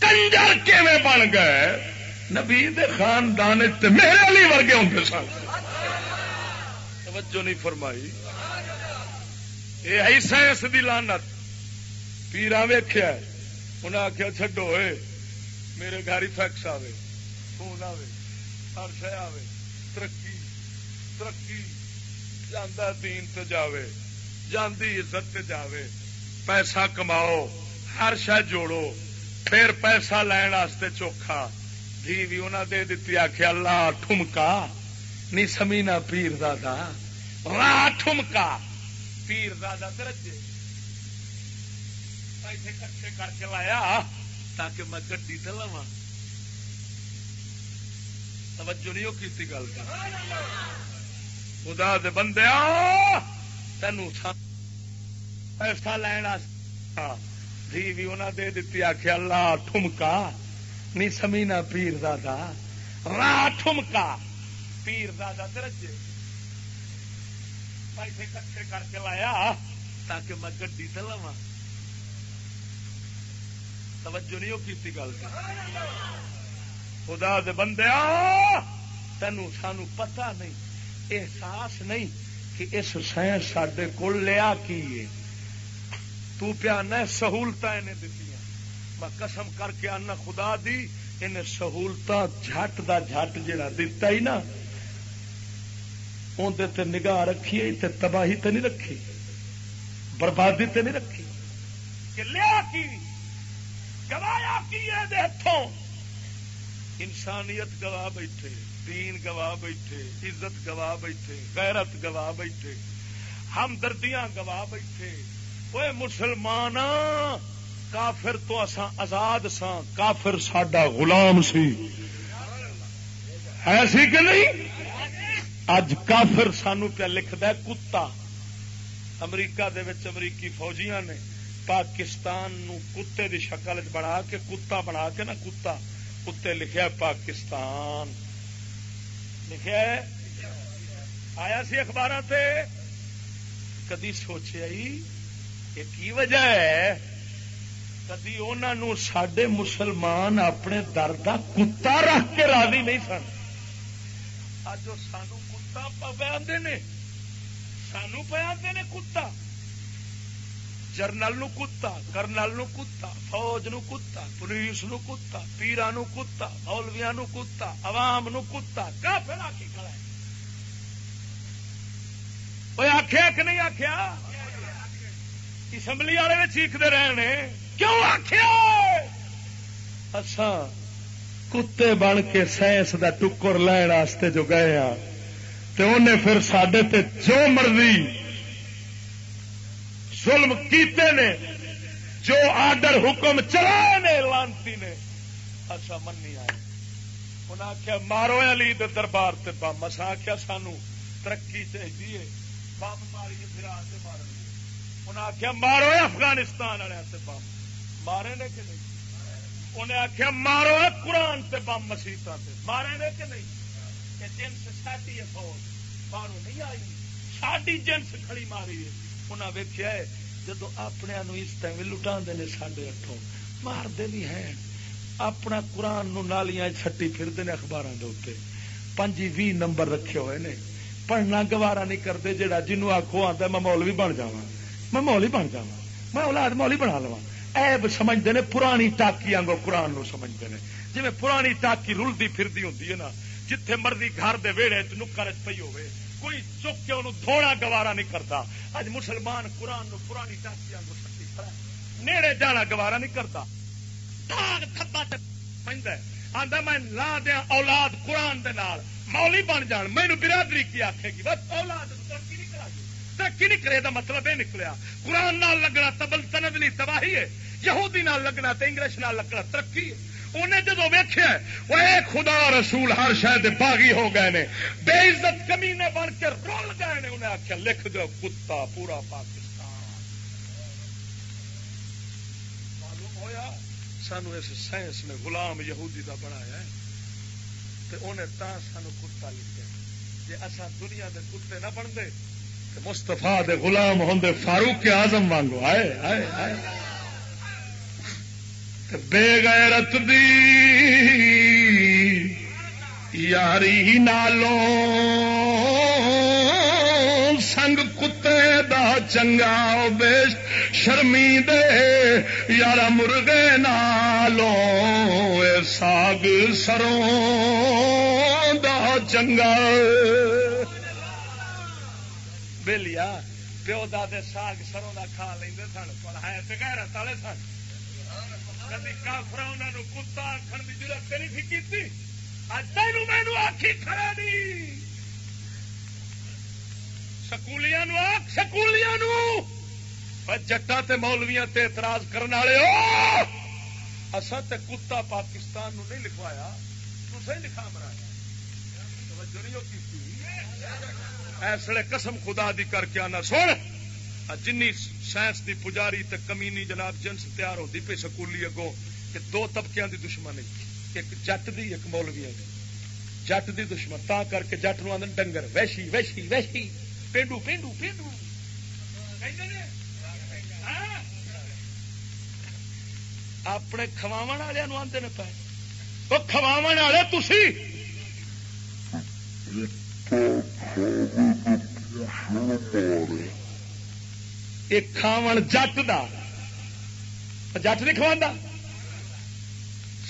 کنجر کیویں بن گئے؟ نبی دے خاندان میرے علی ورگے ہوں سن۔ توجہ نہیں فرمائی۔ یہ ہے سائنس کی لانت پیرا ویخیا انہیں آخیا چڈو میرے گھر فیکس آئے فون آئے ہر شہ آئے ترقی۔ ترقی۔ جانا دین تو جاوے۔ جاندی عزت جاوے۔ پیسہ کماؤ۔ ہر شہ جوڑو۔ پھر پیسہ لین واسطے چوکھا۔ دھی بھی انہیں دے دیتی آخیا اللہ ٹھمکا۔ نی سمینا پیر دادا راہ ٹھمکا۔ پیر دادا درجے۔ پیسے کٹھے کر کے لایا تاکہ میں گڈی تو لوا توجہ نہیں کی گل کر خدا دے بندے تین پیسہ لین دھی بھی انہیں دے دیتی آخیا اللہ ٹھمکا، نی سمینا پیر دادا راہ ٹھمکا، پیر دادا درجے۔ پیسے کٹھے کر کے لایا تاکہ میں گڈی تو لوا توجہ نہیں وہ کی گل خدا دے بندے تینوں سانو پتا نہیں، احساس نہیں کہ اس سائنس سڈے کو لیا کی ہے۔ تو پیا نہ سہولت دیتی میں قسم کر کے آنا خدا دی ان سہولت جٹ دا جٹ جا دتا ہی نا اندر تے نگاہ رکھی تے تباہی تے نہیں رکھی، بربادی تے نہیں رکھی۔ کہ لیا کی؟ گوایا کی ہاتھوں انسانیت گواہ بیٹھے، دین گواہ بیٹھے، عزت گواہ بیٹھے، غیرت گواہ بیٹھے، ہمدردیاں گواہ بیٹھے۔ وہ مسلمان کافر تو اساں آزاد سا کافر ساڈا غلام سی ہے سی کہ نہیں اج کافر سانو پہ لکھد کتا امریکہ دے وچ امریکی فوجیاں نے پاکستان نو کتے دی شکل بنا کے کتا بنا کے نا کتا کتے لکھیا پاکستان لکھیا ہے آیا سی اخبار سے کدی سوچیا ہی یہ کی وجہ ہے؟ کدی انہوں سڈے مسلمان اپنے در کا کتا رکھ کے راضی نہیں سن۔ اج سانو کتا پہ آتے نے۔ سانو پہ آتے نے کتا۔ جرنل نو کتا، کرنل نو کتا، فوج نو کتا، پولیس نو کتا پیرا نو کتا مولویا نو کتا، عوام نو کتا۔ کیا پھر آ کے کھڑا ہے؟ آخیا کہ نہیں آخیا اسمبلی والے بھی چیختے رہے کیوں آخیا کتے بن کے سائنس کا ٹکر لین واسطے جو گئے ہاں تو انہیں پھر سڈے تے جو مرضی ظلم کیتے نے جو آڈر حکم چلائے نے لانتی نے اچھا منی آئے انہیں آخیا مارو علی دے دربار سے بم اصا آخیا سانو ترقی چاہیے بم ماری پھر آ کے مار انہیں آخیا مارو افغانستان والے بم۔ مارے نے کہ نہیں؟ انہیں آخیا مارو قرآن سے بم مسیح مارے نے کہ نہیں؟ کہ جنس ساری ہے فوج مارو نہیں آئی۔ ساری جنس کھڑی ماری ہے انہیں ویکیا ہے جدو اپنے اس ٹائم لٹا نے سڈے اٹھوں مارتے بھی ہیں۔ اپنا قرآن نو نالیاں چھٹی پھرتے ہیں اخبار کے اتنے پنجی بھی نمبر رکھے ہوئے نے۔ پڑھنا گوارا نہیں کرتے جہاں جنوب آخو آتا میں مول بھی بن جا میں مول ہی بن جا میں اولاد مول ہی بنا لوا ایب سمجھتے ہیں پرانی ٹاکی آگو قرآن نو سمجھتے ہیں جی پرانی ٹاکی رلتی پھرتی ہوتی ہے نا، جتھے مرضی گھر دے ویڑے نکر پی ہوئے کوئی چک کے انہوں دھونا گوارا نہیں کرتا اج مسلمان قرآن نو پرانی ٹاکی آگو سکتی نیڑے جانا گوارا نہیں کرتا داغ دھبا تھبا آدھا میں لا دیا اولاد قرآن دے نال۔ مولی بن جان۔ مینو برادری کی آخے گی، بس اولاد کرا ترقی نہیں دا مطلب یہ نکلیا؟ قرآن نال لگنا تبل تند نہیں، تباہی ہے۔ یہودی نال لگنا تو انگلش نال لگنا ترقی ہے۔ انہیں جدو ویخیا وہ خدا رسول ہر شاید باغی ہو گئے نے۔ بے عزت کمینے بن کے رول گئے نے، انہیں آخیا لکھ دو کتا پورا پاکستان۔ معلوم ہویا، سانو اس سائنس نے غلام یہودی کا بنایا ہے۔ تے انہیں تا سانو کتا لکھا جی اصا دنیا دے کتے نہ بنتے مستفا دے غلام ہوں فاروق کے آزم وانگو۔ آئے آئے آئے۔ بے غیرت دی یاری نالوں سنگ کتے دا چنگا بے شرمی دے یار مرغے نالوں ساگ سروں دا چنگا بےلیا پیو دے ساگ سروں دا کھا لیں سن، پر ہے غیرت والے سن۔ کافر انہوں کتا آخر کی ضرورت نہیں تھی کی تین مینو آخی کھڑا نہیں سکولیاں آخ سکولیاں جٹا تے مولویاں تے اعتراض کرنے والے ہو۔ اصا تے کتا پاکستان نو نہیں لکھوایا تصے لکھا مرا۔ ایسے قسم خدا دی کر کے آنا۔ سن جن سائنس دی پجاری تے کمینی جناب جنس تیار ہوتی پی سکولی اگوں کہ دو طبقے دی دشمنی ایک جٹ دی، ایک مولویا دی جٹ دی دشمن، تا کر کے جٹ نو آدھے ڈنگر۔ ویشی ویشی ویشی۔ پینڈو پینڈو پینڈو۔ ہاں؟ اپنے کھواو والے آدھے پائے وہ کھواو والے تھی ہاں۔ کھاو جٹ دا جٹ نہیں کھوا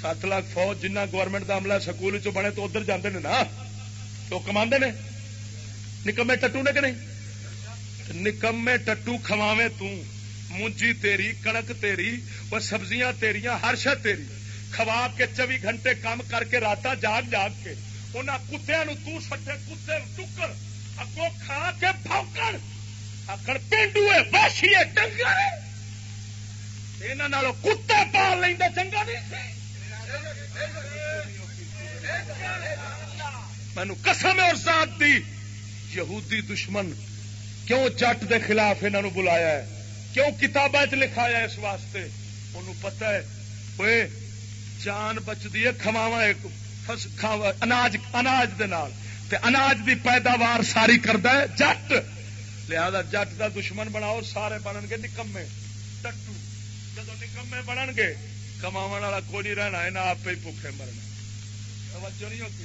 سات لاکھ فوج جنہ گورنمنٹ کا عملہ سکول چ بنے تو ادھر جانے نا؟ تو کما نے؟ نکمے ٹٹو نے کہ نہیں؟ نکمے ٹٹو کھواوے تونجی تیری کنک تیری، وہ سبزیاں تیریاں، ہر شہ تیری۔ کھوا کے چوبی گھنٹے کام کر کے رات جاگ جاگ کے۔ انہوں کتیا سٹے کتے ٹکر اگوں کھا کے پوکڑ آخر پینڈو واشی ڈنگر یہاں کتے پال لینا چنگا نہیں مینو قسم اور ذات دی یہودی دشمن کیوں جٹ دے خلاف انہوں بلایا ہے کیوں کتاب لکھایا اس واسطے انہوں پتا ہے وہ جان بچتی ہے کماوا اناج اناج دے نال۔ تے اناج دی پیداوار ساری کرتا ہے، جٹ۔ لہذا جٹ کا دشمن بناؤ، سارے بنن گے نکمے۔ ٹٹو۔ جب نکمے بنن گے کما والا کوئی نہیں رہنا یہاں آپ ہی بھوکے مرنا توجہ نہیں ہوتی۔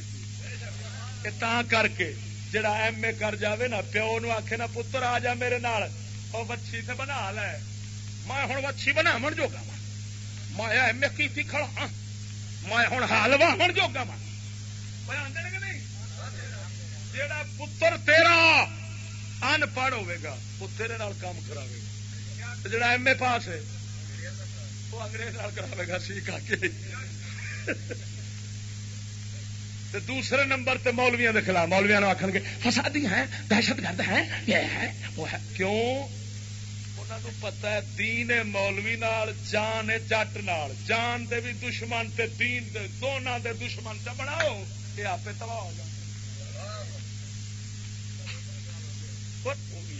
تا کر کے جڑا ایم اے کر جاوے نا، پیو نو آخے نا، پتر آ جا میرے نال وہ وچھی سے بنا لے۔ میں ہوں وچھی بنا من جو گا میں ایم اے کی کھڑا ہاں۔ میں ہوں حالوا من جو گا نہیں؟ جڑا پتر تیرا ان پڑھ ہوگا، وہ تیرے نال کام کرا جڑا ایم اے پاس ہے، وہ انگریز کرا گا سی کا کے۔ دوسرے نمبر تے مولویا کے خلاف مولویا آخ گے، فسادی ہیں، دہشت گرد ہیں، یہ ہے وہ ہے کیوں؟ انہوں پتا ہے دین مولوی نال جان جٹ نال جان دے بھی دشمن تے دین دے دونوں دے دشمن چ بناؤ یہ آپ تباہ ہو جائے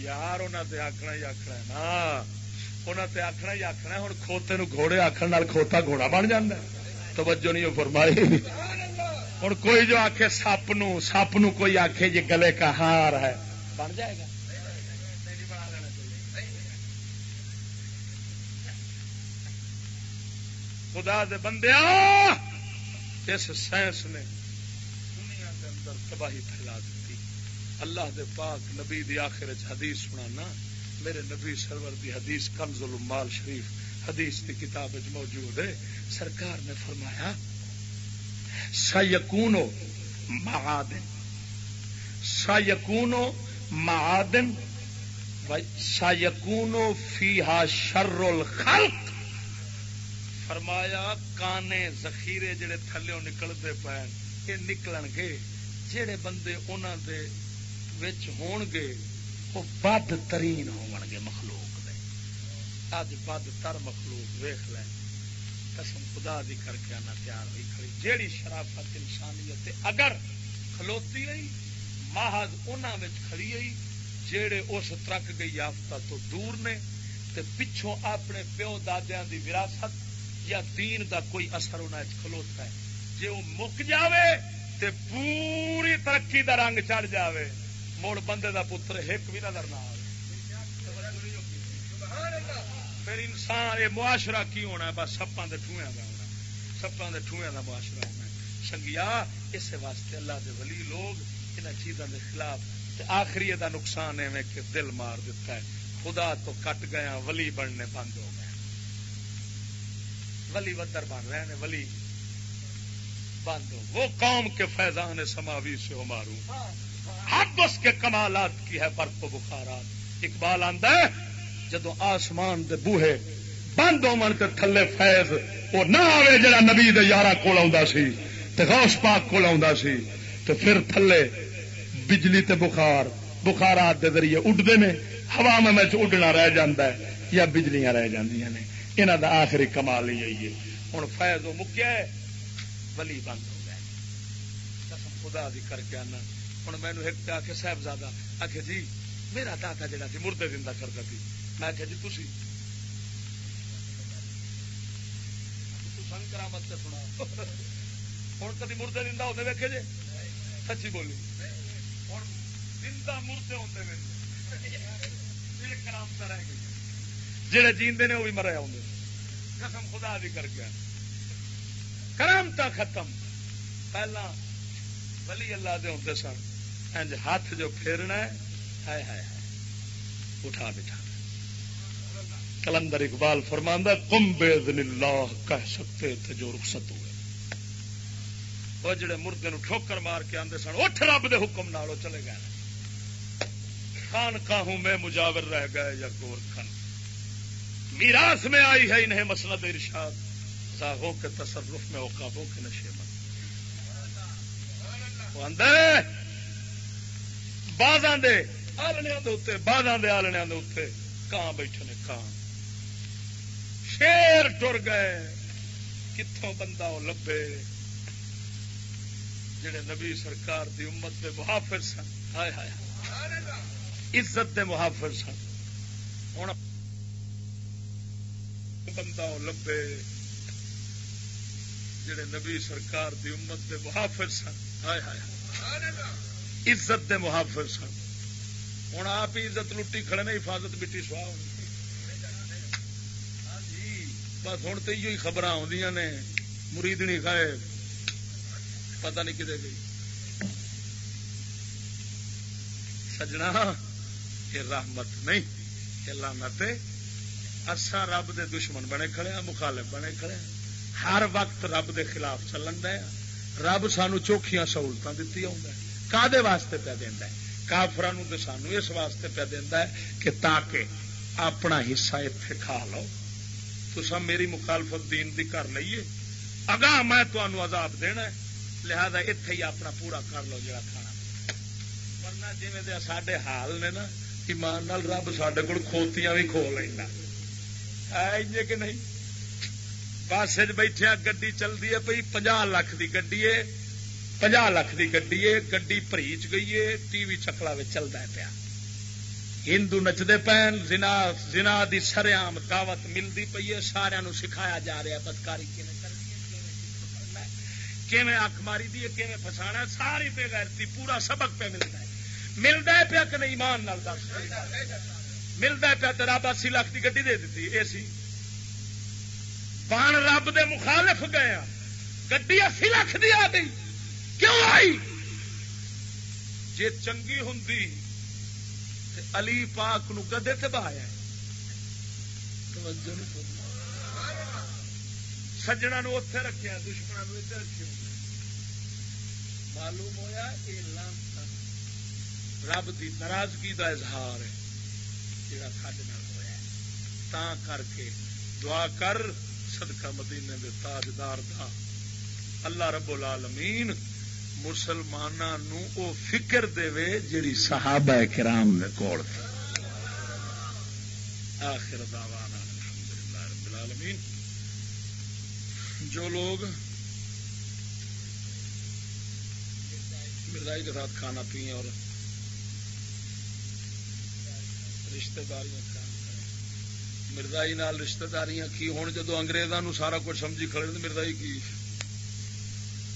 یار انہوں آخنا ہی آخنا ہے نا انہوں آخنا ہی آخنا ہوں کھوتے نو گھوڑے آخر کھوتا گھوڑا بن جا توجہ نہیں فرمائی ہوں کوئی جو آخ سپ نو سپ نو کوئی آخ جی گلے کا ہار ہے بن جائے گا خدا دے بندے اس سائنس نے دنیا کے اندر تباہی پھیلا دیتی۔ اللہ دے پاک نبی دی آخر حدیث سنانا۔ میرے نبی سرور دی حدیث کنز المال شریف حدیث کی کتاب موجود ہے۔ سرکار نے فرمایا، سیکونو معادن۔ سیکونو معادن سیکونو فیہا شر الخلق۔ فرمایا، کانے ذخیرے جڑے تھلے نکلتے پے یہ نکلن گے۔ جڑے بندے انہوں دے وچ ہون گے، وہ بد ترین ہون گے مخلوق دے۔ اج بد تر مخلوق ویخ لیں قسم خدا دی کر کے آنا تیار ہوئی کھڑی۔ جیڑی شرافت، انسانیت اگر کھلوتی رہی، محض انہوں کھڑی رہی جیڑے اس ترک گئی یافتہ تو دور نے، تے پچھوں اپنے پیو دادیا دی وراثت یا دین دا کوئی اثر انہیں کھلوتا ہے۔ جی وہ مک جاوے تے پوری ترقی دا رنگ چڑھ جاوے مڑ بندے دا پتر ایک بھی نظر نہ پھر انسان یہ معاشرہ کی ہونا ہے؟ بس سپاں کے ٹویا کا ہونا۔ سپاں کے ٹویا کا معاشرہ ہونا سنگیا اس واسطے اللہ دے ولی لوگ ان چیزوں کے خلاف آخری دا نقصان ایویں کہ دل مار دیتا ہے۔ خدا تو کٹ گیا ولی بننے بند ہو گئے ولی ودر بن رہے ہیں، ولی بند ہو۔ وہ قوم کے فیضان سماوی سے ہو ماروں حد اس کے کمالات کی ہے برف و بخارات۔ اقبال آندہ ہے، جدو آسمان دے بوہے بند ہو تھلے فیض، وہ نہ آئے جڑا نبی دے یارہ کول آ سی، تے غوث پاک کول آ سی، تے پھر تھلے بجلی تے بخار، بخارات دے ذریعے اڈتے نے، ہوا میں اڈنا رہ جاندہ ہے، یا بجلیاں رہ جاندیاں نے۔ انہاں دا آخری کمال ہی ہے۔ ہوں فیض وہ مکیا ہے، ولی بند ہو گیا قسم خدا دی کر کے آنا۔ ہوں مینو ایک آ کے صاحبزادہ آخ جی میرا دادا جڑا سی مردے زندہ کرتا سی۔ میں آخیا جی تھی کرامت سے سنا ہوں کدی مردے ہوتے ویکے جی سچی بولی۔ ہوں دن مردے ہوتے کرامت رہ گئی۔ جہے جیندے نے وہ بھی مرے آدھے قسم خدا بھی کر کے۔ کرامتا ختم۔ پہلا ولی اللہ دے ہوتے سن۔ ہاتھ جو پھیرنا ہے، ہائے ہائے اٹھا بٹھا کلندر اقبال فرماندہ کم بے دن اللہ، کہہ سکتے تھے جو رخصت ہوئے۔ وہ جڑے مردے نو ٹھوکر مار کے آندے سن، اٹھ رب دے حکم نالو چلے گئے۔ خان کاہوں میں مجاور رہ گئے یا گور کھن۔ میراث میں آئی ہے، انہیں مسند ارشاد۔ ساہوں کے تصرف میں اوقابوں کے نشے من بازاں دے آلنیا دے بازاں دے آلنیا دے کان بیٹھے نے کان شیر ٹر گئے۔ کتوں بندہ وہ لبے؟ جڑے نبی سرکار دی امت دے محافظ سن۔ ہائے ہائے۔ عزت دے محافظ سن۔ ہوں بندہ وہ لبے۔ جڑے نبی سرکار دی امت دے محافظ سن۔ ہائے ہائے عزت دے محافظ سن۔ ہوں آپ ہی عزت لٹی کھڑے نے، حفاظت مٹی سواہ ہونی۔ بس ہوں تو یہ خبر آدی نے۔ مرید نہیں کھائے پتہ نہیں کتنے گئی۔ سجنا، یہ رحمت نہیں، یہ لانت اصا رب دے دشمن بنے کھڑے ہیں، مخالف بنے کھڑے ہیں۔ ہر وقت رب دے خلاف چلن دے رب سانو چوکھیاں سہولت دیتی آدھے واسطے پہ دینا کافران سانو اس واسطے پہ دینا ہے کہ تاکہ اپنا حصہ اتنے کھا لو۔ تو میری مخالفت دین دی کر لیے اگاں میں تمہوں عذاب دینا ہے، لہذا اتے ہی اپنا پورا کر لو جا کھانا۔ ورنہ جی سڈے حال نے نا، ایمان نال رب سڈے کول کھوتیاں بھی کھو لینا ہے کہ نہیں بس بیٹھے گی چلتی ہے بھائی پناہ لاکھ کی گڈی ہے پناہ لاکھ کی گڈی ہے گی پریچ گئی ہے ٹی وی چکلا چلتا ہے پیا ہندو نچدے پین زنا زنا دی سریام دعوت ملتی پی ہے سارا سکھایا جا رہا بدکاری کیون اک ماری دی کیون فسانا ساری پہ غیرتی پورا سبق پہ ملتا ہے ملتا ہے پیا کہ نہیں ایمان نال دس ملتا پیا تو رب اسی لاکھ کی گڈی دے دیتی اے سی۔ بان رب دے مخالف گیا ہاں۔ گڈی اسی لاکھ دی آ گئی۔ کیوں آئی؟ جی چنگی ہوں علی پاک نو گدے تے بہایا سجنا نو اتے رکھا دشمنوں ادھر رکھے معلوم ہوا یہ رب دی ناراضگی دا اظہار ہے۔ جڑا سڈ ہوا تا کر کے دعا کر صدقہ مدینے دے تاجدار دا۔ اللہ رب العالمین مسلمانوں او فکر دے جڑی صحابہ کرام نے کول۔ آخر دعوانا الحمدللہ رب العالمین۔ جو لوگ مردائی کے ساتھ کھانا پیئے اور رشتے داریاں مردائی نال رشتہ داریاں کی ہوں جدو اگریزوں سارا کچھ سمجھی کھڑے مردائی کی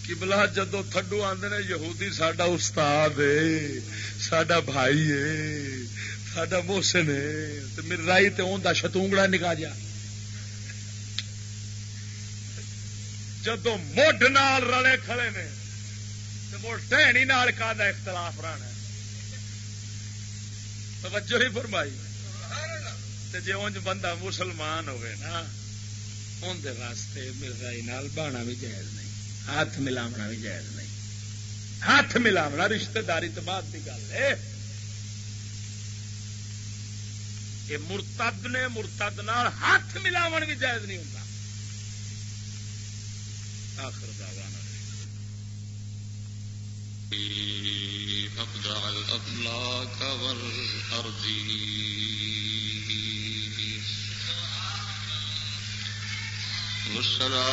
کبلا جدو تھڈو آدھے نے یہودی سڈا استاد ہے سڈا بھائی ہے سڈا موسن ہے مردائی تو ان شتونگڑا نکا جا جدو مڈ نال رلے کھڑے نے مڑ ٹہنی نال کا اختلاف رہنا توجہ ہی فرمائی۔ جی انج بندہ مسلمان ہوئے نا اندر واسطے مرزائی نال بانا بھی جائز نہیں، ہاتھ ملاونا بھی جائز نہیں۔ ہاتھ ملاونا رشتے داری تو بعد کی گل ہے۔ یہ مرتد نے مرتد نال ہاتھ ملاو بھی جائز نہیں ہوتا آخر دعوانا أبدع الأفلاك والأرضين. والصلاة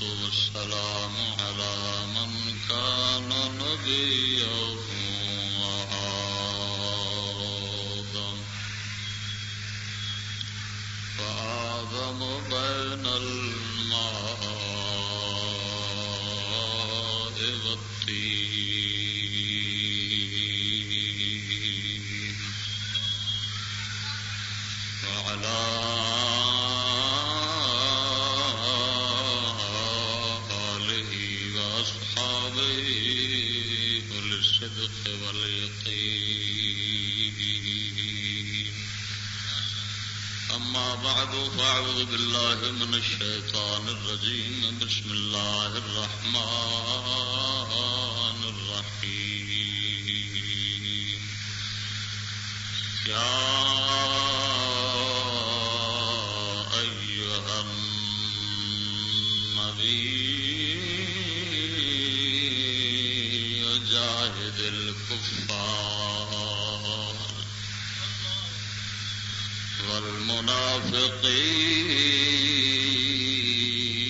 والسلام على من كان نبيا وآدم. فآدم بين الماء فأعوذ بالله من الشيطان الرجيم. بسم الله الرحمن الرحيم. يا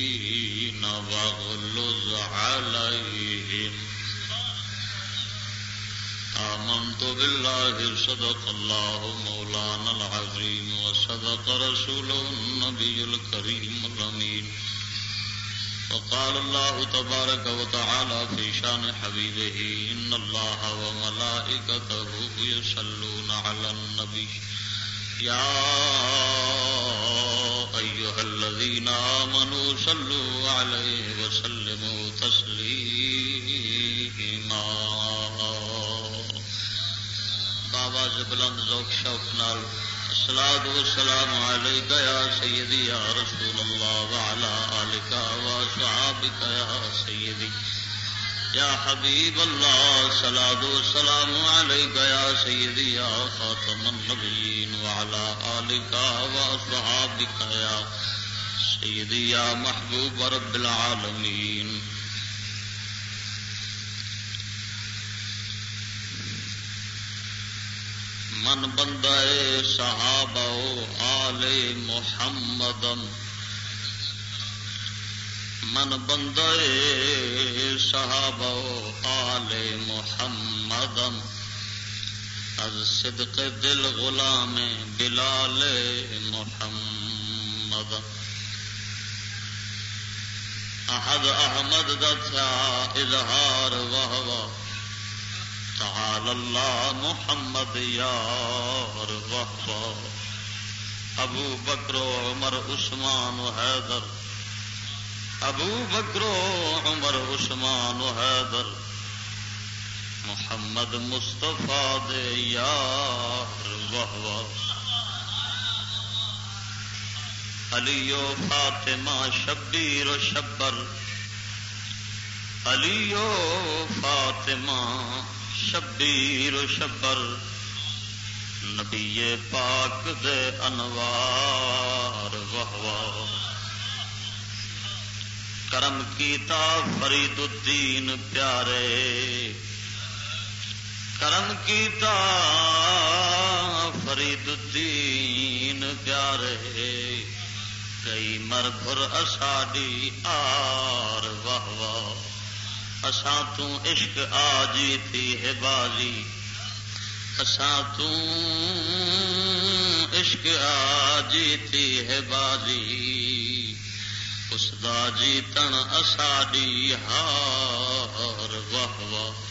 والمنافقين واغلظ عليهم. آمنت بالله صدق الله مولانا العظيم وصدق رسوله النبي الكريم الرمين وقال الله تبارك وتعالى في شان حبيبه إن الله وملائكته يصلون على النبي. يا أيها الذين آمنوا صلوا عليه وسلموا تسليما. بابا سے بلند ذوق شوق نال الصلاة والسلام عليك يا سيدي يا رسول الله وعلى آلك وصحابك يا سيدي يا حبيب الله صلاة والسلام عليك يا سيدي يا خاتم النبيين وعلى آلك وأصحابك يا سيدي يا محبوب رب العالمين من بندہ صحابہ، آل محمد من بندے صحابہ آل محمد از صدق دل غلام بلال محمد احد احمد دا تھا اظہار واہ واہ تعال اللہ محمد یار واہ ابو بکرو عمر، عثمان و حیدر۔ ابو بکرو عمر عثمان و حیدر، محمد مستفا دے یار واہ واہ علیو فاطمہ شبیر و شبر علیو فاطمہ شبیر و شبر، نبی پاک دے انوار واہ واہ کرم کیتا، فرید الدین پیارے۔ کرم کیتا، فرید الدین پیارے۔ کئی مر گھر اساڈی آر واہ واہ۔ اساں تو عشق آجی تھی ہے بالی۔ اساں تو عشق آجی تھی ہے بالی۔ اس دا جیتن اساڈی ہار واہ واہ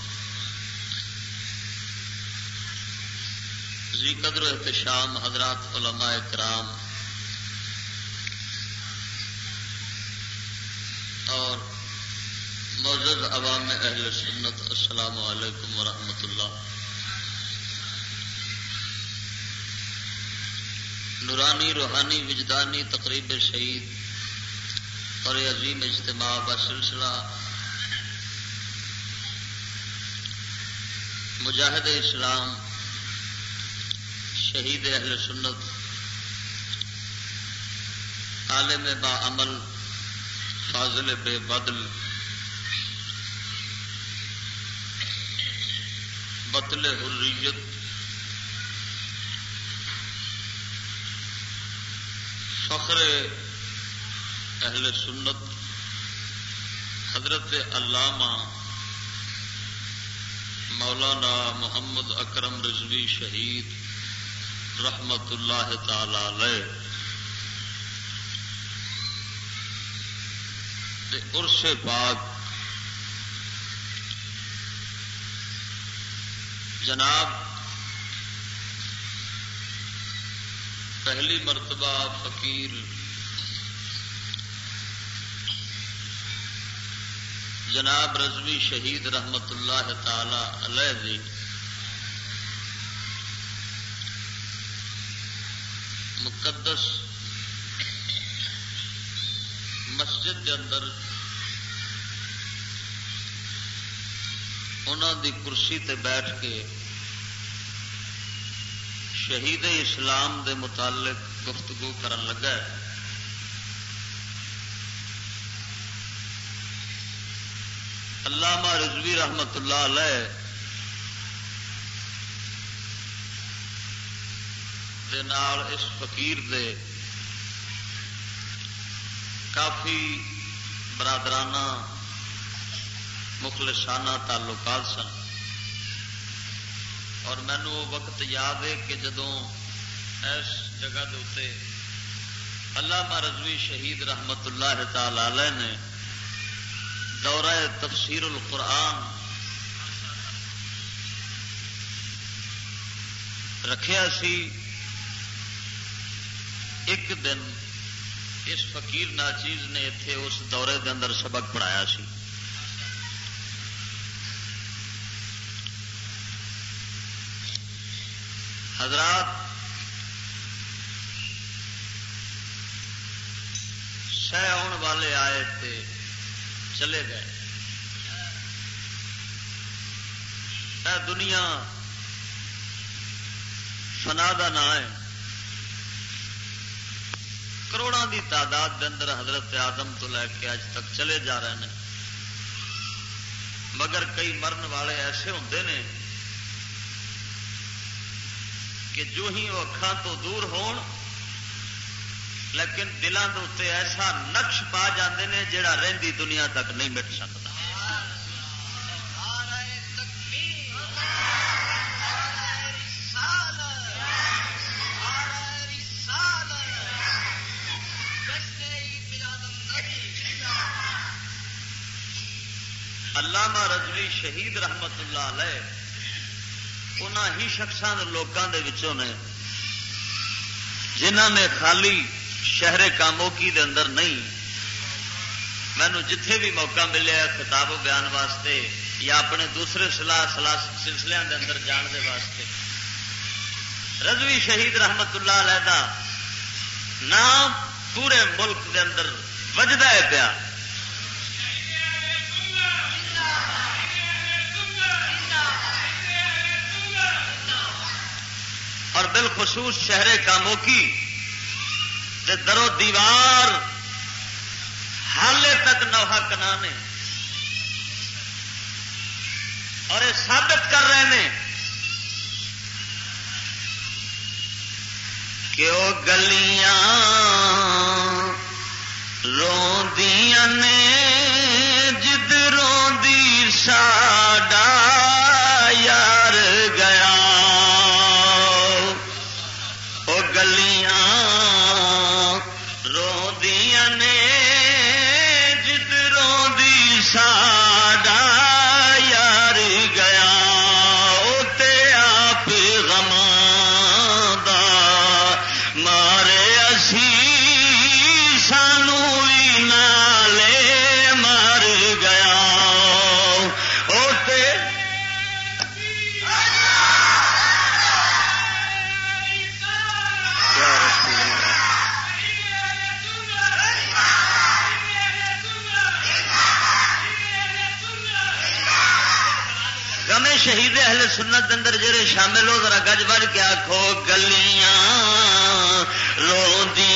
زی قدر احتشام حضرات علماء کرام اور معزز عوام اہل سنت السلام علیکم ورحمۃ اللہ نورانی روحانی وجدانی تقریب شہید اور عظیم اجتماع کا سلسلہ مجاہد اسلام، شہید اہل سنت، عالم با عمل، فاضل بے بدل، بطل حریت، فخر اہل سنت، حضرت علامہ مولانا محمد اکرم رضوی شہید رحمت اللہ تعالی ارس پاک جناب، پہلی مرتبہ فقیر جناب رضوی شہید رحمت اللہ تعالی علیہ دی مقدس مسجد کے اندر انہوں دی کرسی تے بیٹھ کے شہید اسلام دے متعلق گفتگو کرن لگا ہے۔ علامہ رضوی رحمت اللہ علیہ دے نال اس فقیر دے کافی برادرانہ مخلصانہ تعلقات سن۔ اور مینو وہ وقت یاد ہے کہ جدوں اس جگہ دے علامہ رضوی شہید رحمت اللہ تعالی نے دورہ تفسیر القرآن رکھیا سی، ایک دن اس فقیر ناچیز نے اتے اس دورے دے اندر سبق پڑھایا سی۔ حضرات، سہ آن والے آئے تھے چلے گئے۔ اے دنیا، فنا کا نام ہے۔ کروڑوں کی تعداد اندر حضرت آدم تو لے کے اج تک چلے جا رہے ہیں۔ مگر کئی مرن والے ایسے ہوں نے کہ جو ہی وہ اکھان تو دور ہون لیکن دلان کے اتنے ایسا نقش پا جاندے نے جڑا رہندی دنیا تک نہیں مٹ سکتا۔ علامہ رضوی شہید رحمت اللہ علیہ انہوں ہی شخصوں لوگوں کے نے جنہ نے خالی شہر کاموکی دے اندر نہیں۔ مینو جتھے بھی موقع ملیا کتاب بیان واسطے یا اپنے دوسرے سلاح سلاح سلسلے دے اندر جان دے واسطے۔ رضوی شہید رحمت اللہ علیہ دا نام پورے ملک دے اندر وجدہ ہے پیا۔ اور بالخصوص شہر کاموکی دے درو دیوار، حالے تک نوحا کنا نے۔ اور یہ ثابت کر رہے ہیں کہ وہ گلیاں روندیاں نے، جد روندی ساڈا یار اندر جڑے شامل ہو ذرا گج بج کے آخو گلیاں رو دیا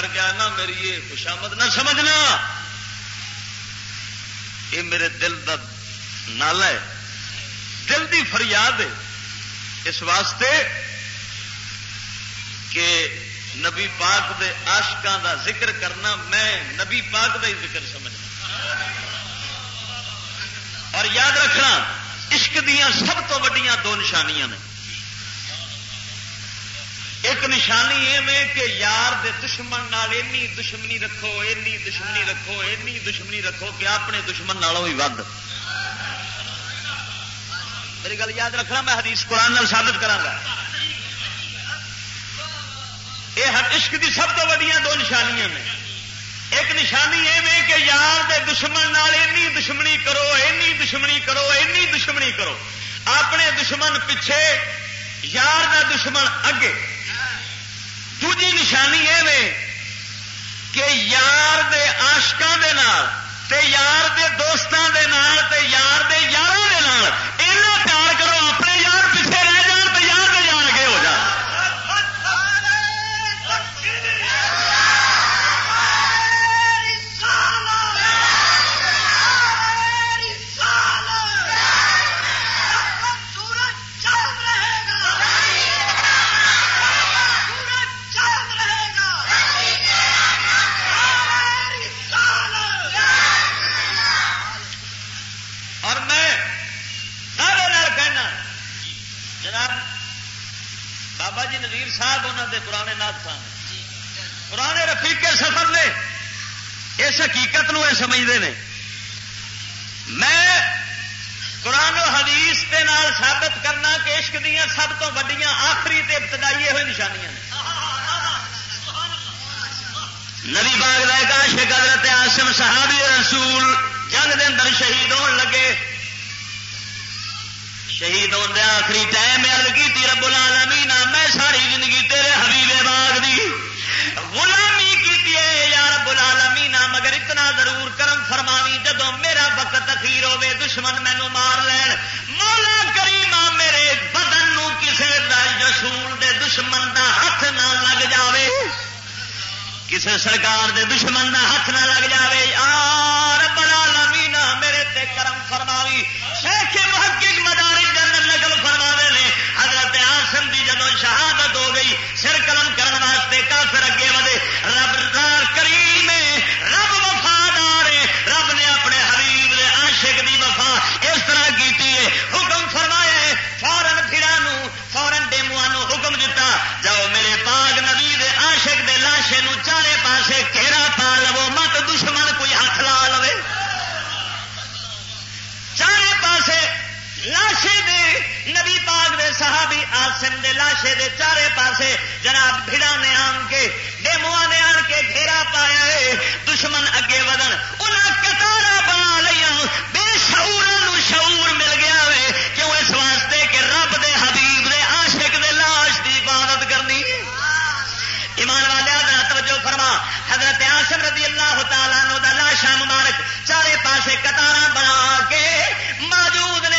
کر کے آنا، میری یہ خوشامد نہ سمجھنا۔ یہ میرے دل دا نالا ہے۔ دل دی فریاد ہے۔ اس واسطے کہ نبی پاک دے عاشقاں دا ذکر کرنا میں نبی پاک دا ہی ذکر سمجھنا۔ اور یاد رکھنا، عشق دیا سب تو وڈیاں دو نشانیاں نے۔ نشانی یہ کہ یار دے دشمن نال اینی دشمنی رکھو، اینی دشمنی رکھو، اینی دشمنی رکھو کہ اپنے دشمن نالوں بھی ود۔ میری گل یاد رکھنا، میں حدیث قرآن نال ثابت کرا یہ عشق دی سب تو وڈیاں دو نشانیاں نے۔ ایک نشانی یہ کہ یار دے دشمن نال اینی دشمنی کرو، اینی دشمنی کرو، اینی دشمنی کرو۔ اپنے دشمن پیچھے، یار دا دشمن اگے۔ دی نشانی یہ نے کہ یار دے آشکاں دے نال تے یار دے دوستان دے نال تے یار دے یاراں دے نال، اینا پیار دے پرانے ناخان پرانے رفیق سفر نے اس حقیقت نو سمجھتے ہیں میں قرآن و حدیث کے نال ثابت کرنا کہ عشق دیا سب تو وڈیاں آخری تے ابتدائی ہوئی نشانیاں نبی باغ لائے گا شکرت آسم صحابی رسول جنگ دے اندر شہید ہون لگے۔ شہید ہونے آخری ٹائم ارد کی رب العالمین میں ساری زندگی تیرے حبیب باغ دی غلامی کی یا رب العالمین مگر اتنا ضرور کرم فرماوی جدو میرا وقت اخیر ہوے دشمن مینو مار لین۔ مولا کریم میرے بدن نو کسے رسول دے دشمن دا ہاتھ نہ لگ جاوے۔ کسے سرکار دے دشمن دا ہاتھ نہ لگ جاوے۔ یار رب العالمین، میرے تے کرم فرماوی۔ شیخ محقق مدارک جنر نقل فرما نے۔ حضرت آسم دی جدو شہادت ہو گئی، سر قلم کرنے واسطے کافر اگے ودے۔ رب کریم، رب لاشے پاسے گھیرا پا لو مت دشمن کوئی ہاتھ لا لو چارے پاسے لاشے دے، نبی پاک دے صحابی آسم دے لاشے دے چارے پاسے جناب بھڑا نے آن کے ڈیموا نے آن کے گھیرا پایا ہے، دشمن اگے ودن انہیں کتارا بنا لیا بے شعور شعور مل گیا ہے کیوں اس واسطے حضرت آسم رضی اللہ تعالیٰ نو دا لاشا مبارک چارے پاسے قطار بنا کے موجود نے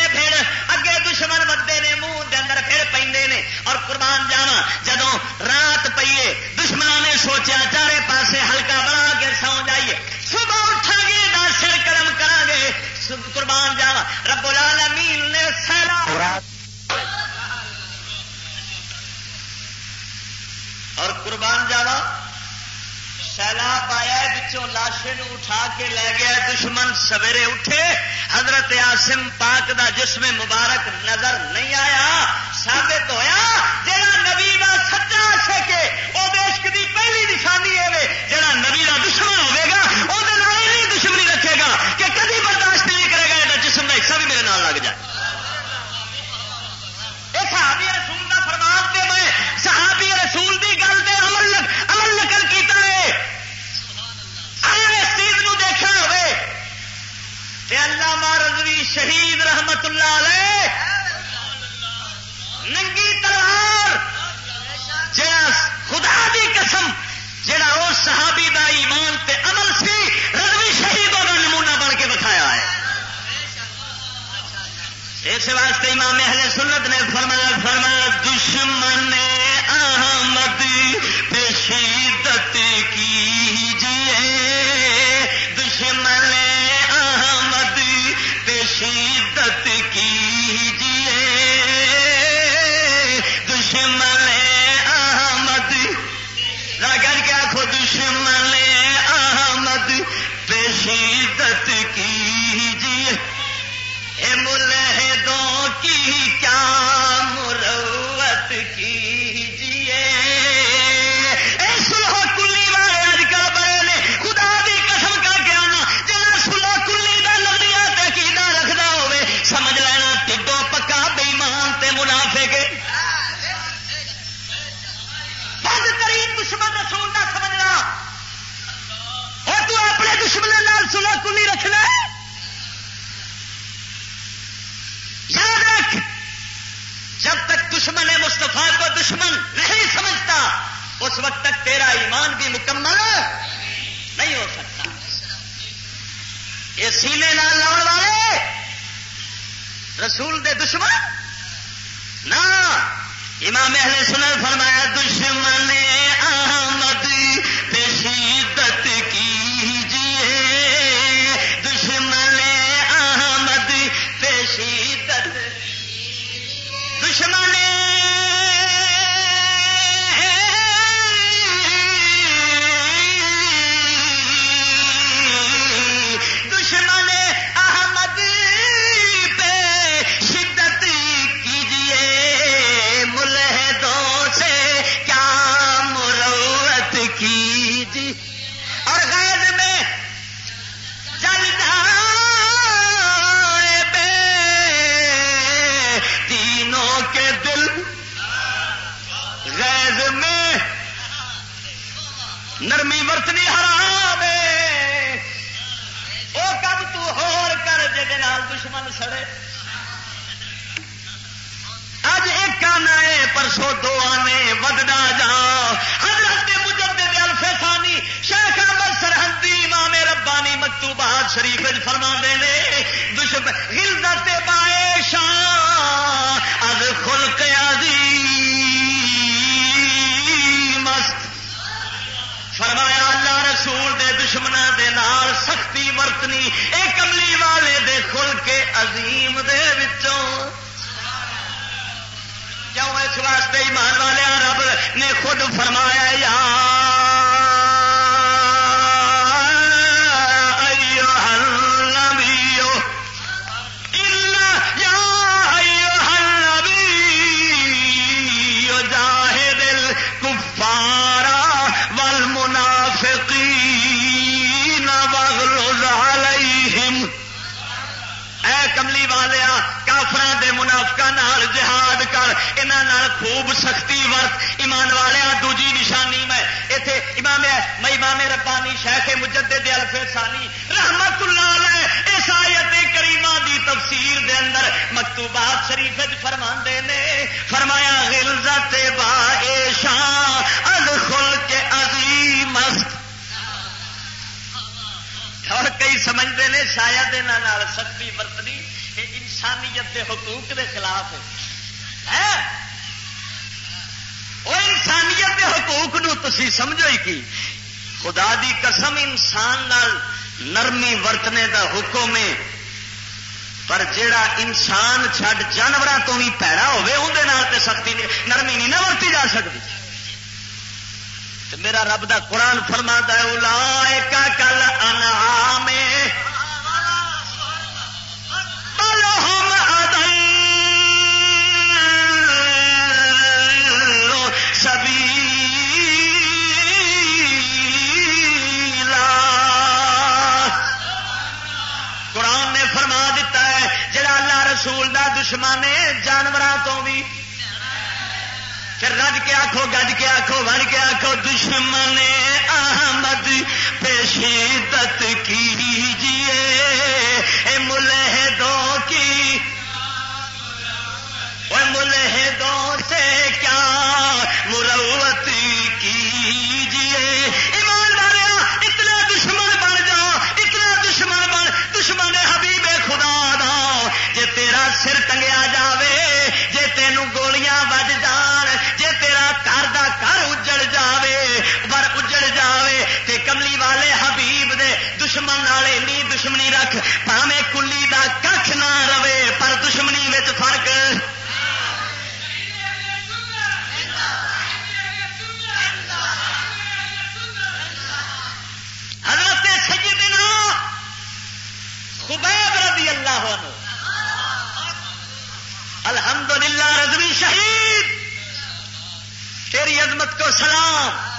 کو سلام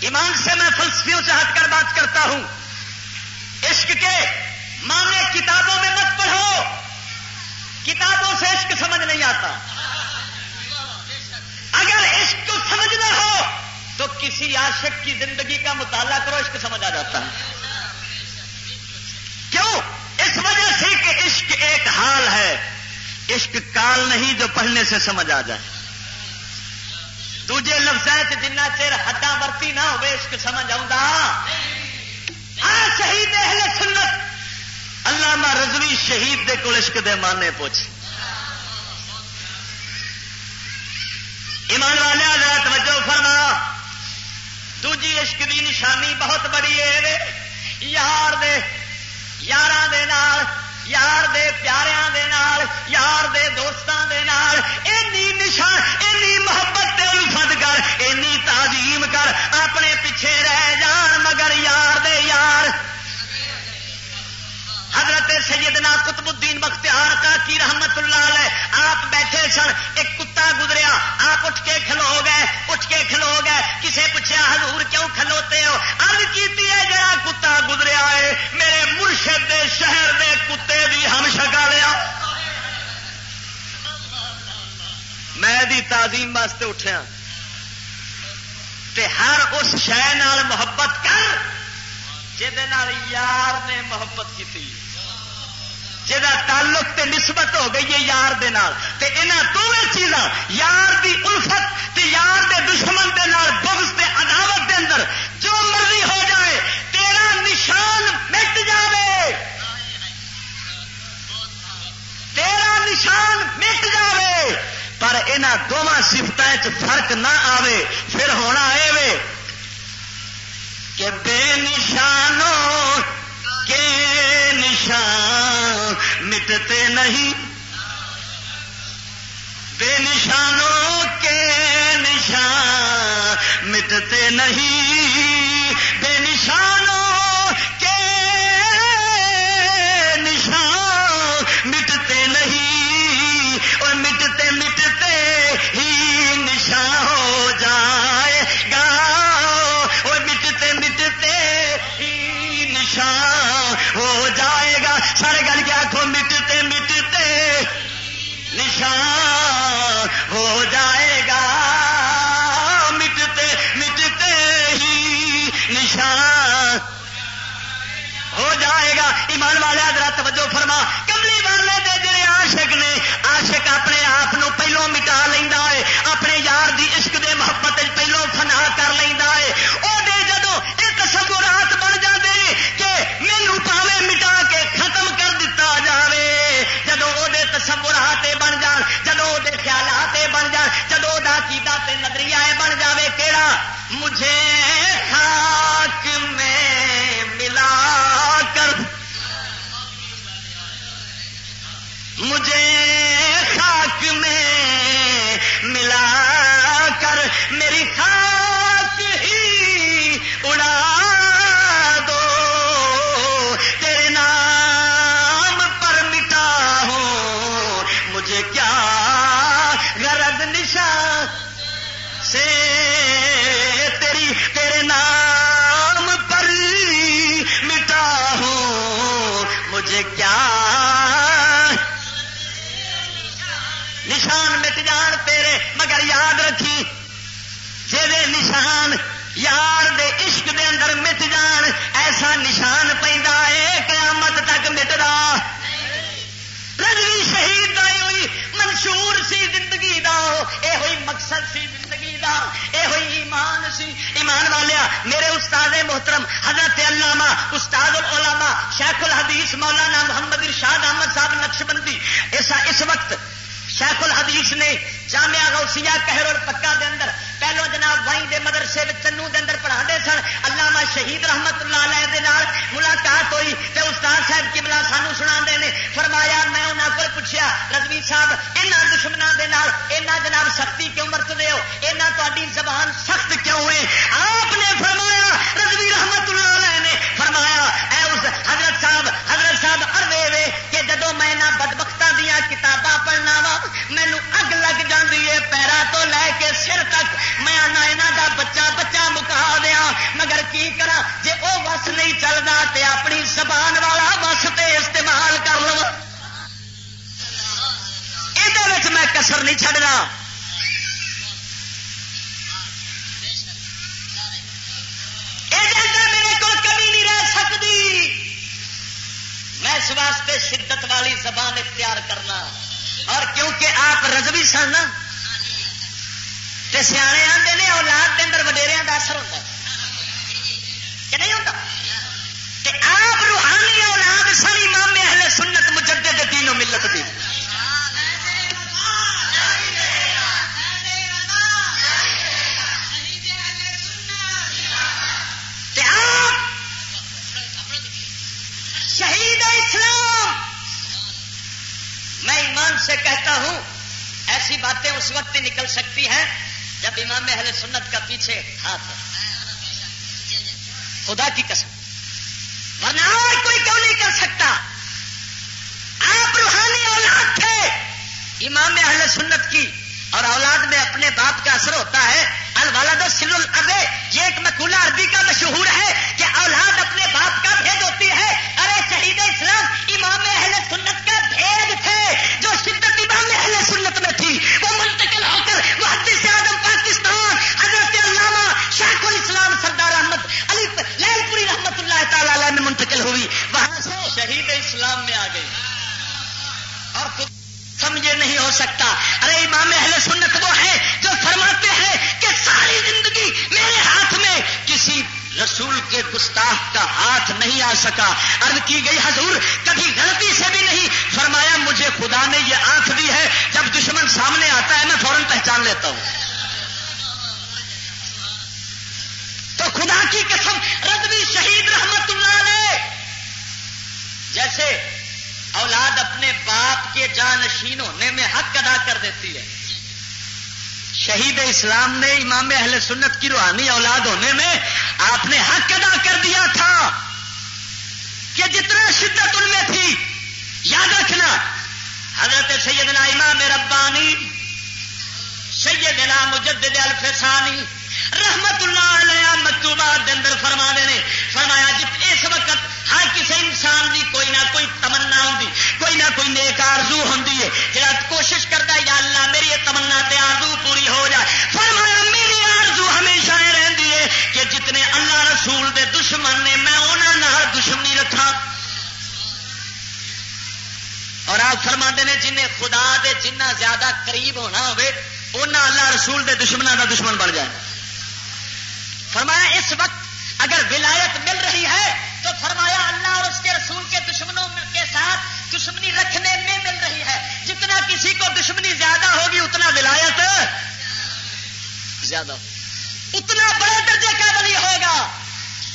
ایمان سے میں فلسفیوں سے ہٹ کر بات کرتا ہوں۔ عشق کے مانے کتابوں میں مت پڑھو۔ کتابوں سے عشق سمجھ نہیں آتا۔ اگر عشق کو سمجھنا ہو، تو کسی عاشق کی زندگی کا مطالعہ کرو، عشق سمجھ آ جاتا ہے۔ کیوں؟ اس وجہ سے کہ عشق ایک حال ہے۔ عشق کال نہیں جو پڑھنے سے سمجھ آ جائے۔ دوجے لفظ جنہ چر حداں ورتی نہ ہوئے عشق سمجھ آ ہاں، شہید اہل سنت۔ اللہ رضوی شہید دے کو عشق دے مانے پوچھ۔ ایمان والے حضرت توجہ فرما۔ دوجی عشق دی نشانی بہت بڑی ہے۔ یار دے یار دے نال یار دے پیاریاں دے نال، یار دے دوستاں دے نال، اینی نشان، اینی محبت تے الفت کر، اینی تعظیم کر، اپنے پیچھے رہ جان مگر یار دے یار حضرت سیدنا قطب الدین بختیار کا کی رحمت اللہ علیہ، آپ بیٹھے سن، ایک کتا گزریا، آپ اٹھ کے کھلو گئے، اٹھ کے کھلو گئے، کسے پوچھا حضور کیوں کھلوتے ہو؟ ارد کی جڑا کتا گزریا ہے، میرے مرشد دے شہر دے کتے بھی ہم شکا لیا میں دی تعظیم واسطے اٹھیا۔ تے ہر اس شہ محبت کر جہد یار نے محبت کی جہاں تعلق تے نسبت ہو گئی ہے یار دے نال۔ تے انہاں دونوں چیزاں، یار دی الفت تے یار دے دشمن دے نال، بغض تے عداوت دے اندر، جو مرضی ہو جائے، تیرا نشان مٹ جاوے۔ تیرا نشان مٹ جاوے۔ پر یہاں دونوں سفت فرق نہ آوے، پھر ہونا وے کہ بے نشانوں، کے نشان مٹتے نہیں۔ بے نشانوں، کے نشان مٹتے نہیں۔ بے نشانوں نشان ہو جائے گا۔ مٹتے مٹتے ہی نشان ہو جائے گا۔ ایمان والے، حضرت توجہ فرما۔ کملی والے دے جڑے عاشق نے، عاشق اپنے آپ پہلو مٹا لینا ہے۔ اپنے یار دی عشق دے محبت پہلو فنا کر لینا ہے۔ وہ جدو یہ تصورات بن جاتے کہ مینو پاوے مٹا کے تصورات بن جان، جدو وہ خیالات بن جان، جدو وہ کیتا تے نظریہ بن جاوے کیڑا؟ مجھے خاک میں ملا کر۔ مجھے خاک میں ملا کر، میری خاک ہی اڑا نشان مٹ جان تیرے، مگر یاد رکھی۔ جی نشان یار دے عشق دے اندر مٹ جان، ایسا نشان پہ قیامت تک مٹدا۔ رجوی شہید کا ہوئی منشور سی زندگی دا اے ہوئی مقصد سی زندگی دا اے ہوئی ایمان سی۔ ایمان والیا، میرے استاد محترم، حضرت علامہ، استاد العلماء، شیخ الحدیث مولانا محمد ارشاد احمد صاحب نقش بندی اس وقت شیخ الحدیث نے جامعہ غوثیہ کہر اور پکا دے اندر پہلو جناب وائی دے مدرسے چنو دے اندر پڑھا دے سن، علامہ شہید رحمت اللہ علیہ دے نال ملاقات ہوئی تے استاد صاحب کملا سانو سنا دے نے فرمایا، میں انہوں کو پوچھا رضوی صاحب یہاں دشمنوں کے نال اینا جناب سختی کیوں برتتے ہو؟ زبان سخت کیوں ہے آپ نے فرمایا، رضوی رحمت اللہ علیہ نے فرمایا، اے اس حضرت صاحب حضرت صاحب اروے وے کہ جدو میں نہ بدبختہ دیا کتاباں پڑھنا وا مینو اگ لگ جاتی ہے، پیرا تو لے کے سر تک میں آنا یہاں بچہ بچہ مکا دیا، مگر کی کرا جی وہ بس نہیں چلتا تے اپنی زبان والا بس تے استعمال کر لو۔ یہ میں کسر نہیں چڑنا میرے کو کمی نہیں رہ سکتی میں اس واسطے شدت والی زبان اختیار کرنا۔ اور کیونکہ آپ رضوی سن تے سیانے آتے نے اولاد کے اندر وڈیریا کا اثر ہوتا کہ نہیں ہوتا تے آپ روحانی اولاد ساری مامے اہل سنت مجدد دین و ملت دی۔ تے آپ شہید اسلام۔ میں ایمان سے کہتا ہوں، ایسی باتیں اس وقت ہی نکل سکتی ہیں۔ جب امام اہل سنت کا پیچھے ہاتھ ہے۔ خدا کی قسم۔ ورنہ اور کوئی کیوں نہیں کر سکتا؟ آپ روحانی اولاد تھے۔ امام اہل سنت کی اور اولاد میں اپنے باپ کا اثر ہوتا ہے۔ الوالد سل البے یہ ایک مقولہ عربی کا مشہور ہے کہ اولاد اپنے باپ کا بھید ہوتی ہے۔ ارے شہید اسلام، امام اہل سنت کا بھید تھے۔ جو شدت اسلام میں آ گئی۔ آپ سمجھے نہیں ہو سکتا۔ ارے امام اہل سنت وہ ہے جو فرماتے ہیں کہ ساری زندگی میرے ہاتھ میں کسی رسول کے گستاخ کا ہاتھ نہیں آ سکا۔ عرض کی گئی، حضور، کبھی غلطی سے بھی نہیں۔ فرمایا، مجھے خدا نے یہ آنکھ دی ہے، جب دشمن سامنے آتا ہے، میں فوراً پہچان لیتا ہوں۔ تو خدا کی قسم، رضوی شہید رحمت اللہ نے جیسے اولاد اپنے باپ کے جانشین ہونے میں حق ادا کر دیتی ہے۔ شہید اسلام نے امام اہل سنت کی روحانی اولاد ہونے میں آپ نے حق ادا کر دیا تھا کہ جتنا شدت ان میں تھی، یاد رکھنا، حضرت سیدنا امام ربانی، سیدنا مجدد الفسانی رحمت اللہ علیہ مکتوبات اندر فرما دینے فرمایا جب اس وقت ہر کسی انسان دی کوئی نہ کوئی تمنا ہوں کوئی نہ کوئی نیک آرزو ہوں جا کوشش کرتا یا اللہ میری تمنا تے آرزو پوری ہو جائے۔ فرمایا، میری آرزو ہمیشہ یہ رہتی ہے کہ جتنے اللہ رسول دے دشمن نے، میں انہوں دشمنی رکھا اور آپ فرما نے، جنہیں خدا دے جنہ زیادہ قریب ہونا ہوئے انہیں اللہ رسول دے دشمنوں کا دشمن بن جائے۔ فرمایا اس وقت اگر ولایت مل رہی ہے تو فرمایا اللہ اور اس کے رسول کے دشمنوں کے ساتھ دشمنی رکھنے میں مل رہی ہے۔ جتنا کسی کو دشمنی زیادہ ہوگی اتنا ولایت زیادہ اتنا بڑے درجے کا بلی ہوگا۔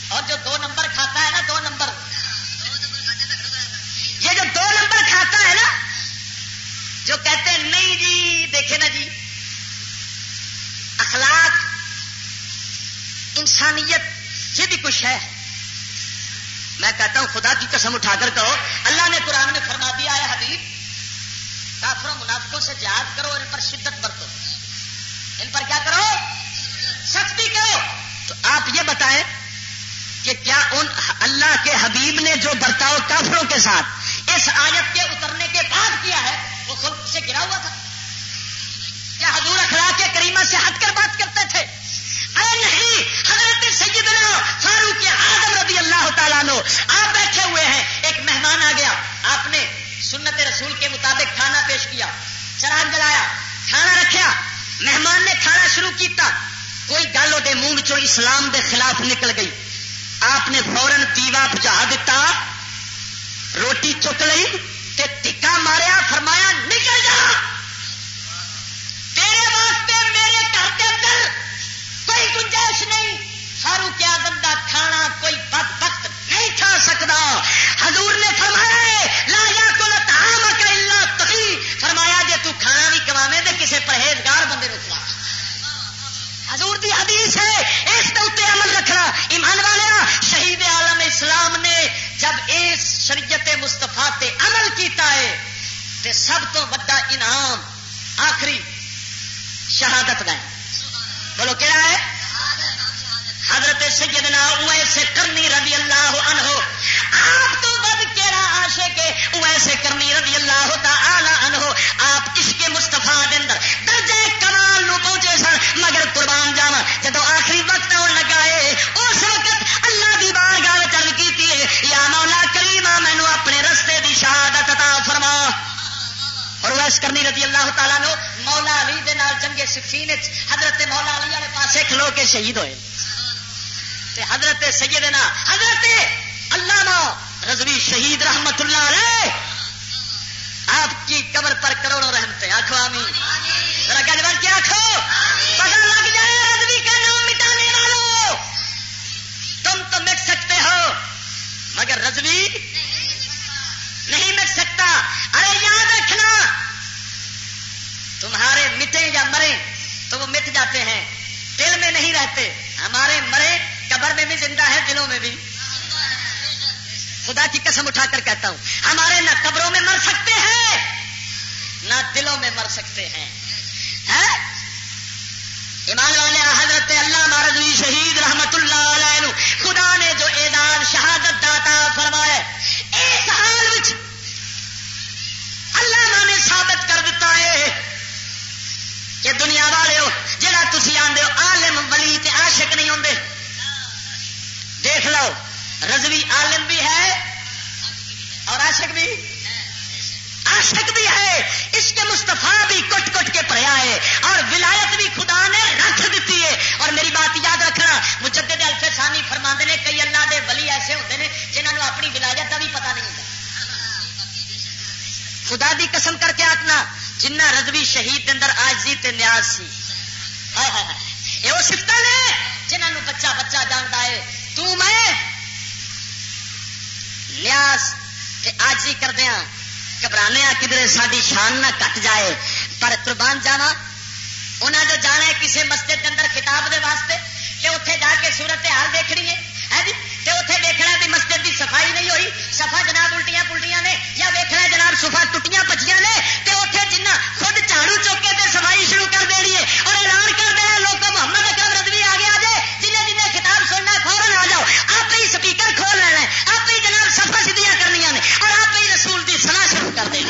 اور جو دو نمبر کھاتا ہے نا، دو نمبر۔ یہ جو دو نمبر کھاتا ہے نا، جو کہتے ہیں، نہیں جی دیکھے نا جی اخلاق انسانیت، یہ بھی کچھ ہے۔ میں کہتا ہوں، خدا کی قسم اٹھا کر کہو، اللہ نے قرآن میں فرما دیا ہے، حبیب، کافروں منافقوں سے جہاد کرو، اور ان پر شدت برتو۔ ان پر کیا کرو؟ سختی کرو۔ تو آپ یہ بتائیں کہ کیا ان اللہ کے حبیب نے جو برتاؤ کافروں کے ساتھ اس آیت کے اترنے کے بعد کیا ہے، وہ خلق سے گرا ہوا تھا۔ کیا حضور اخلاق کے کریمہ سے ہٹ کر بات کرتے تھے؟ اے نہیں، حضرت سیدنا فاروق آدم رضی اللہ تعالیٰ نو آپ بیٹھے ہوئے ہیں، ایک مہمان آ گیا، آپ نے سنت رسول کے مطابق کھانا پیش کیا چراغ جلایا، کھانا رکھا، مہمان نے کھانا شروع کیتا، کوئی گل وہ منہ چو اسلام دے خلاف نکل گئی۔ آپ نے فورن دیوا بجا دیتا روٹی چک لی ٹکا ماریا، فرمایا، نکل جا۔ تیرے واسطے میرے گھر کے اندر کوئی گنجائش نہیں۔ سارو کیا بندہ کھانا کوئی بد وقت نہیں کھا سکتا۔ حضور نے فرمایا لا یا کو اللہ تقی۔ فرمایا جی تو کھانا بھی کماوے تو کسی پرہیزگار بندے رکوا حضور دی حدیث ہے، اس کے اتنے عمل رکھنا۔ ایمان والا شہید عالم اسلام نے جب اس شریعت مستفا تے عمل کیتا ہے، تے سب تو بڑا انعام، آخری شہادت کا بولو کیا ہے؟ حضرت سیدنا اویسے کرنی رضی اللہ عنہ۔ آپ تو بد کیڑا آشے کے اویسے کرنی رضی اللہ تعالی عنہ۔ آپ اس کے مستفا اندر درجے کمال نو پہنچے سن، مگر قربان جاوا جب آخری وقت آن لگا ہے، اس وقت اللہ دی بار گال چل کی یا مولا اور ویس کرنی رضی اللہ تعالیٰ نو مولا علی دے نال جنگ سفین حضرت مولا علی والے پاسے کھلو کے شہید ہوئے۔ تے حضرت سیدنا، حضرت علامہ رضوی شہید رحمت اللہ علیہ، آپ کی قبر پر کروڑوں رحمتے آخو آمی ذرا گجبر کے آخو پتا لگ جائے رضوی کا نام مٹانے والوں۔ تم تو مٹ سکتے ہو، مگر رضوی نہیں مٹ سکتا۔ ارے، یاد رکھنا۔ تمہارے مٹے یا مرے تو وہ مٹ جاتے ہیں۔ دل میں نہیں رہتے۔ ہمارے مرے قبر میں بھی زندہ ہے دلوں میں بھی۔ خدا کی قسم اٹھا کر کہتا ہوں۔ ہمارے نہ قبروں میں مر سکتے ہیں، نہ دلوں میں مر سکتے ہیں۔ ایمان والے، حضرت اللہ مہاراج شہید رحمت اللہ علیہ خدا نے جو اعزاز شہادت داتا فرمایا اس حال اللہ نے ثابت کر دیتا ہے کہ دنیا والے ہو جہاں تھی آدھے ہو، عالم ولی تے عاشق نہیں ہوندے۔ دیکھ لو، رضوی عالم بھی ہے اور عاشق بھی۔ عاشق بھی ہے اس کے مستفا بھی کٹ کٹ کے پڑھیا ہے اور ولایت بھی خدا نے رکھ دیتی ہے۔ اور میری بات یاد خدا دی قسم کر کے آخنا جنہ رضوی شہید اندر آجزی تے نیاز سی۔ یہ وہ سفت نے جنہوں بچہ بچہ جانتا ہے۔ تو میں نیاز آجی کردیا ہاں۔ گھبرانے کدھر ساری شان نہ کٹ جائے۔ پر قربان جانا انہوں نے جانا ہے کسی مسجد کے اندر کتاب دے واسطے، کہ اتنے جا کے صورت حال دیکھنی ہے جی؟ اتنے دیکھنا بھی مسجد کی صفائی نہیں ہوئی۔ سفا جناب الٹیاں پلٹیاں نے یا دیکھنا جناب سفا ٹوٹیاں پچیاں نے تو اتنے جنہ خود جھاڑو چوکے تے صفائی شروع کر دینی ہے اور اعلان کر دیا لوگ محمد اکرم رضوی آ گیا جی جنہیں جنہیں کتاب سننا فوراً آ جاؤ۔ آپ ہی سپیکر کھول لینا ہے آپ ہی جناب سفا سیدیاں کرنی نے اور آپ ہی رسول کی سلاح شروع کر دیں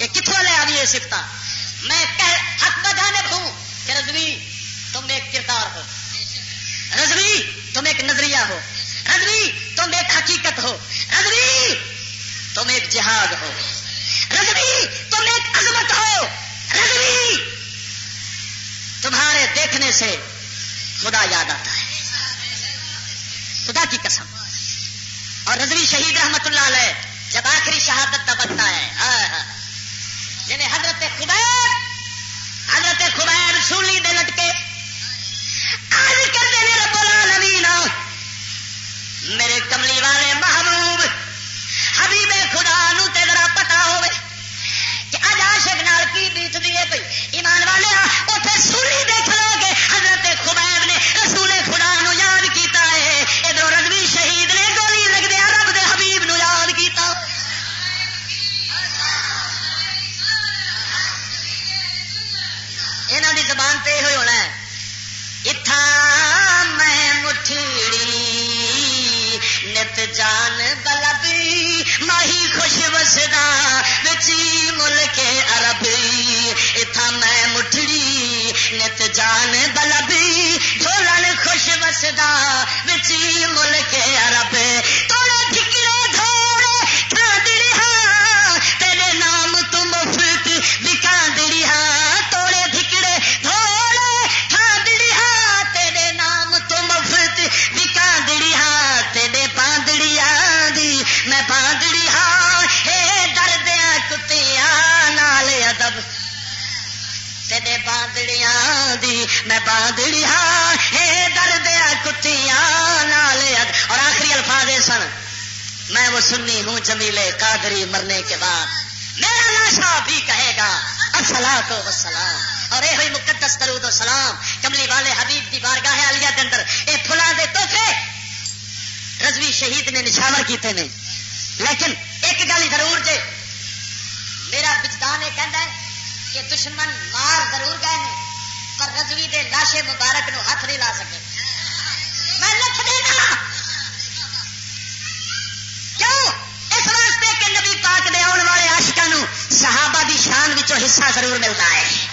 یہ کتوں لے آئی سفت میں حق بجانب ہوں کہ رضوی تم ایک کردار ہو۔ رضوی! تم ایک نظریہ ہو۔ رضوی تم ایک حقیقت ہو۔ رضوی تم ایک جہاد ہو۔ رضوی تم ایک عظمت ہو۔ رضوی تمہارے دیکھنے سے خدا یاد آتا ہے۔ خدا کی قسم۔ اور رضوی شہید رحمت اللہ علیہ جب آخری شہادت کا بنتا ہے۔ جنہیں یعنی حضرت خبیر حضرت خبیر سولی دے لٹکے آج کرتے ہیں رب العالمین میرے کملی والے محبوب، حبیب خدا نو تے ذرا پتا ہوئے کہ اج عاشق نال کی بیت دی ہے بھئی ایمان والے اوتھے سولی دیکھ لو گے حضرت خبیب نے رسول خدا نو یاد کیتا ہے۔ ادھر رضوی شہید نے گولی لگ دیا رب دے حبیب نو یاد کیتا۔ انہوں دی زبان تے ہوئی ہونا ہے۔ اتھا میں مٹھڑی نت جان بلبی ماہی خوش وسدا بچی ملک عربی اتھا میں مٹھڑی نت جان بلبی جھولن خوش وسدا بچی ملک عرب میں باندڑیا ہاں، دردیا کتیاں نال اور آخری الفاظ سن، میں وہ سنی ہوں جمیلے قادری مرنے کے بعد میرا لاشا بھی کہے گا السلام تو وسلام اور یہ ہوئی مقدس درود و سلام۔ کملی والے حبیب کی بارگاہ علیہ کے اندر اے پھلا دے توفے رضوی شہید نے نشاور کیتے نے۔ لیکن ایک گل ضرور جے، میرا وجدان یہ کہہ ہے کہ دشمن مار ضرور گئے ہیں پر رضوی دے لاشے مبارک نو ہاتھ نہیں لا سکے۔ میں لکھ دینا کیوں؟ اس واسطے کہ نبی پاک دے آن والے آشکا صحابہ دی شان وچوں حصہ ضرور ملتا ہے۔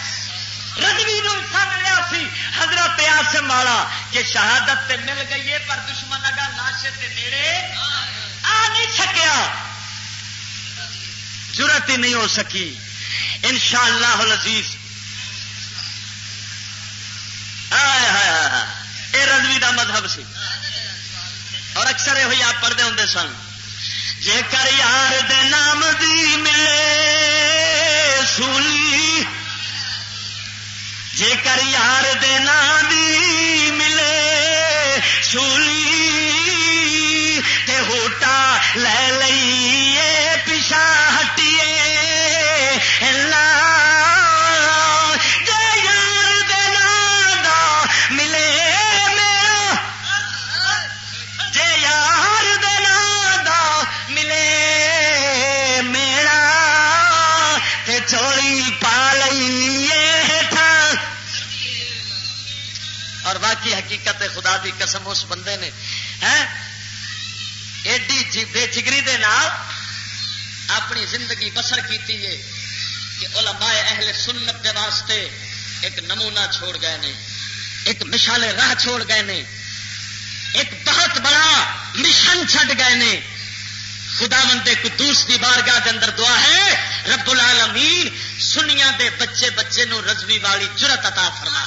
رضوی نو حصہ ملیا سی۔ حضرت آسم والا کہ شہادت تے مل گئی ہے، پر دشمن اگر لاشے تے نیڑے آ نہیں سکیا ضرورت ہی نہیں ہو سکی۔ ان شاء یہ رضوی دا مذہب سی۔ اور اکثر یہ آپ پڑھتے ہوں سن۔ جے کر یار دے نام دی ملے سولی۔ جے کر یار دے نام دی ملے سولی۔ تے ہوٹا لے لئیے پیچھا ہٹیے۔ لا اور باقی حقیقت خدا دی قسم اس بندے نے ہے ایڈی جی- بے جگری دے نال اپنی زندگی بسر کیتی ہے کہ علماء اہل سنت دے واسطے ایک نمونہ چھوڑ گئے نے، ایک مشال راہ چھوڑ گئے نے، ایک بہت بڑا مشن چھڈ گئے نے۔ خدا بندے قدوس دی بارگاہ کے اندر دعا ہے، رب العالمین سنیا دے بچے بچے نو رضوی والی جرت عطا فرما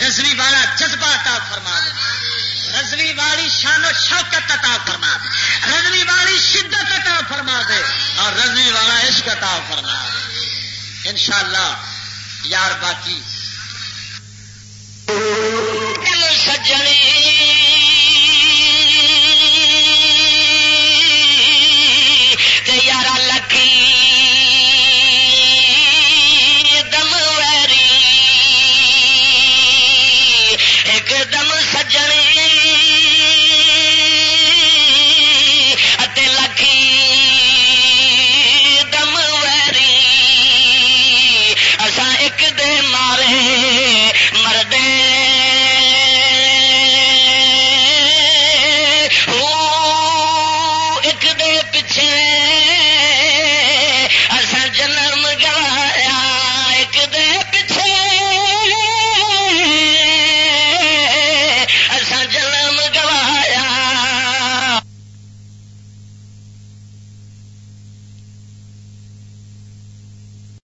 رضوی والا جذبہ عطا فرما دے۔ رضوی والی شان و شوکت عطا فرما دے۔ رضوی والی شدت عطا فرما دے۔ اور رضوی والا عشق عطا فرما دے۔ انشاءاللہ، یار باقی۔ سجنی